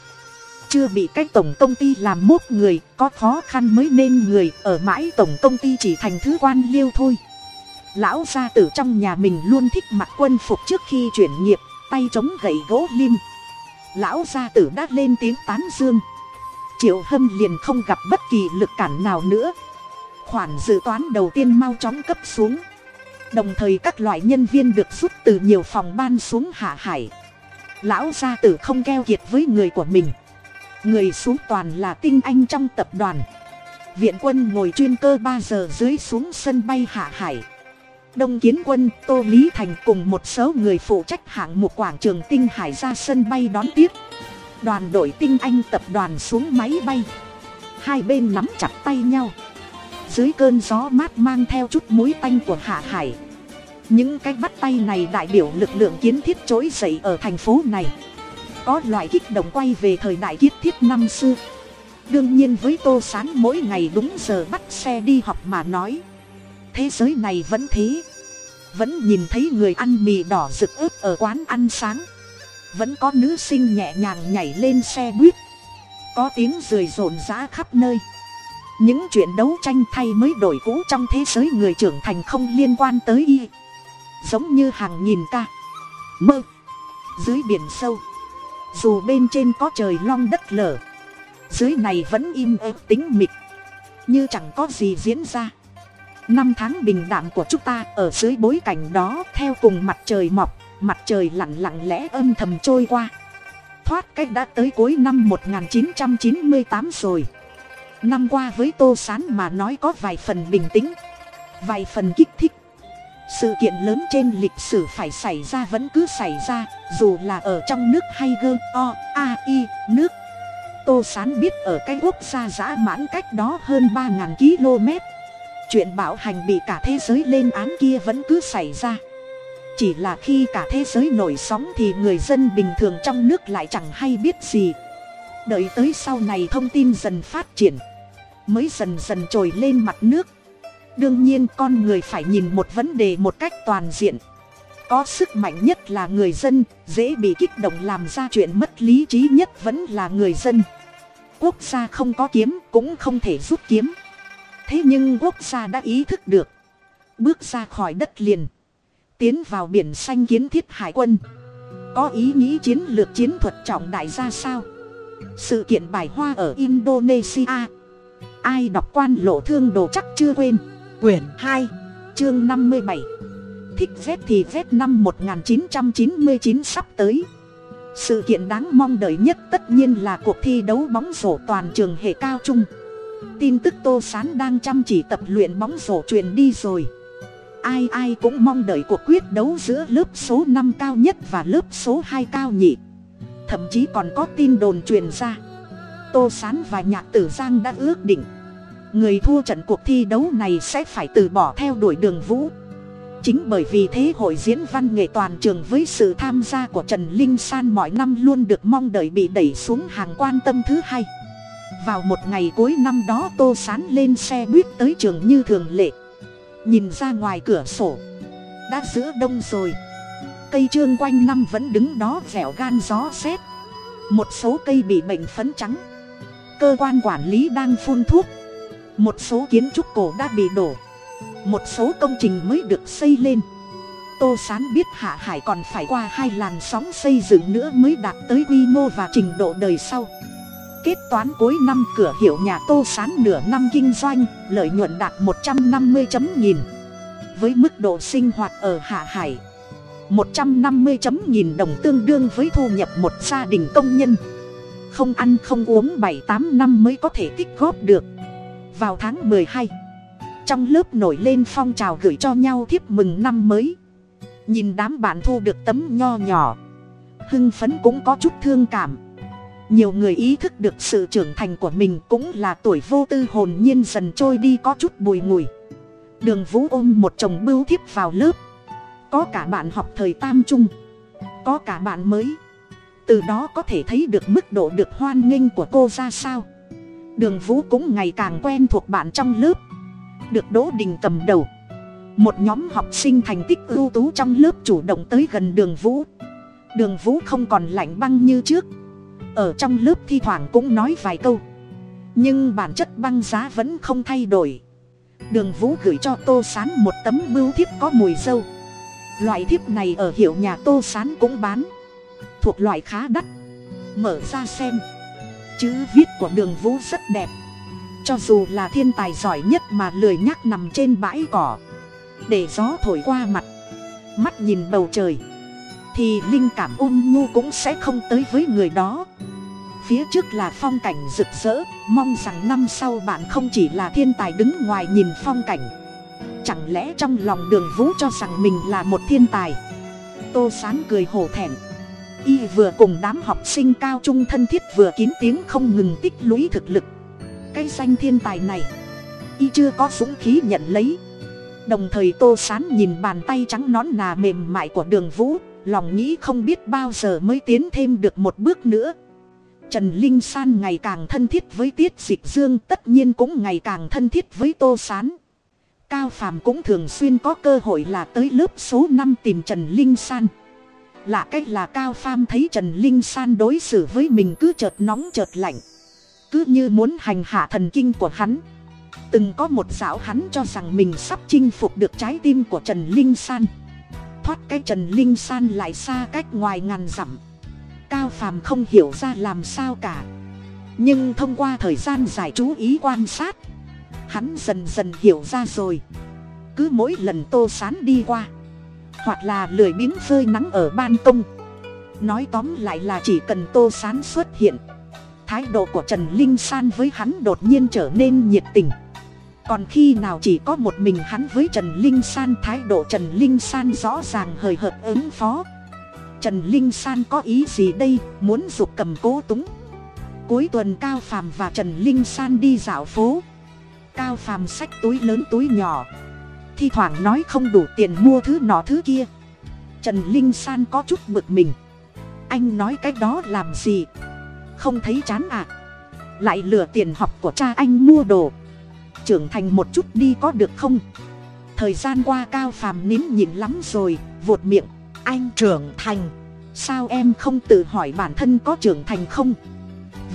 chưa bị cái tổng công ty làm mốt người, có khó khăn mới nên người ở mãi tổng công ty chỉ thành thứ quan liêu thôi. Lão gia tử trong nhà mình luôn thích mặc quân phục trước khi chuyển nghiệp, tay chống gậy gỗ lim. Lão gia tử đã lên tiếng tán dương. Triệu hâm liền không gặp bất kỳ lực cản nào nữa. Khoản dự toán đầu tiên mau chóng cấp xuống. Đồng thời các loại nhân viên được rút từ nhiều phòng ban xuống hạ hải. Lão gia tử không keo kiệt với người của mình người xuống toàn là tinh anh trong tập đoàn. Viện quân ngồi chuyên cơ ba giờ dưới xuống sân bay hạ hải. Đông kiến quân, tô lý thành cùng một số người phụ trách hạng mục quảng trường tinh hải ra sân bay đón tiếp. Đoàn đội tinh anh tập đoàn xuống máy bay. Hai bên nắm chặt tay nhau. Dưới cơn gió mát mang theo chút muối tanh của hạ hải. Những cái bắt tay này đại biểu lực lượng kiến thiết trỗi dậy ở thành phố này có loại kích động quay về thời đại kiết thiết năm xưa. Đương nhiên với tô s á n mỗi ngày đúng giờ bắt xe đi học mà nói. Thế giới này vẫn thế. Vẫn nhìn thấy người ăn mì đỏ rực ướp ở quán ăn sáng. Vẫn có nữ sinh nhẹ nhàng nhảy lên xe buýt. Có tiếng rười rộn rã khắp nơi. Những chuyện đấu tranh thay mới đổi cũ trong thế giới người trưởng thành không liên quan tới y. Giống như hàng nghìn ca. Mơ. Dưới biển sâu dù bên trên có trời long đất lở, dưới này vẫn im ớt tính mịt như chẳng có gì diễn ra. Năm tháng bình đạm của chúng ta ở dưới bối cảnh đó theo cùng mặt trời mọc, mặt trời lặng lặng lẽ âm thầm trôi qua. Thoát cách đã tới cuối năm 1998 rồi. Năm qua với tô sán mà nói có vài phần bình tĩnh, vài phần kích thích sự kiện lớn trên lịch sử phải xảy ra vẫn cứ xảy ra, dù là ở trong nước hay gơ, o, a, i, nước. Tô sán biết ở cái quốc gia giã mãn cách đó hơn ba ngàn km. Chuyện bạo hành bị cả thế giới lên án kia vẫn cứ xảy ra. Chỉ là khi cả thế giới nổi sóng thì người dân bình thường trong nước lại chẳng hay biết gì. Đợi tới sau này thông tin dần phát triển, mới dần dần trồi lên mặt nước đương nhiên con người phải nhìn một vấn đề một cách toàn diện. Có sức mạnh nhất là người dân, dễ bị kích động làm ra chuyện mất lý trí nhất vẫn là người dân. Quốc gia không có kiếm cũng không thể rút kiếm. Thế nhưng quốc gia đã ý thức được. Bước ra khỏi đất liền. Tiến vào biển xanh kiến thiết hải quân. Có ý nghĩ chiến lược chiến thuật trọng đại ra sao? Sự kiện bài hoa ở indonesia. Ai đọc quan lộ thương đồ chắc chưa quên quyển hai, chương năm mươi bảy. Thích vét thì vét năm một nghìn chín trăm chín mươi chín sắp tới. Sự kiện đáng mong đợi nhất tất nhiên là cuộc thi đấu bóng rổ toàn trường hệ cao trung. Tin tức tô sán đang chăm chỉ tập luyện bóng rổ truyền đi rồi. Ai ai cũng mong đợi cuộc quyết đấu giữa lớp số năm cao nhất và lớp số hai cao nhị. Thậm chí còn có tin đồn truyền ra. Tô sán và nhạc tử giang đã ước định người thua trận cuộc thi đấu này sẽ phải từ bỏ theo đuổi đường vũ. Chính bởi vì thế hội diễn văn nghệ toàn trường với sự tham gia của trần linh san mọi năm luôn được mong đợi bị đẩy xuống hàng quan tâm thứ hai. Vào một ngày cuối năm đó tô sán lên xe buýt tới trường như thường lệ. Nhìn ra ngoài cửa sổ. Đã giữa đông rồi. Cây trương quanh năm vẫn đứng đó dẻo gan gió rét một số cây bị bệnh phấn trắng. Cơ quan quản lý đang phun thuốc một số kiến trúc cổ đã bị đổ. Một số công trình mới được xây lên. Tô sán biết hạ hải còn phải qua hai làn sóng xây dựng nữa mới đạt tới quy mô và trình độ đời sau. Kết toán cuối năm cửa hiệu nhà tô sán nửa năm kinh doanh, lợi nhuận đạt một trăm năm mươi chấm nghìn. Với mức độ sinh hoạt ở hạ hải, một trăm năm mươi chấm nghìn đồng tương đương với thu nhập một gia đình công nhân. Không ăn không uống bảy tám năm mới có thể tích góp được vào tháng mười hai. Trong lớp nổi lên phong trào gửi cho nhau thiếp mừng năm mới. Nhìn đám bạn thu được tấm nho nhỏ. Hưng phấn cũng có chút thương cảm. Nhiều người ý thức được sự trưởng thành của mình cũng là tuổi vô tư hồn nhiên dần trôi đi có chút bùi ngùi. Đường vũ ôm một chồng bưu thiếp vào lớp. Có cả bạn học thời tam trung. Có cả bạn mới. Từ đó có thể thấy được mức độ được hoan nghênh của cô ra sao đường vũ cũng ngày càng quen thuộc bạn trong lớp. Được đỗ đình cầm đầu, một nhóm học sinh thành tích ưu tú trong lớp chủ động tới gần đường vũ. Đường vũ không còn lạnh băng như trước. Ở trong lớp thi thoảng cũng nói vài câu, nhưng bản chất băng giá vẫn không thay đổi. Đường vũ gửi cho tô sán một tấm bưu thiếp có mùi dâu. Loại thiếp này ở hiệu nhà tô sán cũng bán, thuộc loại khá đắt. Mở ra xem chữ viết của đường vũ rất đẹp. Cho dù là thiên tài giỏi nhất mà lười nhắc nằm trên bãi cỏ, để gió thổi qua mặt, mắt nhìn bầu trời, thì linh cảm ôn nhu cũng sẽ không tới với người đó. Phía trước là phong cảnh rực rỡ, mong rằng năm sau bạn không chỉ là thiên tài đứng ngoài nhìn phong cảnh. Chẳng lẽ trong lòng đường vũ cho rằng mình là một thiên tài? Tô sán cười hổ thẹn y vừa cùng đám học sinh cao trung thân thiết vừa kín tiếng không ngừng tích lũy thực lực. Cái danh thiên tài này, y chưa có dũng khí nhận lấy. Đồng thời tô sán nhìn bàn tay trắng nón nà mềm mại của đường vũ, lòng nghĩ không biết bao giờ mới tiến thêm được một bước nữa. Trần linh san ngày càng thân thiết với tiết dịch dương, tất nhiên cũng ngày càng thân thiết với tô sán. Cao phàm cũng thường xuyên có cơ hội là tới lớp số năm tìm trần linh san lạ cách là cao pham thấy trần linh san đối xử với mình cứ chợt nóng chợt lạnh. Cứ như muốn hành hạ thần kinh của hắn. Từng có một dạo hắn cho rằng mình sắp chinh phục được trái tim của trần linh san. Thoát cái trần linh san lại xa cách ngoài ngàn dặm. Cao phàm không hiểu ra làm sao cả. Nhưng thông qua thời gian dài chú ý quan sát, hắn dần dần hiểu ra rồi. Cứ mỗi lần tô sán đi qua hoặc là lười biếng phơi nắng ở ban công. Nói tóm lại là chỉ cần tô sán xuất hiện, thái độ của trần linh san với hắn đột nhiên trở nên nhiệt tình. Còn khi nào chỉ có một mình hắn với trần linh san, thái độ trần linh san rõ ràng hời hợt ứng phó. Trần linh san có ý gì đây, muốn g ụ c cầm cố túng. Cuối tuần cao phàm và trần linh san đi dạo phố. Cao phàm xách túi lớn túi nhỏ thi thoảng nói không đủ tiền mua thứ nọ thứ kia. Trần linh san có chút bực mình. Anh nói cái đó làm gì? Không thấy chán à? Lại lừa tiền học của cha anh mua đồ. Trưởng thành một chút đi có được không? Thời gian qua cao phàm nín nhịn lắm rồi vụt miệng. Anh trưởng thành. Sao em không tự hỏi bản thân có trưởng thành không?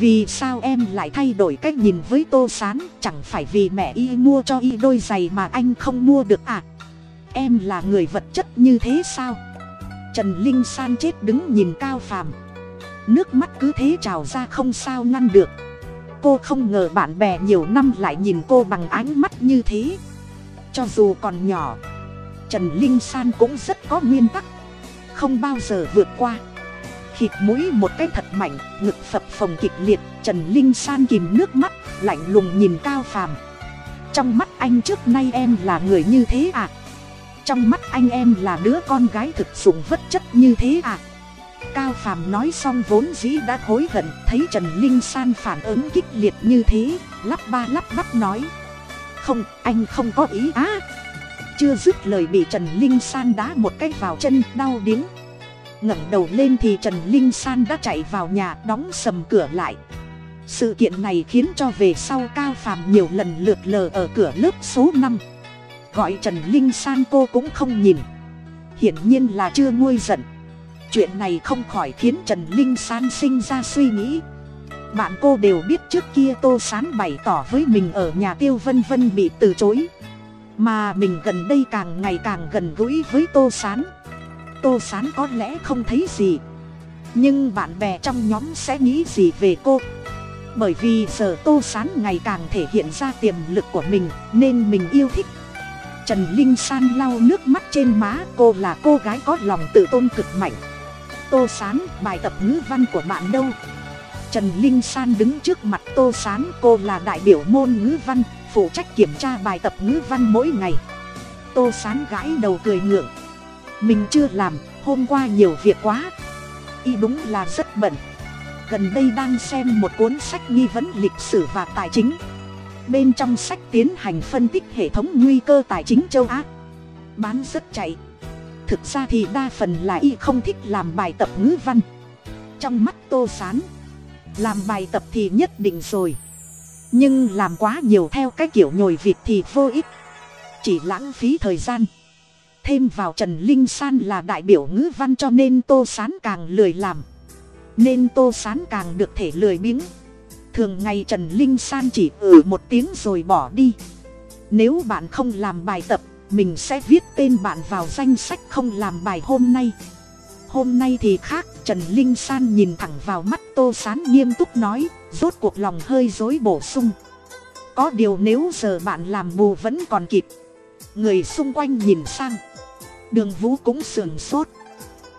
Vì sao em lại thay đổi cách nhìn với tô s á n chẳng phải vì mẹ y mua cho y đôi giày mà anh không mua được à? Em là người vật chất như thế sao? Trần linh san chết đứng nhìn cao phàm. Nước mắt cứ thế trào ra không sao ngăn được. Cô không ngờ bạn bè nhiều năm lại nhìn cô bằng ánh mắt như thế. Cho dù còn nhỏ, trần linh san cũng rất có nguyên tắc. Không bao giờ vượt qua khịt mũi một cái thật mạnh ngực phập phồng kịch liệt, trần linh san kìm nước mắt, lạnh lùng nhìn cao phàm. Trong mắt anh trước nay em là người như thế à? Trong mắt anh em là đứa con gái thực dụng vật chất như thế à? Cao phàm nói xong vốn dĩ đã hối hận, thấy trần linh san phản ứng kích liệt như thế, lắp ba lắp bắp nói. Không, anh không có ý á. Chưa dứt lời bị trần linh san đá một cái vào chân, đau điếng ngẩng đầu lên thì trần linh san đã chạy vào nhà đóng sầm cửa lại. Sự kiện này khiến cho về sau cao phàm nhiều lần lượt lờ ở cửa lớp số năm. Gọi trần linh san cô cũng không nhìn. Hiển nhiên là chưa nguôi giận. Chuyện này không khỏi khiến trần linh san sinh ra suy nghĩ. Bạn cô đều biết trước kia tô sán bày tỏ với mình ở nhà tiêu vân vân bị từ chối. Mà mình gần đây càng ngày càng gần gũi với tô sán tô sán có lẽ không thấy gì. Nhưng bạn bè trong nhóm sẽ nghĩ gì về cô? Bởi vì giờ tô sán ngày càng thể hiện ra tiềm lực của mình, nên mình yêu thích. Trần linh san lau nước mắt trên má, cô là cô gái có lòng tự tôn cực mạnh. Tô sán, bài tập ngữ văn của bạn đâu? Trần linh san đứng trước mặt tô sán, cô là đại biểu môn ngữ văn, phụ trách kiểm tra bài tập ngữ văn mỗi ngày. Tô sán gãi đầu cười ngượng mình chưa làm, hôm qua nhiều việc quá. Y đúng là rất bận. Gần đây đang xem một cuốn sách nghi vấn lịch sử và tài chính. Bên trong sách tiến hành phân tích hệ thống nguy cơ tài chính châu á. Bán rất chạy. Thực ra thì đa phần là y không thích làm bài tập ngữ văn. Trong mắt tô sán, làm bài tập thì nhất định rồi. Nhưng làm quá nhiều theo cái kiểu nhồi vịt thì vô ích. Chỉ lãng phí thời gian thêm vào trần linh san là đại biểu ngữ văn cho nên tô sán càng lười làm. Nên tô sán càng được thể lười biếng. Thường ngày trần linh san chỉ ừ một tiếng rồi bỏ đi. Nếu bạn không làm bài tập, mình sẽ viết tên bạn vào danh sách không làm bài hôm nay. Hôm nay thì khác, trần linh san nhìn thẳng vào mắt tô sán nghiêm túc nói, rốt cuộc lòng hơi dối bổ sung. Có điều nếu giờ bạn làm bù vẫn còn kịp. Người xung quanh nhìn sang đường vũ cũng sườn sốt.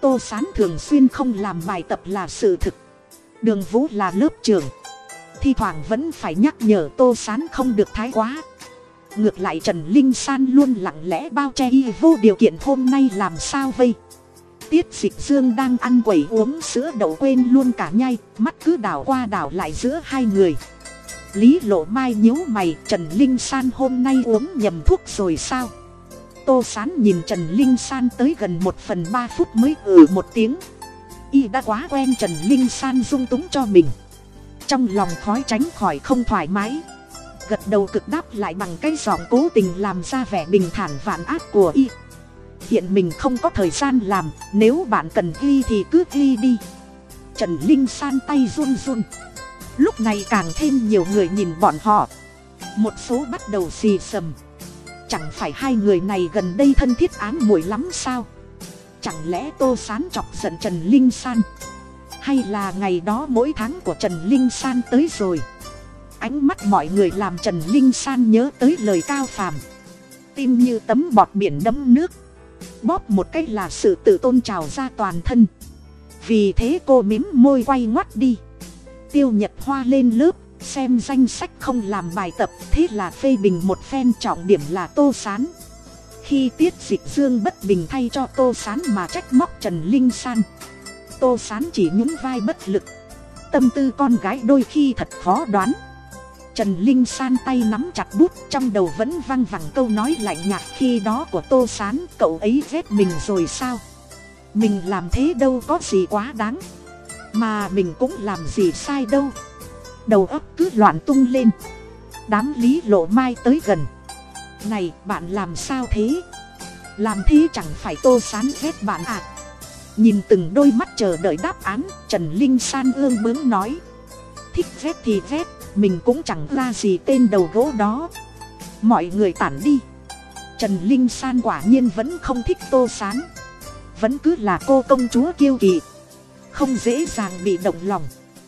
Tô sán thường xuyên không làm bài tập là sự thực. Đường vũ là lớp trưởng. Thi thoảng vẫn phải nhắc nhở tô sán không được thái quá. Ngược lại trần linh san luôn lặng lẽ bao che y vô điều kiện hôm nay làm sao vây. Tiết dịch dương đang ăn quẩy uống sữa đậu quên luôn cả nhai, mắt cứ đảo qua đảo lại giữa hai người. Lý lộ mai nhíu mày, trần linh san hôm nay uống nhầm thuốc rồi sao? Tô sán nhìn trần linh san tới gần một phần ba phút mới ừ một tiếng. Y đã quá quen trần linh san dung túng cho mình. Trong lòng khói tránh khỏi không thoải mái. Gật đầu cực đáp lại bằng cái giọng cố tình làm ra vẻ bình thản vạn ác của y. Hiện mình không có thời gian làm, nếu bạn cần ghi thì cứ ghi đi. Trần linh san tay run run. Lúc này càng thêm nhiều người nhìn bọn họ. Một số bắt đầu xì sầm chẳng phải hai người này gần đây thân thiết ám muội lắm sao? Chẳng lẽ tô sán chọc giận trần linh san? Hay là ngày đó mỗi tháng của trần linh san tới rồi? Ánh mắt mọi người làm trần linh san nhớ tới lời cao phàm. Tim như tấm bọt biển đẫm nước. Bóp một cách là sự tự tôn trào ra toàn thân. Vì thế cô mím môi quay ngoắt đi. Tiêu nhật hoa lên lớp xem danh sách không làm bài tập, thế là phê bình một phen trọng điểm là tô sán. Khi tiết dịch dương bất bình thay cho tô sán mà trách móc trần linh san. Tô sán chỉ nhún vai bất lực. Tâm tư con gái đôi khi thật khó đoán. Trần linh san tay nắm chặt bút, trong đầu vẫn văng vẳng câu nói lạnh nhạt khi đó của tô sán, cậu ấy ghét mình rồi sao? Mình làm thế đâu có gì quá đáng. Mà mình cũng làm gì sai đâu đầu óc cứ loạn tung lên. Đám lý lộ mai tới gần. Này, bạn làm sao thế? Làm thế chẳng phải tô sán ghét bạn à? Nhìn từng đôi mắt chờ đợi đáp án, trần linh san ương bướng nói. Thích ghét thì ghét, mình cũng chẳng ra gì tên đầu gỗ đó. Mọi người tản đi. Trần linh san quả nhiên vẫn không thích tô sán. Vẫn cứ là cô công chúa kiêu kỳ không dễ dàng bị động lòng.